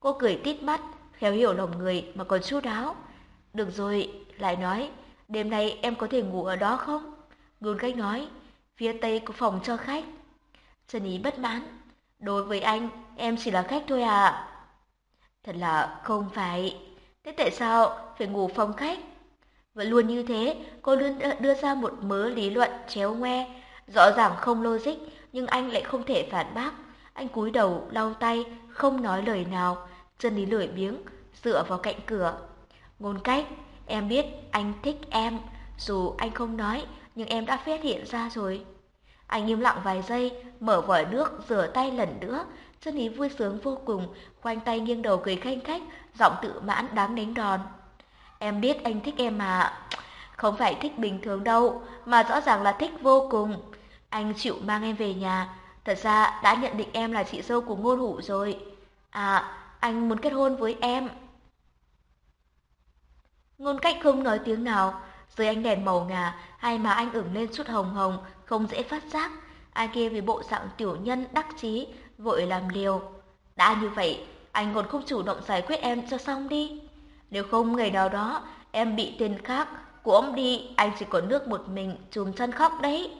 S2: Cô cười tít mắt, khéo hiểu lòng người mà còn chu đáo. Được rồi, lại nói, đêm nay em có thể ngủ ở đó không? Ngôn cách nói, phía tây có phòng cho khách. Trần Ý bất mãn, đối với anh, em chỉ là khách thôi à. Thật là không phải. Thế tại sao phải ngủ phòng khách? Vẫn luôn như thế, cô luôn đưa ra một mớ lý luận chéo ngoe, rõ ràng không logic, nhưng anh lại không thể phản bác. Anh cúi đầu, lau tay, không nói lời nào, chân lý lười biếng, dựa vào cạnh cửa. Ngôn cách, em biết anh thích em, dù anh không nói, nhưng em đã phát hiện ra rồi. Anh im lặng vài giây, mở vòi nước, rửa tay lần nữa. Chân ý vui sướng vô cùng, khoanh tay nghiêng đầu cười khanh khách, giọng tự mãn đáng đánh đòn. Em biết anh thích em mà. Không phải thích bình thường đâu, mà rõ ràng là thích vô cùng. Anh chịu mang em về nhà. Thật ra đã nhận định em là chị dâu của ngôn hủ rồi. À, anh muốn kết hôn với em. Ngôn cách không nói tiếng nào, dưới ánh đèn màu ngà, hai má anh ửng lên chút hồng hồng, không dễ phát giác. Ai kia vì bộ dạng tiểu nhân đắc chí, vội làm liều. Đã như vậy, anh còn không chủ động giải quyết em cho xong đi. Nếu không ngày nào đó em bị tên khác cuỗm đi, anh chỉ có nước một mình chùm chân khóc đấy.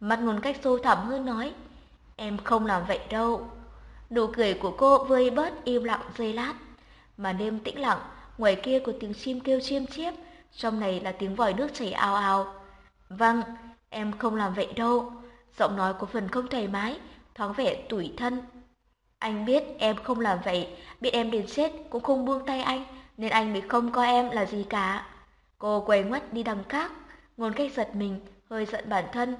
S2: Mắt ngôn cách sâu thẳm hơn nói, em không làm vậy đâu. Nụ cười của cô vơi bớt im lặng giây lát. Mà đêm tĩnh lặng, ngoài kia có tiếng chim kêu chiêm chiếp, trong này là tiếng vòi nước chảy ào ào. Vâng, em không làm vậy đâu. Giọng nói có phần không thoải mái, thoáng vẻ tủi thân. Anh biết em không làm vậy, biết em đến chết cũng không buông tay anh, nên anh mới không coi em là gì cả. Cô quay ngoắt đi đằng khác, ngôn cách giật mình, hơi giận bản thân.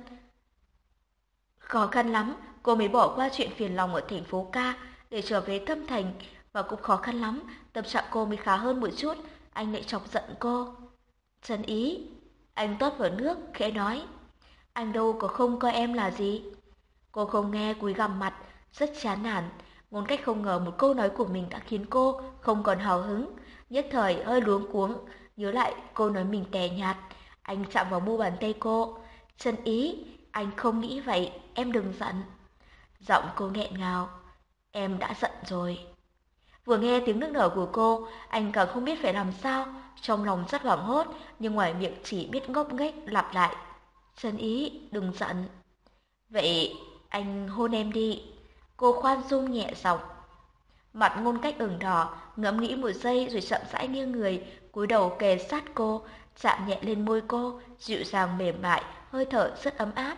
S2: Khó khăn lắm, cô mới bỏ qua chuyện phiền lòng ở thành phố ca để trở về thâm thành, và cũng khó khăn lắm, tâm trạng cô mới khá hơn một chút, anh lại chọc giận cô. Trần ý, anh tót vào nước, khẽ nói. Anh đâu có không coi em là gì. Cô không nghe cúi gằm mặt, rất chán nản. Ngôn cách không ngờ một câu nói của mình đã khiến cô không còn hào hứng. Nhất thời hơi luống cuống, nhớ lại cô nói mình tè nhạt. Anh chạm vào mu bàn tay cô. Trần ý, anh không nghĩ vậy, em đừng giận. Giọng cô nghẹn ngào. Em đã giận rồi. Vừa nghe tiếng nước nở của cô, anh càng không biết phải làm sao. Trong lòng rất hoảng hốt, nhưng ngoài miệng chỉ biết ngốc nghếch lặp lại. Chân ý, đừng giận. Vậy anh hôn em đi. Cô khoan dung nhẹ giọng. Mặt ngôn cách ửng đỏ, ngẫm nghĩ một giây rồi chậm rãi nghiêng người, cúi đầu kề sát cô, chạm nhẹ lên môi cô, dịu dàng mềm mại, hơi thở rất ấm áp.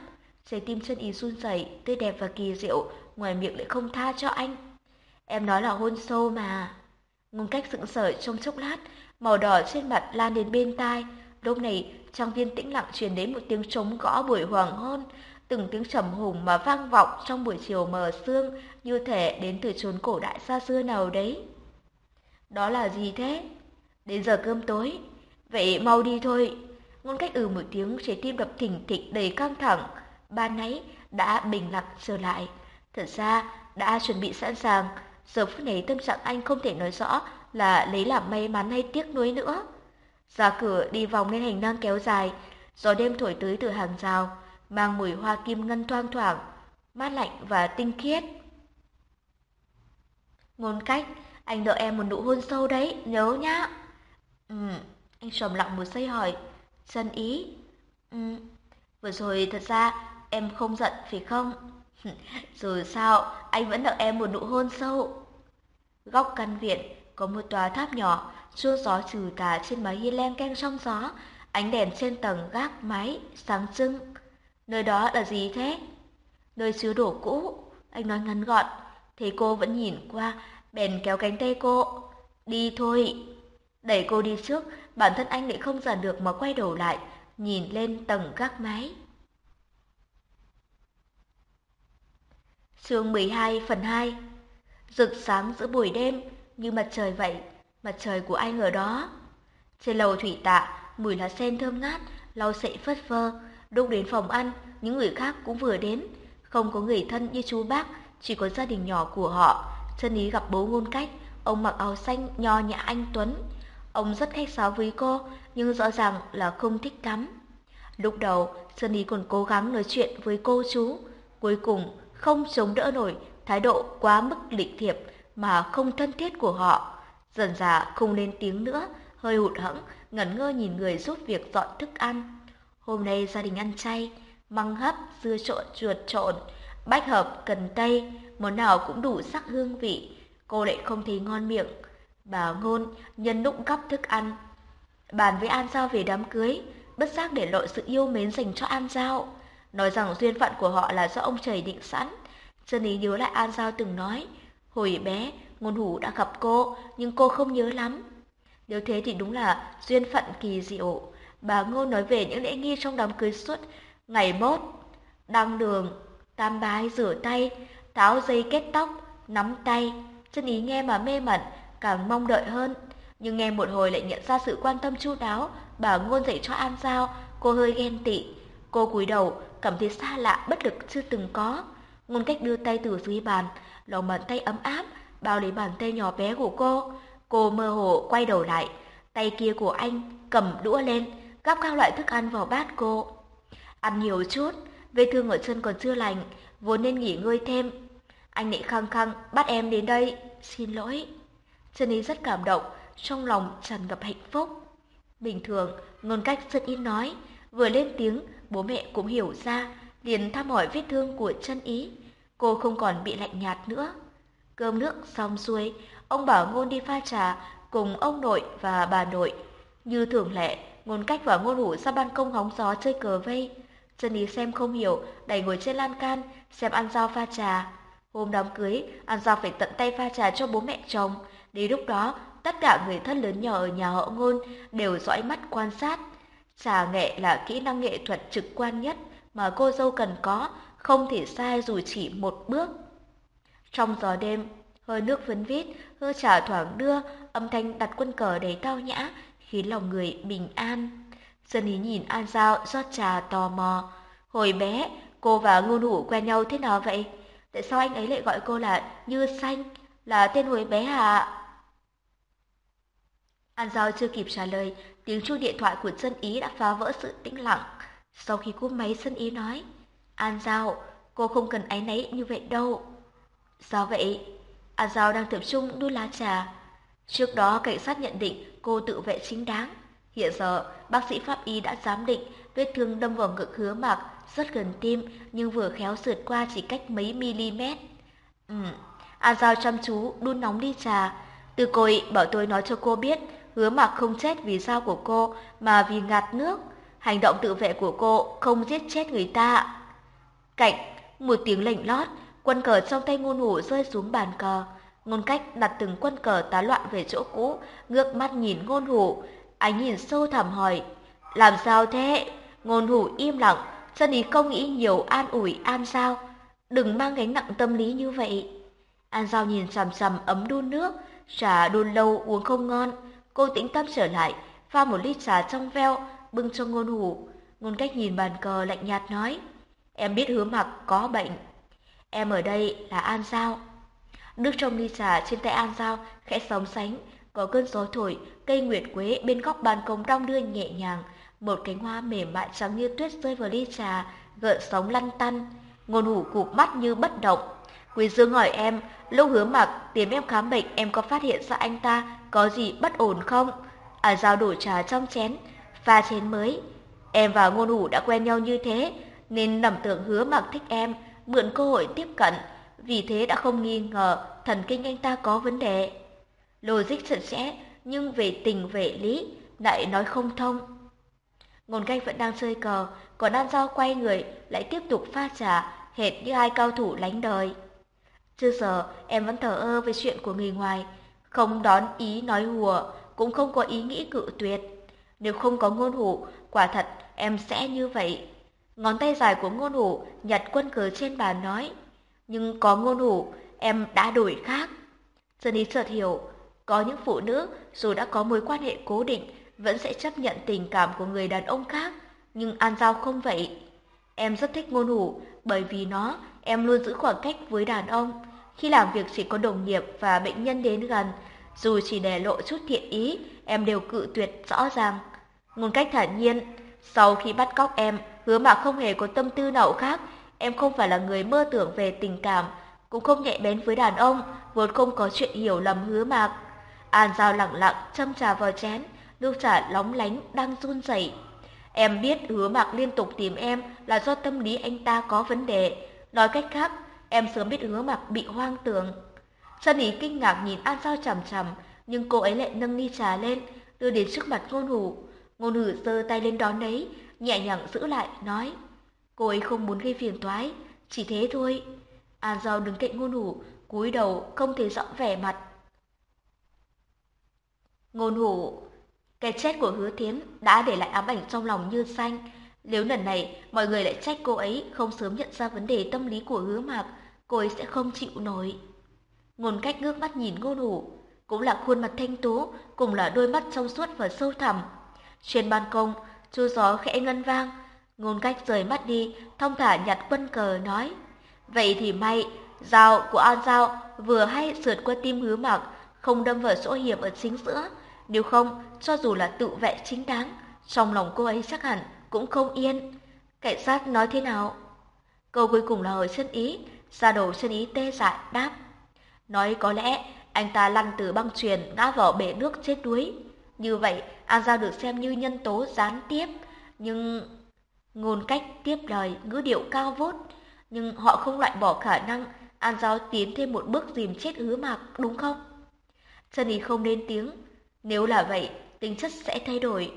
S2: Trái tim chân ý run rẩy, tươi đẹp và kỳ diệu, ngoài miệng lại không tha cho anh. Em nói là hôn sâu mà. Ngôn cách sững sờ trong chốc lát, màu đỏ trên mặt lan đến bên tai. Lúc này, trong viên tĩnh lặng truyền đến một tiếng trống gõ buổi hoàng hôn, từng tiếng trầm hùng mà vang vọng trong buổi chiều mờ sương như thể đến từ chốn cổ đại xa xưa nào đấy. Đó là gì thế? Đến giờ cơm tối. Vậy mau đi thôi. Ngôn cách ừ một tiếng trái tim đập thỉnh thịch đầy căng thẳng. Ban nãy đã bình lặng trở lại. Thật ra đã chuẩn bị sẵn sàng. Giờ phút này tâm trạng anh không thể nói rõ là lấy làm may mắn hay tiếc nuối nữa. Ra cửa đi vòng lên hành lang kéo dài, gió đêm thổi tới từ hàng rào, mang mùi hoa kim ngân thoang thoảng, mát lạnh và tinh khiết. Ngôn cách, anh đợi em một nụ hôn sâu đấy, nhớ nhá. Ừ, anh trầm lặng một giây hỏi, chân ý. Ừ, vừa rồi thật ra em không giận phải không? <laughs> Rồi sao, anh vẫn nợ em một nụ hôn sâu. Góc căn viện có một tòa tháp nhỏ, chuông gió trừ tà trên mái hiên len keng trong gió, ánh đèn trên tầng gác mái sáng trưng. Nơi đó là gì thế? Nơi chứa đồ cũ, anh nói ngắn gọn. Thế cô vẫn nhìn qua, bèn kéo cánh tay cô. Đi thôi. Đẩy cô đi trước, bản thân anh lại không giản được mà quay đầu lại, nhìn lên tầng gác mái. Chương 12 phần 2 Rực sáng giữa buổi đêm như mặt trời vậy, mặt trời của anh ở đó. Trên lầu thủy tạ, mùi lá sen thơm ngát, lau sậy phất phơ. Lúc đến phòng ăn, những người khác cũng vừa đến. Không có người thân như chú bác, chỉ có gia đình nhỏ của họ. Chân ý gặp bố ngôn cách, ông mặc áo xanh nho nhã anh Tuấn. Ông rất khách sáo với cô, nhưng rõ ràng là không thích lắm. Lúc đầu, Sơn Ý còn cố gắng nói chuyện với cô chú. Cuối cùng, không chống đỡ nổi thái độ quá mức lịch thiệp mà không thân thiết của họ. Dần dà không lên tiếng nữa, hơi hụt hẫng, ngẩn ngơ nhìn người giúp việc dọn thức ăn. Hôm nay gia đình ăn chay, măng hấp, dưa trộn, chuột trộn, bách hợp, cần tây, món nào cũng đủ sắc hương vị. Cô lại không thấy ngon miệng. Bà ngôn nhân lúc gắp thức ăn. Bàn với An Giao về đám cưới, bất giác để lộ sự yêu mến dành cho An Giao. Nói rằng duyên phận của họ là do ông trời định sẵn. Sơn ý nhớ lại An Giao từng nói, hồi bé, ngôn hủ đã gặp cô, nhưng cô không nhớ lắm. Nếu thế thì đúng là duyên phận kỳ diệu. Bà Ngôn nói về những lễ nghi trong đám cưới suốt ngày mốt, đăng đường, tam bái rửa tay, tháo dây kết tóc, nắm tay. Chân ý nghe mà mê mẩn, càng mong đợi hơn. Nhưng nghe một hồi lại nhận ra sự quan tâm chu đáo, bà Ngôn dạy cho An Giao, cô hơi ghen tị. Cô cúi đầu, cảm thấy xa lạ, bất lực chưa từng có. Ngôn cách đưa tay từ dưới bàn, lòng bàn tay ấm áp, bao lấy bàn tay nhỏ bé của cô. Cô mơ hồ quay đầu lại, tay kia của anh cầm đũa lên, gắp các loại thức ăn vào bát cô. Ăn nhiều chút, vết thương ở chân còn chưa lành, vốn nên nghỉ ngơi thêm. Anh lại khăng khăng bắt em đến đây, xin lỗi. Chân ý rất cảm động, trong lòng tràn ngập hạnh phúc. Bình thường, ngôn cách rất ít nói, vừa lên tiếng, bố mẹ cũng hiểu ra, liền thăm hỏi vết thương của chân ý. Cô không còn bị lạnh nhạt nữa. Cơm nước xong xuôi, ông bảo ngôn đi pha trà cùng ông nội và bà nội. Như thường lệ, ngôn cách và ngôn hủ ra ban công hóng gió chơi cờ vây. Chân ý xem không hiểu, đẩy ngồi trên lan can, xem ăn rau pha trà. Hôm đám cưới, ăn rau phải tận tay pha trà cho bố mẹ chồng. Đến lúc đó, tất cả người thân lớn nhỏ ở nhà họ ngôn đều dõi mắt quan sát. Trà nghệ là kỹ năng nghệ thuật trực quan nhất mà cô dâu cần có, không thể sai dù chỉ một bước. Trong gió đêm, hơi nước vấn vít, hơi trà thoảng đưa, âm thanh đặt quân cờ đầy tao nhã, khiến lòng người bình an. Dân ý nhìn An Giao rót trà tò mò. Hồi bé, cô và ngôn hủ quen nhau thế nào vậy? Tại sao anh ấy lại gọi cô là Như Xanh, là tên hồi bé hả? An Giao chưa kịp trả lời, tiếng chuông điện thoại của dân ý đã phá vỡ sự tĩnh lặng. Sau khi cúp máy dân ý nói, An Giao, cô không cần áy náy như vậy đâu. Sao vậy? An Giao đang tập trung đun lá trà. Trước đó cảnh sát nhận định cô tự vệ chính đáng. Hiện giờ, bác sĩ pháp y đã giám định vết thương đâm vào ngực hứa mạc rất gần tim nhưng vừa khéo sượt qua chỉ cách mấy mm. Ừ, An Giao chăm chú đun nóng ly trà. Từ cội bảo tôi nói cho cô biết hứa mạc không chết vì sao của cô mà vì ngạt nước. Hành động tự vệ của cô không giết chết người ta. Cạnh, một tiếng lệnh lót, quân cờ trong tay ngôn hủ rơi xuống bàn cờ. Ngôn cách đặt từng quân cờ tá loạn về chỗ cũ, ngước mắt nhìn ngôn hủ. Ánh nhìn sâu thẳm hỏi, làm sao thế? Ngôn hủ im lặng, chân ý không nghĩ nhiều an ủi an sao. Đừng mang gánh nặng tâm lý như vậy. An giao nhìn chằm chằm ấm đun nước, trà đun lâu uống không ngon. Cô tĩnh tâm trở lại, pha một ly trà trong veo, bưng cho ngôn hủ. Ngôn cách nhìn bàn cờ lạnh nhạt nói, em biết hứa mặc có bệnh. Em ở đây là An Giao. Nước trong ly trà trên tay An Giao khẽ sóng sánh, có cơn gió thổi, cây nguyệt quế bên góc ban công đong đưa nhẹ nhàng, một cánh hoa mềm mại trắng như tuyết rơi vào ly trà, gợn sóng lăn tăn. Ngôn hủ cụp mắt như bất động. Quý Dương hỏi em, lúc hứa mặc tìm em khám bệnh em có phát hiện ra anh ta có gì bất ổn không? À giao đổ trà trong chén, pha chén mới. Em và ngôn hủ đã quen nhau như thế, nên lầm tưởng hứa mặc thích em, mượn cơ hội tiếp cận. Vì thế đã không nghi ngờ thần kinh anh ta có vấn đề. Logic sạch sẽ, nhưng về tình về lý, lại nói không thông. Ngôn canh vẫn đang chơi cờ, còn An Giao quay người, lại tiếp tục pha trà, hệt như hai cao thủ lánh đời. Chưa giờ, em vẫn thờ ơ với chuyện của người ngoài, không đón ý nói hùa, cũng không có ý nghĩ cự tuyệt. Nếu không có ngôn hủ, quả thật em sẽ như vậy. Ngón tay dài của ngôn hủ nhặt quân cờ trên bàn nói, nhưng có ngôn hủ, em đã đổi khác. Dân ý chợt hiểu, có những phụ nữ dù đã có mối quan hệ cố định vẫn sẽ chấp nhận tình cảm của người đàn ông khác, nhưng An Giao không vậy. Em rất thích ngôn hủ bởi vì nó em luôn giữ khoảng cách với đàn ông. Khi làm việc chỉ có đồng nghiệp và bệnh nhân đến gần, dù chỉ để lộ chút thiện ý, em đều cự tuyệt rõ ràng. Ngôn cách thản nhiên, sau khi bắt cóc em, hứa mà không hề có tâm tư nào khác, em không phải là người mơ tưởng về tình cảm, cũng không nhạy bén với đàn ông, vốn không có chuyện hiểu lầm hứa mạc. An Giao lặng lặng châm trà vào chén, nước trà lóng lánh đang run rẩy. Em biết hứa mạc liên tục tìm em là do tâm lý anh ta có vấn đề. Nói cách khác, em sớm biết hứa mạc bị hoang tưởng. Chân ý kinh ngạc nhìn An Giao chằm chằm, nhưng cô ấy lại nâng ly trà lên, đưa đến trước mặt ngôn hủ. Ngôn hủ giơ tay lên đón đấy, nhẹ nhàng giữ lại, nói. Cô ấy không muốn gây phiền toái, chỉ thế thôi. An Giao đứng cạnh ngôn hủ, cúi đầu không thể rõ vẻ mặt. Ngôn hủ, cái chết của hứa thiến đã để lại ám ảnh trong lòng như xanh. Nếu lần này mọi người lại trách cô ấy không sớm nhận ra vấn đề tâm lý của hứa mạc, cô ấy sẽ không chịu nổi. Ngôn cách ngước mắt nhìn ngôn hủ, cũng là khuôn mặt thanh tú, cùng là đôi mắt trong suốt và sâu thẳm. Trên ban công, chu gió khẽ ngân vang, ngôn cách rời mắt đi, thong thả nhặt quân cờ nói. Vậy thì may, dao của An Giao vừa hay sượt qua tim hứa mạc, không đâm vào chỗ hiểm ở chính giữa. Nếu không, cho dù là tự vệ chính đáng, trong lòng cô ấy chắc hẳn cũng không yên. Cảnh sát nói thế nào? Câu cuối cùng là hỏi chân ý, ra đầu chân ý tê dại đáp. Nói có lẽ anh ta lăn từ băng truyền ngã vào bể nước chết đuối. Như vậy, An Giao được xem như nhân tố gián tiếp, nhưng... Ngôn cách tiếp lời, ngữ điệu cao vút, nhưng họ không loại bỏ khả năng An Giao tiến thêm một bước dìm chết hứa mạc, đúng không? Chân ý không lên tiếng. Nếu là vậy, tính chất sẽ thay đổi.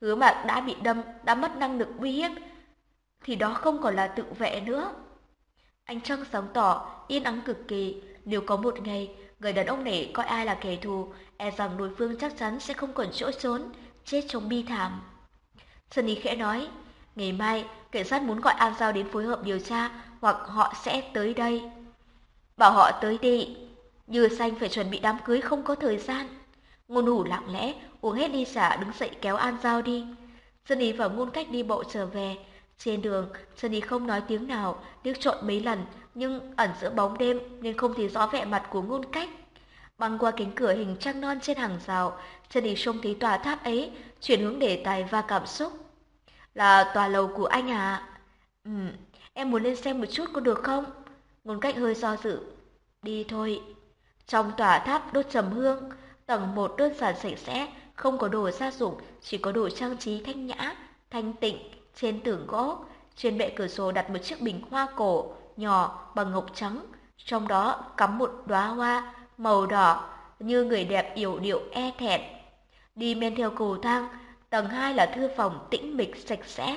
S2: Hứa mạc đã bị đâm, đã mất năng lực uy hiếp, thì đó không còn là tự vệ nữa. Anh Trăng sáng tỏ, yên ắng cực kỳ. Nếu có một ngày, người đàn ông này coi ai là kẻ thù, e rằng đối phương chắc chắn sẽ không còn chỗ trốn, chết trong bi thảm. Sunny khẽ nói, ngày mai, cảnh sát muốn gọi An Giao đến phối hợp điều tra, hoặc họ sẽ tới đây. Bảo họ tới đi. Như xanh phải chuẩn bị đám cưới không có thời gian. Ngôn hủ lặng lẽ uống hết ly xả đứng dậy kéo An Giao đi. Sunny và ngôn cách đi bộ trở về. Trên đường, Sunny không nói tiếng nào, liếc trộn mấy lần, nhưng ẩn giữa bóng đêm nên không thấy rõ vẻ mặt của ngôn cách. Băng qua cánh cửa hình trăng non trên hàng rào, chân đi trông thấy tòa tháp ấy, chuyển hướng đề tài và cảm xúc. Là tòa lầu của anh à? Ừ, em muốn lên xem một chút có được không? Ngôn cách hơi do dự. Đi thôi. Trong tòa tháp đốt trầm hương, tầng một đơn giản sạch sẽ, không có đồ gia dụng, chỉ có đồ trang trí thanh nhã, thanh tịnh, trên tường gỗ. Trên bệ cửa sổ đặt một chiếc bình hoa cổ, nhỏ bằng ngọc trắng, trong đó cắm một đóa hoa màu đỏ như người đẹp yểu điệu e thẹn. Đi men theo cầu thang, tầng 2 là thư phòng tĩnh mịch sạch sẽ,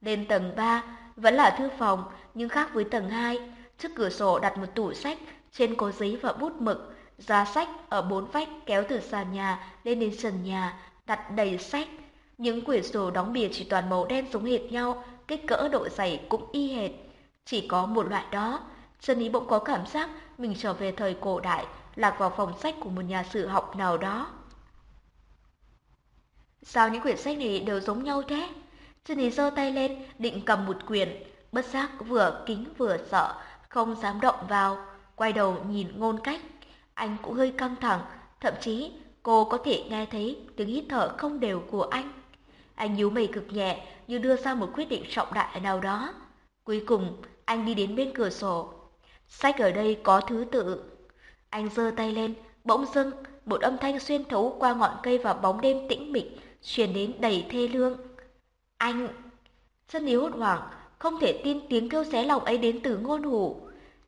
S2: lên tầng 3 vẫn là thư phòng nhưng khác với tầng 2, trước cửa sổ đặt một tủ sách, trên có giấy và bút mực, giá sách ở bốn vách kéo từ sàn nhà lên đến trần nhà, đặt đầy sách. Những quyển sổ đóng bìa chỉ toàn màu đen giống hệt nhau, kích cỡ độ dày cũng y hệt. Chỉ có một loại đó, Trần Ý bỗng có cảm giác mình trở về thời cổ đại, lạc vào phòng sách của một nhà sử học nào đó. Sao những quyển sách này đều giống nhau thế? Chân ý giơ tay lên, định cầm một quyển, bất giác vừa kính vừa sợ, không dám động vào, quay đầu nhìn ngôn cách. Anh cũng hơi căng thẳng, thậm chí cô có thể nghe thấy tiếng hít thở không đều của anh. Anh nhíu mày cực nhẹ như đưa ra một quyết định trọng đại nào đó. Cuối cùng, anh đi đến bên cửa sổ. Sách ở đây có thứ tự. Anh giơ tay lên, bỗng dưng, một âm thanh xuyên thấu qua ngọn cây và bóng đêm tĩnh mịch, truyền đến đầy thê lương. Anh! Chân lý hốt hoảng, không thể tin tiếng kêu xé lòng ấy đến từ ngôn hủ.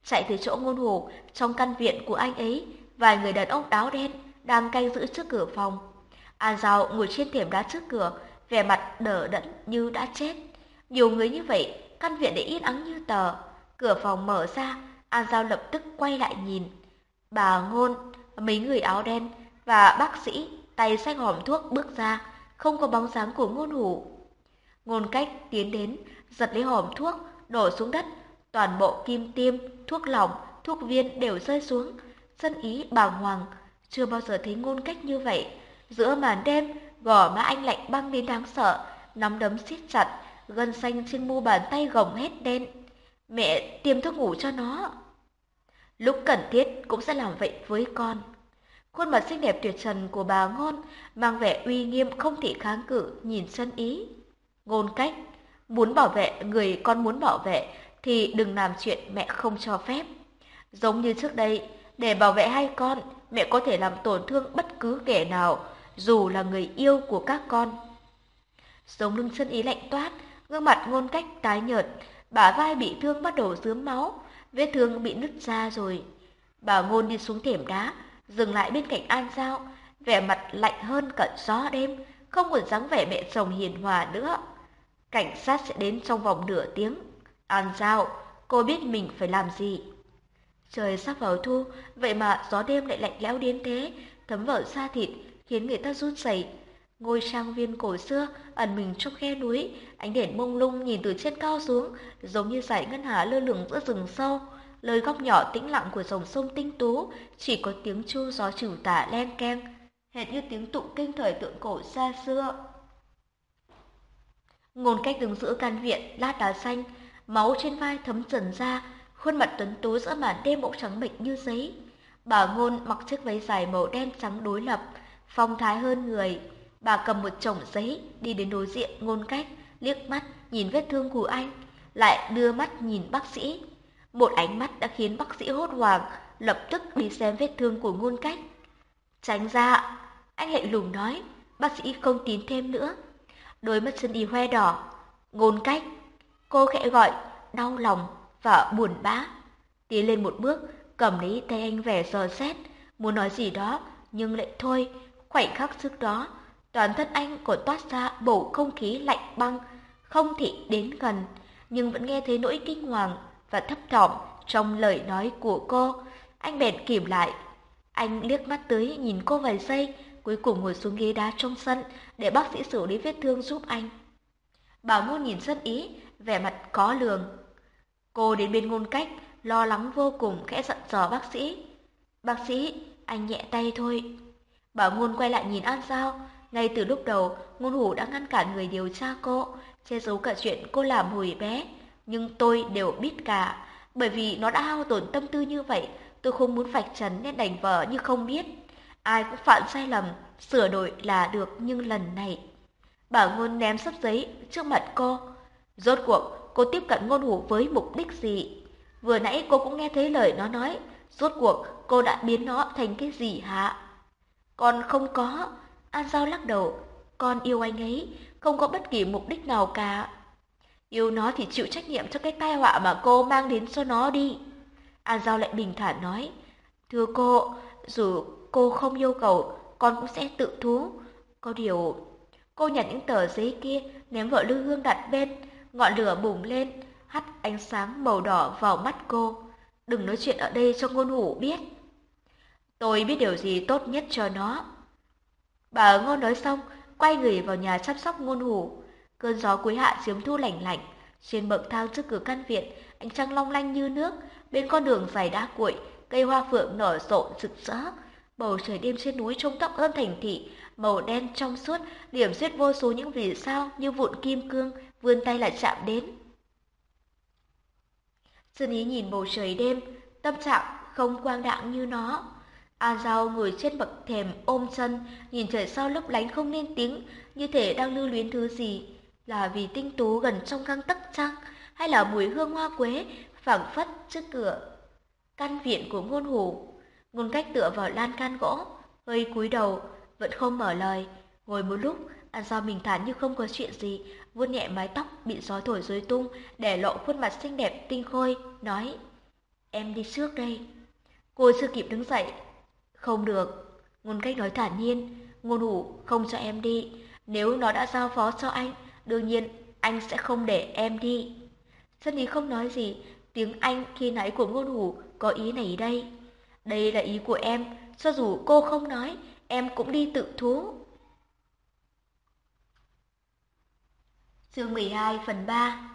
S2: Chạy từ chỗ ngôn hủ, trong căn viện của anh ấy, vài người đàn ông áo đen đang canh giữ trước cửa phòng. An Giao ngồi trên thềm đá trước cửa, vẻ mặt đờ đẫn như đã chết. Nhiều người như vậy, căn viện để yên ắng như tờ. Cửa phòng mở ra, An Giao lập tức quay lại nhìn. Bà Ngôn, mấy người áo đen và bác sĩ tay xách hòm thuốc bước ra, không có bóng dáng của ngôn hủ. Ngôn cách tiến đến, giật lấy hòm thuốc, đổ xuống đất. Toàn bộ kim tiêm, thuốc lỏng, thuốc viên đều rơi xuống. Dân ý bàng hoàng, chưa bao giờ thấy ngôn cách như vậy. Giữa màn đêm, gò má anh lạnh băng đến đáng sợ, nắm đấm siết chặt, gân xanh trên mu bàn tay gồng hết đen. Mẹ tiêm thuốc ngủ cho nó. Lúc cần thiết cũng sẽ làm vậy với con. Khuôn mặt xinh đẹp tuyệt trần của bà Ngôn mang vẻ uy nghiêm không thể kháng cự nhìn sân ý. Ngôn cách, muốn bảo vệ người con muốn bảo vệ thì đừng làm chuyện mẹ không cho phép. Giống như trước đây, để bảo vệ hai con, mẹ có thể làm tổn thương bất cứ kẻ nào, dù là người yêu của các con. Sống lưng chân ý lạnh toát, gương mặt ngôn cách tái nhợt, bả vai bị thương bắt đầu dướm máu, vết thương bị nứt ra rồi. Bà ngôn đi xuống thềm đá, dừng lại bên cạnh An Giao, vẻ mặt lạnh hơn cận gió đêm, không còn dáng vẻ mẹ chồng hiền hòa nữa. Cảnh sát sẽ đến trong vòng nửa tiếng. An Giao, cô biết mình phải làm gì. Trời sắp vào thu, vậy mà gió đêm lại lạnh lẽo đến thế, thấm vào da thịt, khiến người ta run rẩy. Ngôi trang viên cổ xưa ẩn mình trong khe núi, ánh đèn mông lung nhìn từ trên cao xuống, giống như dải ngân hà lơ lửng giữa rừng sâu. Lời góc nhỏ tĩnh lặng của dòng sông tinh tú, chỉ có tiếng chu gió trừ tả len keng, hệt như tiếng tụng kinh thời tượng cổ xa xưa. Ngôn cách đứng giữa căn viện, lát đá xanh, máu trên vai thấm dần ra, khuôn mặt tuấn tú giữa màn đêm bỗng trắng bệnh như giấy. Bà Ngôn mặc chiếc váy dài màu đen trắng đối lập, phong thái hơn người. Bà cầm một chồng giấy, đi đến đối diện ngôn cách, liếc mắt nhìn vết thương của anh, lại đưa mắt nhìn bác sĩ. Một ánh mắt đã khiến bác sĩ hốt hoảng, lập tức đi xem vết thương của ngôn cách. Tránh ra, anh lạnh lùng nói, bác sĩ không tín thêm nữa. Đôi mắt chân y hoe đỏ, ngôn cách. Cô khẽ gọi, đau lòng và buồn bã. Tiến lên một bước, cầm lấy tay anh vẻ dò xét, muốn nói gì đó, nhưng lại thôi. Khoảnh khắc trước đó, toàn thân anh còn toát ra bầu không khí lạnh băng, không thể đến gần, nhưng vẫn nghe thấy nỗi kinh hoàng và thấp thỏm trong lời nói của cô. Anh bèn kìm lại. Anh liếc mắt tới nhìn cô vài giây, cuối cùng ngồi xuống ghế đá trong sân để bác sĩ xử lý vết thương giúp anh. Bảo ngôn nhìn rất ý, vẻ mặt có lường. Cô đến bên ngôn cách, lo lắng vô cùng khẽ dặn dò bác sĩ. Bác sĩ, anh nhẹ tay thôi. Bảo ngôn quay lại nhìn An Giao, ngay từ lúc đầu, ngôn hủ đã ngăn cản người điều tra cô, che giấu cả chuyện cô làm hồi bé. Nhưng tôi đều biết cả, bởi vì nó đã hao tổn tâm tư như vậy, tôi không muốn vạch trần nên đành vờ như không biết. Ai cũng phạm sai lầm, sửa đổi là được nhưng lần này. Bảo ngôn ném sắp giấy trước mặt cô. Rốt cuộc, cô tiếp cận ngôn hủ với mục đích gì? Vừa nãy cô cũng nghe thấy lời nó nói, rốt cuộc cô đã biến nó thành cái gì hả? còn không có, An Giao lắc đầu, con yêu anh ấy, không có bất kỳ mục đích nào cả. Yêu nó thì chịu trách nhiệm cho cái tai họa mà cô mang đến cho nó đi. An Giao lại bình thản nói, thưa cô, dù cô không yêu cầu, con cũng sẽ tự thú. Có điều, cô nhặt những tờ giấy kia, ném vợ lư hương đặt bên, ngọn lửa bùng lên, hắt ánh sáng màu đỏ vào mắt cô. Đừng nói chuyện ở đây cho ngôn hủ biết. Tôi biết điều gì tốt nhất cho nó. Bà ngôn nói xong, quay người vào nhà chăm sóc ngôn hủ. Cơn gió cuối hạ chiếm thu lạnh lạnh. Trên bậc thang trước cửa căn viện, ánh trăng long lanh như nước. Bên con đường dài đá cuội, cây hoa phượng nở rộ rực rỡ. Bầu trời đêm trên núi trông tóc hơn thành thị, màu đen trong suốt, điểm xuyết vô số những vì sao như vụn kim cương, vươn tay lại chạm đến. Sơn ý nhìn bầu trời đêm, tâm trạng không quang đãng như nó. A Giao ngồi trên bậc thềm ôm chân, nhìn trời sao lấp lánh không nên tiếng, như thể đang lưu luyến thứ gì. Là vì tinh tú gần trong găng tấc trăng, hay là mùi hương hoa quế phảng phất trước cửa. Căn viện của ngôn hủ, ngôn cách tựa vào lan can gỗ, hơi cúi đầu, vẫn không mở lời. Ngồi một lúc, A Giao bình thản như không có chuyện gì, vuốt nhẹ mái tóc bị gió thổi rối tung, để lộ khuôn mặt xinh đẹp tinh khôi, nói: "Em đi trước đây." Cô chưa kịp đứng dậy, không được, ngôn cách nói thản nhiên, ngôn hủ không cho em đi. Nếu nó đã giao phó cho anh, đương nhiên anh sẽ không để em đi. Sân ý không nói gì, tiếng anh khi nãy của ngôn hủ có ý này đây. Đây là ý của em, cho dù cô không nói, em cũng đi tự thú. Chương 12 phần 3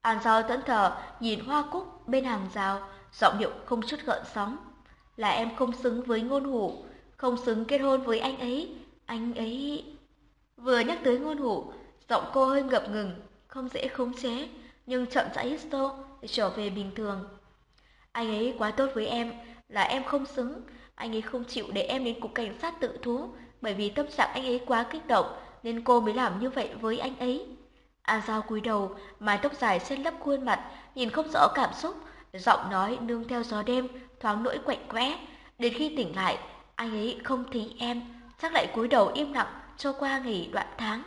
S2: An Giao tẫn thờ nhìn hoa cúc bên hàng rào, giọng điệu không chút gợn sóng là em không xứng với ngôn hủ, không xứng kết hôn với anh ấy, anh ấy... Vừa nhắc tới ngôn hủ, giọng cô hơi ngập ngừng, không dễ khống chế, nhưng chậm rãi hít sâu để trở về bình thường. Anh ấy quá tốt với em, là em không xứng, anh ấy không chịu để em đến cục cảnh sát tự thú, bởi vì tâm trạng anh ấy quá kích động, nên cô mới làm như vậy với anh ấy. An Giao cúi đầu, mái tóc dài xen lấp khuôn mặt, nhìn không rõ cảm xúc, giọng nói nương theo gió đêm, thoáng nỗi quạnh quẽ. Đến khi tỉnh lại, anh ấy không thấy em, chắc lại cúi đầu im lặng cho qua nghỉ đoạn tháng.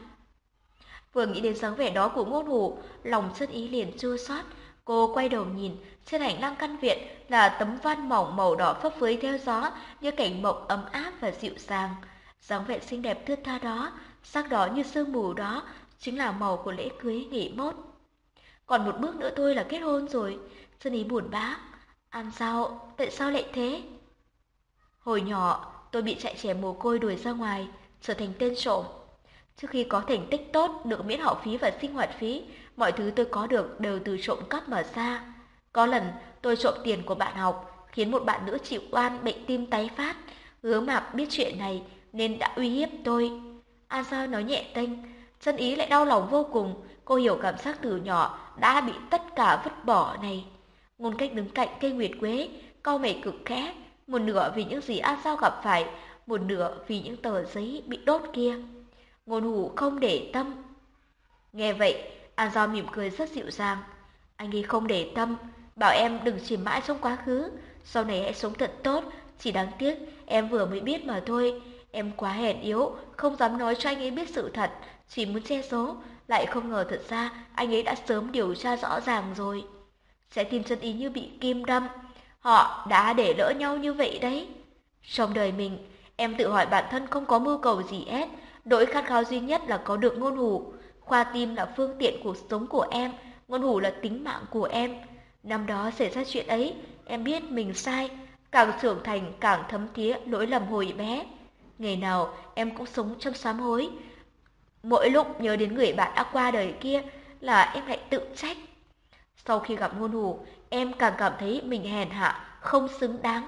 S2: Vừa nghĩ đến dáng vẻ đó của ngôn hủ, lòng chân ý liền chua xót. Cô quay đầu nhìn, trên hành lang căn viện là tấm văn mỏng màu đỏ phấp phới theo gió như cảnh mộng ấm áp và dịu dàng. dáng vẻ xinh đẹp thướt tha đó, sắc đỏ như sương mù đó, chính là màu của lễ cưới nghỉ mốt. Còn một bước nữa thôi là kết hôn rồi, chân ý buồn bã. Ăn sao? Tại sao lại thế? Hồi nhỏ, tôi bị chạy trẻ mồ côi đuổi ra ngoài, trở thành tên trộm. Trước khi có thành tích tốt, được miễn học phí và sinh hoạt phí, mọi thứ tôi có được đều từ trộm cắp mà ra. Có lần, tôi trộm tiền của bạn học, khiến một bạn nữ chịu oan bệnh tim tái phát. Hứa mạc biết chuyện này nên đã uy hiếp tôi. An sao nói nhẹ tênh, chân ý lại đau lòng vô cùng. Cô hiểu cảm giác từ nhỏ đã bị tất cả vứt bỏ này. Ngôn cách đứng cạnh cây nguyệt quế, cau mày cực khẽ, một nửa vì những gì A Giao gặp phải, một nửa vì những tờ giấy bị đốt kia. Ngôn hủ không để tâm. Nghe vậy, A Giao mỉm cười rất dịu dàng. Anh ấy không để tâm, bảo em đừng chìm mãi trong quá khứ, sau này hãy sống thật tốt, chỉ đáng tiếc em vừa mới biết mà thôi. Em quá hèn yếu, không dám nói cho anh ấy biết sự thật, chỉ muốn che giấu, lại không ngờ thật ra anh ấy đã sớm điều tra rõ ràng rồi sẽ tìm Xuân ý như bị kim đâm. Họ đã để lỡ nhau như vậy đấy. Trong đời mình, em tự hỏi bản thân không có mưu cầu gì hết. Nỗi khát khao duy nhất là có được ngôn hủ. Khoa tim là phương tiện cuộc sống của em, ngôn hủ là tính mạng của em. Năm đó xảy ra chuyện ấy, em biết mình sai, càng trưởng thành càng thấm thía lỗi lầm hồi bé. Ngày nào em cũng sống trong sám hối. Mỗi lúc nhớ đến người bạn đã qua đời kia là em lại tự trách. Sau khi gặp ngôn hủ, em càng cảm thấy mình hèn hạ, không xứng đáng.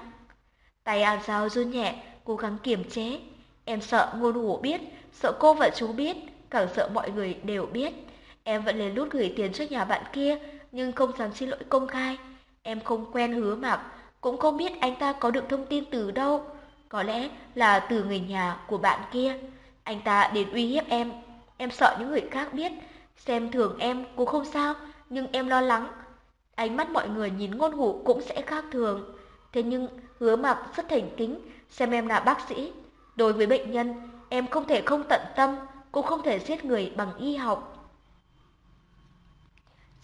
S2: Tay An Giao run nhẹ, cố gắng kiềm chế. Em sợ ngôn hủ biết, sợ cô và chú biết, càng sợ mọi người đều biết. Em vẫn lên lút gửi tiền cho nhà bạn kia, nhưng không dám xin lỗi công khai. Em không quen hứa mạc, cũng không biết anh ta có được thông tin từ đâu. Có lẽ là từ người nhà của bạn kia. Anh ta đến uy hiếp em. Em sợ những người khác biết. Xem thường em cũng không sao, nhưng em lo lắng. Ánh mắt mọi người nhìn ngôn hủ cũng sẽ khác thường. Thế nhưng hứa mặc rất thành kính, xem em là bác sĩ. Đối với bệnh nhân, em không thể không tận tâm, cũng không thể giết người bằng y học.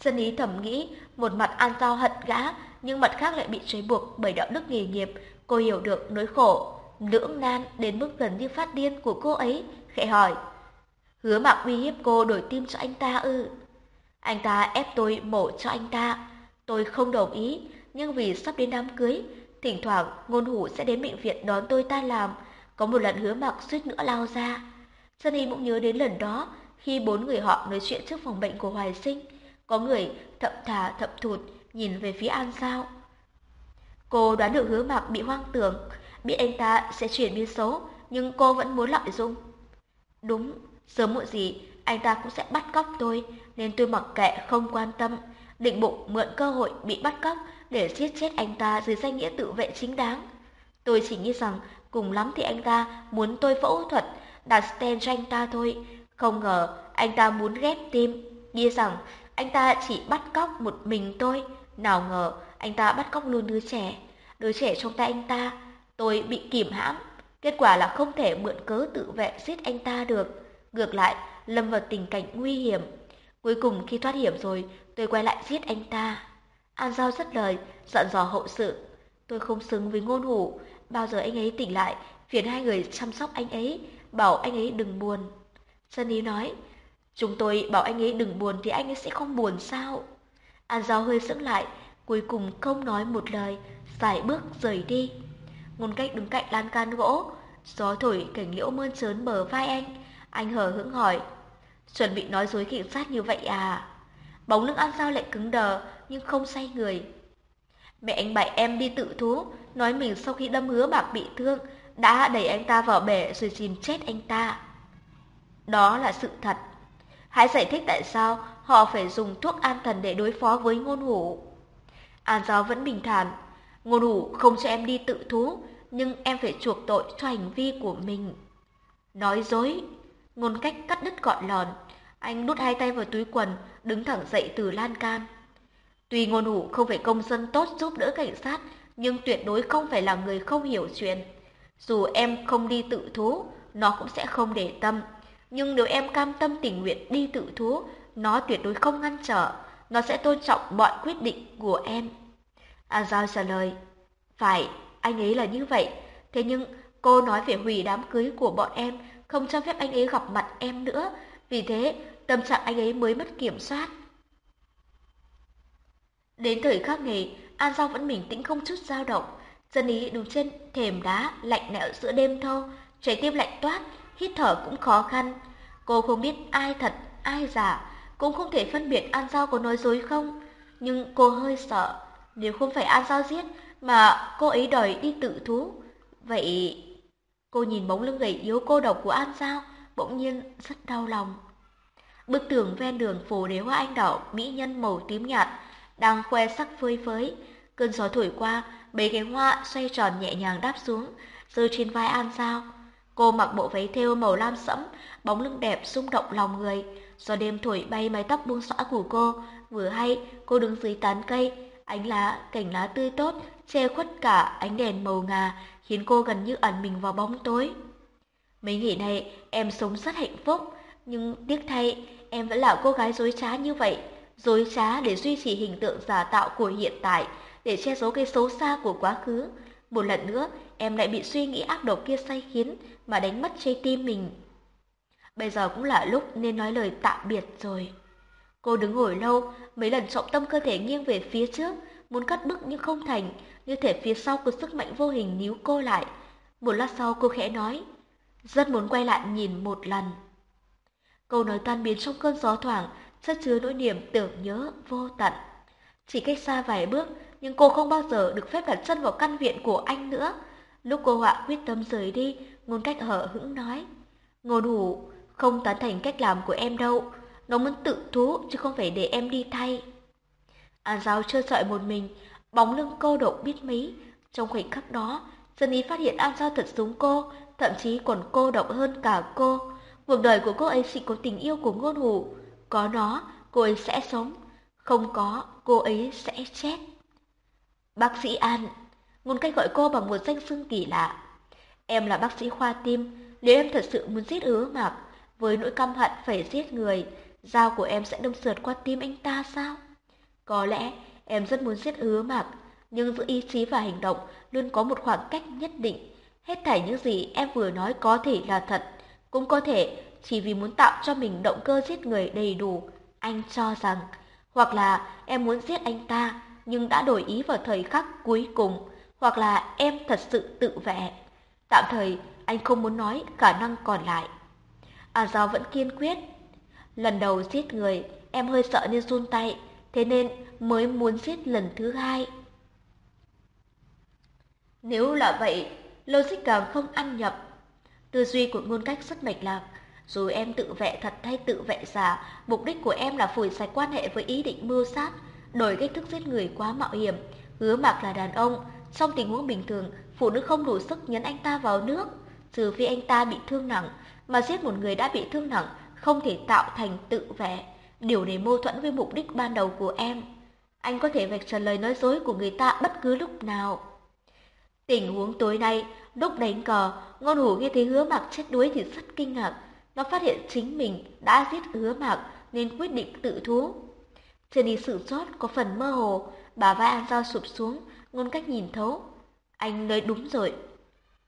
S2: Dân ý thầm nghĩ, một mặt an giao hận gã, nhưng mặt khác lại bị trói buộc bởi đạo đức nghề nghiệp. Cô hiểu được nỗi khổ, lưỡng nan đến mức gần như phát điên của cô ấy, khẽ hỏi. Hứa mặc uy hiếp cô đổi tim cho anh ta ư. Anh ta ép tôi mổ cho anh ta. Tôi không đồng ý, nhưng vì sắp đến đám cưới, thỉnh thoảng ngôn hủ sẽ đến bệnh viện đón tôi ta làm. Có một lần hứa mặc suýt nữa lao ra. Sunny cũng nhớ đến lần đó khi bốn người họ nói chuyện trước phòng bệnh của Hoài Sinh. Có người thậm thà thậm thụt nhìn về phía An Sao. Cô đoán được hứa mạc bị hoang tưởng, biết anh ta sẽ chuyển biến xấu, nhưng cô vẫn muốn lợi dụng. Đúng, sớm muộn gì anh ta cũng sẽ bắt cóc tôi, nên tôi mặc kệ không quan tâm, định bụng mượn cơ hội bị bắt cóc để giết chết anh ta dưới danh nghĩa tự vệ chính đáng. Tôi chỉ nghĩ rằng cùng lắm thì anh ta muốn tôi phẫu thuật đặt stent cho anh ta thôi, không ngờ anh ta muốn ghép tim, nghĩ rằng anh ta chỉ bắt cóc một mình tôi, nào ngờ anh ta bắt cóc luôn đứa trẻ, đứa trẻ trong tay anh ta, tôi bị kìm hãm, kết quả là không thể mượn cớ tự vệ giết anh ta được, ngược lại lâm vào tình cảnh nguy hiểm. Cuối cùng khi thoát hiểm rồi, tôi quay lại giết anh ta. An Giao rất lời, dặn dò hậu sự. Tôi không xứng với ngôn hủ, bao giờ anh ấy tỉnh lại, phiền hai người chăm sóc anh ấy, bảo anh ấy đừng buồn. Sunny nói, chúng tôi bảo anh ấy đừng buồn thì anh ấy sẽ không buồn sao? An Giao hơi sững lại, cuối cùng không nói một lời, giải bước rời đi. Ngôn cách đứng cạnh lan can gỗ, gió thổi cảnh liễu mơn trớn bờ vai anh. Anh hờ hững hỏi, chuẩn bị nói dối cảnh sát như vậy à? Bóng lưng An Giao lại cứng đờ, nhưng không say người. Mẹ anh bảo em đi tự thú, nói mình sau khi đâm hứa bạc bị thương, đã đẩy anh ta vào bể rồi chìm chết anh ta. Đó là sự thật. Hãy giải thích tại sao họ phải dùng thuốc an thần để đối phó với ngôn hủ. An Giao vẫn bình thản. Ngôn hủ không cho em đi tự thú, nhưng em phải chuộc tội cho hành vi của mình. Nói dối. Ngôn cách cắt đứt gọn lòn. Anh đút hai tay vào túi quần, đứng thẳng dậy từ lan can. Tuy ngôn hủ không phải công dân tốt giúp đỡ cảnh sát, nhưng tuyệt đối không phải là người không hiểu chuyện. Dù em không đi tự thú, nó cũng sẽ không để tâm. Nhưng nếu em cam tâm tình nguyện đi tự thú, nó tuyệt đối không ngăn trở, nó sẽ tôn trọng mọi quyết định của em. A Giao trả lời, phải, anh ấy là như vậy, thế nhưng cô nói về hủy đám cưới của bọn em, không cho phép anh ấy gặp mặt em nữa, vì thế tâm trạng anh ấy mới mất kiểm soát. Đến thời khắc này, An Giao vẫn bình tĩnh không chút dao động. Dân ý đứng trên thềm đá, lạnh lẽo giữa đêm thâu, trái tim lạnh toát, hít thở cũng khó khăn. Cô không biết ai thật, ai giả, cũng không thể phân biệt An Giao có nói dối không. Nhưng cô hơi sợ, nếu không phải An Giao giết, mà cô ấy đòi đi tự thú. Vậy... Cô nhìn bóng lưng gầy yếu cô độc của An Giao, bỗng nhiên rất đau lòng. Bức tường ven đường phủ đế hoa anh đỏ, mỹ nhân màu tím nhạt, đang khoe sắc phơi phới. Cơn gió thổi qua, mấy cái hoa xoay tròn nhẹ nhàng đáp xuống, rơi trên vai An Giao. Cô mặc bộ váy thêu màu lam sẫm, bóng lưng đẹp rung động lòng người. gió đêm thổi bay mái tóc buông xõa của cô, vừa hay cô đứng dưới tán cây, ánh lá, cảnh lá tươi tốt, che khuất cả ánh đèn màu ngà, khiến cô gần như ẩn mình vào bóng tối. Mấy ngày này em sống rất hạnh phúc, nhưng tiếc thay em vẫn là cô gái dối trá như vậy, dối trá để duy trì hình tượng giả tạo của hiện tại, để che giấu cái xấu xa của quá khứ. Một lần nữa, em lại bị suy nghĩ ác độc kia say khiến mà đánh mất trái tim mình. Bây giờ cũng là lúc nên nói lời tạm biệt rồi. Cô đứng ngồi lâu, mấy lần trọng tâm cơ thể nghiêng về phía trước, muốn cắt bức nhưng không thành, như thể phía sau có sức mạnh vô hình níu cô lại. Một lát sau cô khẽ nói, rất muốn quay lại nhìn một lần. Câu nói tan biến trong cơn gió thoảng, chất chứa nỗi niềm tưởng nhớ vô tận. Chỉ cách xa vài bước, nhưng cô không bao giờ được phép đặt chân vào căn viện của anh nữa. Lúc cô họa quyết tâm rời đi, ngôn cách hở hững nói. Ngôn hủ, không tán thành cách làm của em đâu. Nó muốn tự thú chứ không phải để em đi thay. An giáo chưa sợi một mình, bóng lưng cô đột biết mấy. Trong khoảnh khắc đó, dân ý phát hiện An Giao thật giống cô, thậm chí còn cô độc hơn cả cô. Cuộc đời của cô ấy chỉ có tình yêu của ngôn hủ. Có nó, cô ấy sẽ sống. Không có, cô ấy sẽ chết. Bác sĩ An, ngôn cách gọi cô bằng một danh xưng kỳ lạ. Em là bác sĩ khoa tim, nếu em thật sự muốn giết ứa mạc, với nỗi căm hận phải giết người, dao của em sẽ đâm sượt qua tim anh ta sao? Có lẽ em rất muốn giết hứa mạc, nhưng giữa ý chí và hành động luôn có một khoảng cách nhất định. Hết thảy những gì em vừa nói có thể là thật, cũng có thể chỉ vì muốn tạo cho mình động cơ giết người đầy đủ. Anh cho rằng, hoặc là em muốn giết anh ta, nhưng đã đổi ý vào thời khắc cuối cùng, hoặc là em thật sự tự vệ. Tạm thời, anh không muốn nói khả năng còn lại. À Giao vẫn kiên quyết. Lần đầu giết người, em hơi sợ nên run tay, thế nên mới muốn giết lần thứ hai. Nếu là vậy, logic càng không ăn nhập. Tư duy của ngôn cách rất mạch lạc. Dù em tự vệ thật hay tự vệ giả, mục đích của em là phủi sạch quan hệ với ý định mưu sát, đổi cách thức giết người quá mạo hiểm. Hứa mạc là đàn ông, trong tình huống bình thường, phụ nữ không đủ sức nhấn anh ta vào nước. Trừ phi anh ta bị thương nặng, mà giết một người đã bị thương nặng không thể tạo thành tự vệ. Điều này mâu thuẫn với mục đích ban đầu của em. Anh có thể vạch trần lời nói dối của người ta bất cứ lúc nào. Tình huống tối nay, lúc đánh cờ, ngôn hủ nghe thấy hứa mạc chết đuối thì rất kinh ngạc. Nó phát hiện chính mình đã giết hứa mạc nên quyết định tự thú. trên đi sự sót có phần mơ hồ, bà vai An Giao sụp xuống, ngôn cách nhìn thấu. Anh nói đúng rồi.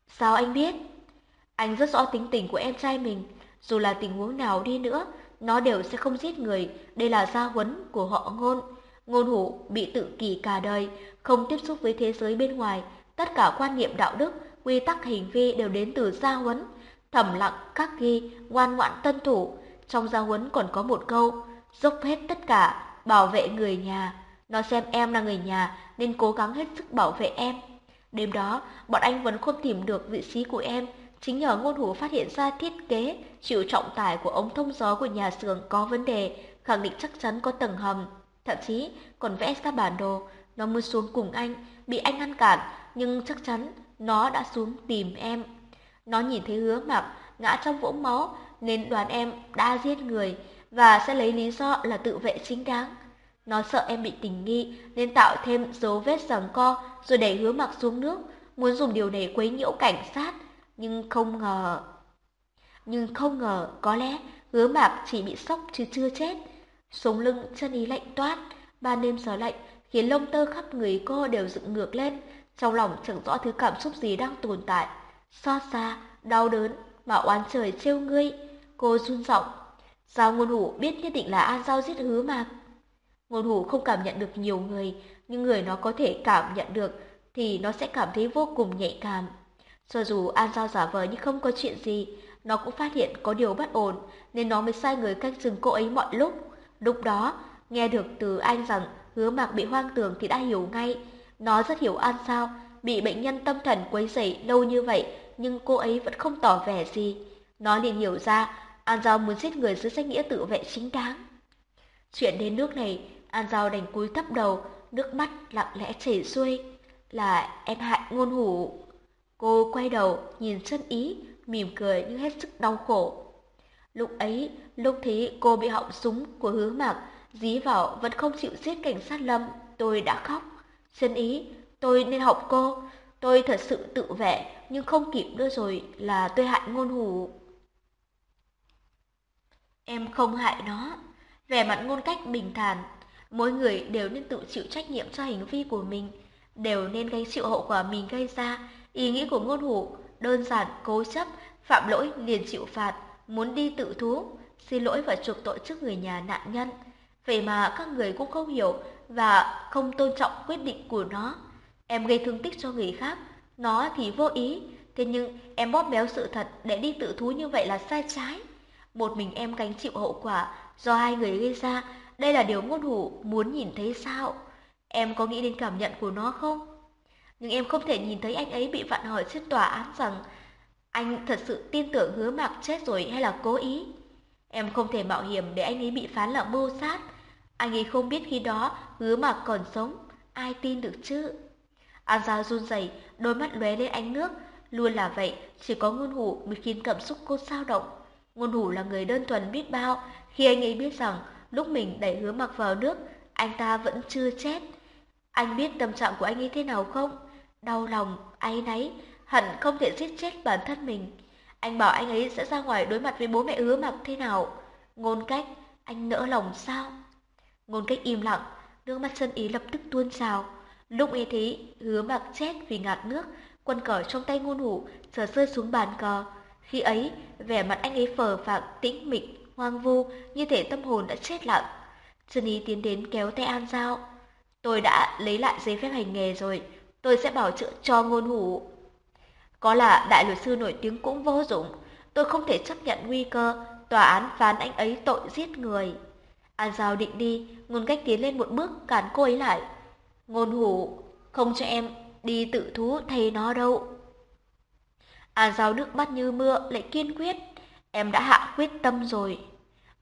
S2: Sao anh biết? Anh rất rõ tính tình của em trai mình, dù là tình huống nào đi nữa, nó đều sẽ không giết người, đây là gia huấn của họ ngôn. Ngôn hủ bị tự kỷ cả đời, không tiếp xúc với thế giới bên ngoài, tất cả quan niệm đạo đức, quy tắc hành vi đều đến từ gia huấn. Thầm lặng, khắc ghi, ngoan ngoãn tân thủ, trong gia huấn còn có một câu, dốc hết tất cả, bảo vệ người nhà. Nó xem em là người nhà nên cố gắng hết sức bảo vệ em. Đêm đó, bọn anh vẫn không tìm được vị trí của em, chính nhờ ngôn hủ phát hiện ra thiết kế chịu trọng tải của ống thông gió của nhà xưởng có vấn đề, khẳng định chắc chắn có tầng hầm, thậm chí còn vẽ ra bản đồ. Nó muốn xuống cùng anh, bị anh ngăn cản, nhưng chắc chắn nó đã xuống tìm em. Nó nhìn thấy hứa mạc ngã trong vũng máu nên đoán em đã giết người và sẽ lấy lý do là tự vệ chính đáng. Nó sợ em bị tình nghi nên tạo thêm dấu vết giằng co rồi đẩy hứa mặc xuống nước, muốn dùng điều này quấy nhiễu cảnh sát, nhưng không ngờ... Nhưng không ngờ có lẽ hứa mạc chỉ bị sốc chứ chưa chết. Sống lưng chân ý lạnh toát, ba đêm gió lạnh khiến lông tơ khắp người cô đều dựng ngược lên, trong lòng chẳng rõ thứ cảm xúc gì đang tồn tại. Xót xa, đau đớn, mà oán trời trêu ngươi. Cô run giọng, Giao ngôn hủ biết nhất định là An Giao giết hứa mà Ngôn hủ không cảm nhận được nhiều người, nhưng người nó có thể cảm nhận được thì nó sẽ cảm thấy vô cùng nhạy cảm. Cho dù An Giao giả vờ như không có chuyện gì, nó cũng phát hiện có điều bất ổn, nên nó mới sai người canh chừng cô ấy mọi lúc. Lúc đó, nghe được từ anh rằng hứa mạc bị hoang tưởng thì đã hiểu ngay. Nó rất hiểu An sao? bị bệnh nhân tâm thần quấy rầy lâu như vậy, nhưng cô ấy vẫn không tỏ vẻ gì. Nó liền hiểu ra, An Giao muốn giết người dưới danh nghĩa tự vệ chính đáng. Chuyện đến nước này, An Giao đành cúi thấp đầu, nước mắt lặng lẽ chảy xuôi. Là em hại ngôn hủ. Cô quay đầu, nhìn chân ý, mỉm cười nhưng hết sức đau khổ. Lúc ấy, lúc thấy cô bị họng súng của hứa mạc, dí vào vẫn không chịu giết cảnh sát lâm, tôi đã khóc. Chân ý, tôi nên học cô, tôi thật sự tự vệ, nhưng không kịp nữa rồi là tôi hại ngôn hủ. Em không hại nó. Vẻ mặt ngôn cách bình thản, mỗi người đều nên tự chịu trách nhiệm cho hành vi của mình, đều nên gánh chịu hậu quả mình gây ra. Ý nghĩ của ngôn hủ đơn giản, cố chấp, phạm lỗi liền chịu phạt, muốn đi tự thú, xin lỗi và chuộc tội trước người nhà nạn nhân. Vậy mà các người cũng không hiểu và không tôn trọng quyết định của nó. Em gây thương tích cho người khác, nó thì vô ý, thế nhưng em bóp méo sự thật để đi tự thú như vậy là sai trái. Một mình em gánh chịu hậu quả do hai người gây ra, đây là điều ngôn hủ muốn nhìn thấy sao? Em có nghĩ đến cảm nhận của nó không? Nhưng em không thể nhìn thấy anh ấy bị vạn hỏi trên tòa án rằng anh thật sự tin tưởng hứa mạc chết rồi hay là cố ý. Em không thể mạo hiểm để anh ấy bị phán là mưu sát. Anh ấy không biết khi đó hứa mạc còn sống, ai tin được chứ? An Giao run rẩy, đôi mắt lóe lên ánh nước. Luôn là vậy, chỉ có ngôn hủ mới khiến cảm xúc cô sao động. Ngôn hủ là người đơn thuần biết bao, khi anh ấy biết rằng lúc mình đẩy hứa mặc vào nước, anh ta vẫn chưa chết. Anh biết tâm trạng của anh ấy thế nào không? Đau lòng, áy náy, hận không thể giết chết bản thân mình. Anh bảo anh ấy sẽ ra ngoài đối mặt với bố mẹ hứa mặc thế nào? Ngôn cách, anh nỡ lòng sao? Ngôn cách im lặng, nước mắt chân ý lập tức tuôn trào. Lúc ấy thế hứa mặc chết vì ngạt nước, quân cờ trong tay ngôn hủ trở rơi xuống bàn cờ. Khi ấy, vẻ mặt anh ấy phờ phạc, tĩnh mịch, hoang vu, như thể tâm hồn đã chết lặng. Trần Ý tiến đến kéo tay An Giao. Tôi đã lấy lại giấy phép hành nghề rồi, tôi sẽ bảo chữa cho ngôn hủ. Có là đại luật sư nổi tiếng cũng vô dụng, tôi không thể chấp nhận nguy cơ tòa án phán anh ấy tội giết người. An Giao định đi, ngôn cách tiến lên một bước cản cô ấy lại. Ngôn hủ, không cho em đi tự thú thay nó đâu. An Giao nước mắt như mưa lại kiên quyết. Em đã hạ quyết tâm rồi.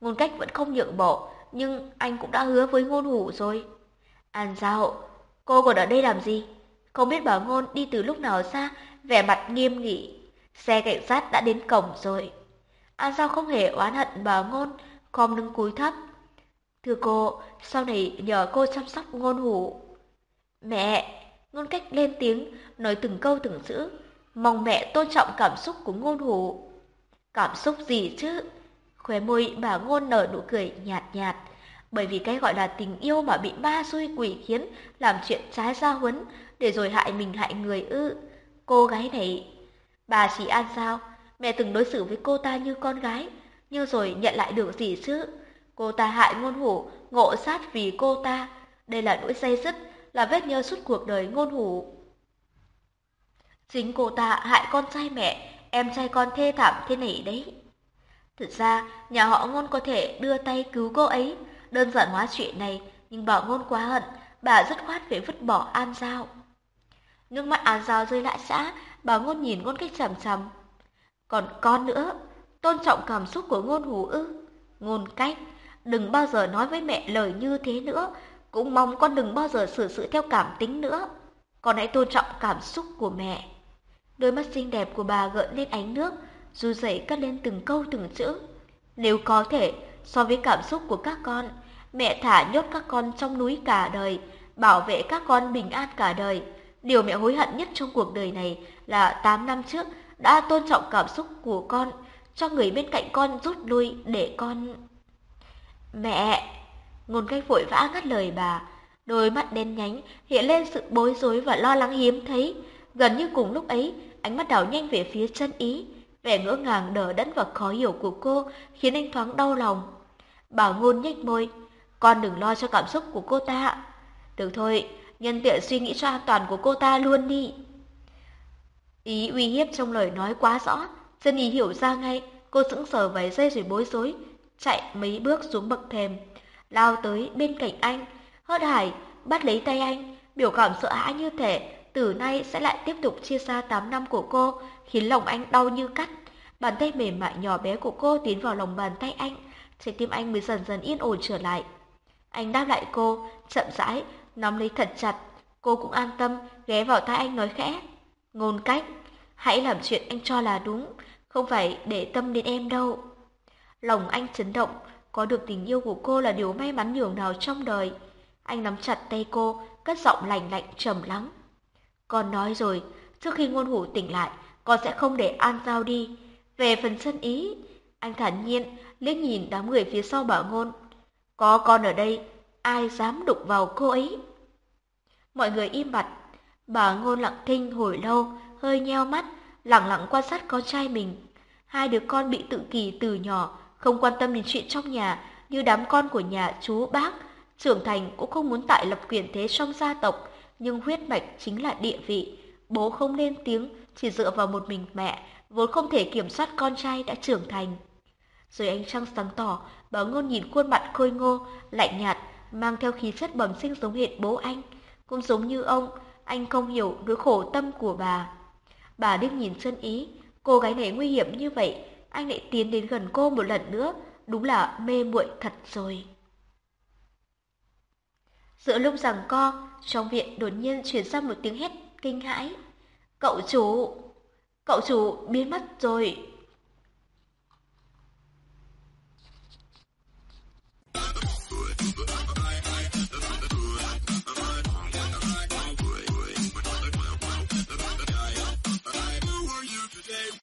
S2: Ngôn cách vẫn không nhượng bộ, nhưng anh cũng đã hứa với ngôn hủ rồi. An Giao, cô còn ở đây làm gì? Không biết bảo ngôn đi từ lúc nào xa, vẻ mặt nghiêm nghị. Xe cảnh sát đã đến cổng rồi. À, An Giao không hề oán hận bà ngôn, khom lưng cúi thấp. Thưa cô, sau này nhờ cô chăm sóc ngôn hủ. Mẹ, ngôn cách lên tiếng, nói từng câu từng chữ, mong mẹ tôn trọng cảm xúc của ngôn hủ. Cảm xúc gì chứ? Khóe môi bà ngôn nở nụ cười nhạt nhạt, bởi vì cái gọi là tình yêu mà bị ma xui quỷ khiến làm chuyện trái gia huấn để rồi hại mình hại người ư. Cô gái này, bà chỉ an sao, mẹ từng đối xử với cô ta như con gái, nhưng rồi nhận lại được gì chứ? Cô ta hại ngôn hủ, ngộ sát vì cô ta. Đây là nỗi dây dứt, là vết nhơ suốt cuộc đời ngôn hủ. Chính cô ta hại con trai mẹ, em trai con thê thảm thế này đấy. Thực ra, nhà họ ngôn có thể đưa tay cứu cô ấy, đơn giản hóa chuyện này, nhưng bảo ngôn quá hận, bà dứt khoát phải vứt bỏ An Giao. Nước mắt An Giao rơi lại xã, bà ngôn nhìn ngôn cách chằm chằm. Còn con nữa, tôn trọng cảm xúc của ngôn hủ ư. Ngôn cách, đừng bao giờ nói với mẹ lời như thế nữa, cũng mong con đừng bao giờ xử sự theo cảm tính nữa. Con hãy tôn trọng cảm xúc của mẹ. Đôi mắt xinh đẹp của bà gợn lên ánh nước, dù dậy cất lên từng câu từng chữ. Nếu có thể, so với cảm xúc của các con, mẹ thả nhốt các con trong núi cả đời, bảo vệ các con bình an cả đời. Điều mẹ hối hận nhất trong cuộc đời này là 8 năm trước đã tôn trọng cảm xúc của con, cho người bên cạnh con rút lui để con... Mẹ! Ngôn cách vội vã ngắt lời bà, đôi mắt đen nhánh hiện lên sự bối rối và lo lắng hiếm thấy. Gần như cùng lúc ấy, ánh mắt đảo nhanh về phía chân ý. Vẻ ngỡ ngàng đờ đẫn và khó hiểu của cô khiến anh thoáng đau lòng. Bảo ngôn nhếch môi, con đừng lo cho cảm xúc của cô ta. Được thôi, nhân tiện suy nghĩ cho an toàn của cô ta luôn đi. Ý uy hiếp trong lời nói quá rõ, dân ý hiểu ra ngay, cô sững sờ vài giây rồi bối rối, chạy mấy bước xuống bậc thềm, lao tới bên cạnh anh, hớt hải, bắt lấy tay anh, biểu cảm sợ hãi như thể từ nay sẽ lại tiếp tục chia xa 8 năm của cô, khiến lòng anh đau như cắt. Bàn tay mềm mại nhỏ bé của cô tiến vào lòng bàn tay anh, trái tim anh mới dần dần yên ổn trở lại. Anh đáp lại cô, chậm rãi, nắm lấy thật chặt. Cô cũng an tâm, ghé vào tai anh nói khẽ. Ngôn cách, hãy làm chuyện anh cho là đúng, không phải để tâm đến em đâu. Lòng anh chấn động, có được tình yêu của cô là điều may mắn nhường nào trong đời. Anh nắm chặt tay cô, cất giọng lạnh lạnh trầm lắng. Con nói rồi, trước khi ngôn hủ tỉnh lại, con sẽ không để An Giao đi. Về phần chân ý, anh thản nhiên liếc nhìn đám người phía sau bảo ngôn. Có con ở đây, ai dám đụng vào cô ấy? Mọi người im bặt, bà ngôn lặng thinh hồi lâu, hơi nheo mắt, lặng lặng quan sát con trai mình. Hai đứa con bị tự kỳ từ nhỏ, không quan tâm đến chuyện trong nhà như đám con của nhà chú bác. Trưởng thành cũng không muốn tại lập quyền thế trong gia tộc, nhưng huyết mạch chính là địa vị. Bố không lên tiếng, chỉ dựa vào một mình mẹ, vốn không thể kiểm soát con trai đã trưởng thành. Rồi ánh trăng sáng tỏ, bà ngôn nhìn khuôn mặt khôi ngô, lạnh nhạt, mang theo khí chất bẩm sinh giống hệt bố anh. Cũng giống như ông, anh không hiểu nỗi khổ tâm của bà. Bà đứng nhìn chân ý, cô gái này nguy hiểm như vậy, anh lại tiến đến gần cô một lần nữa, đúng là mê muội thật rồi. Giữa lúc rằng co, trong viện đột nhiên chuyển ra một tiếng hét kinh hãi. Cậu chủ! Cậu chủ biến mất rồi!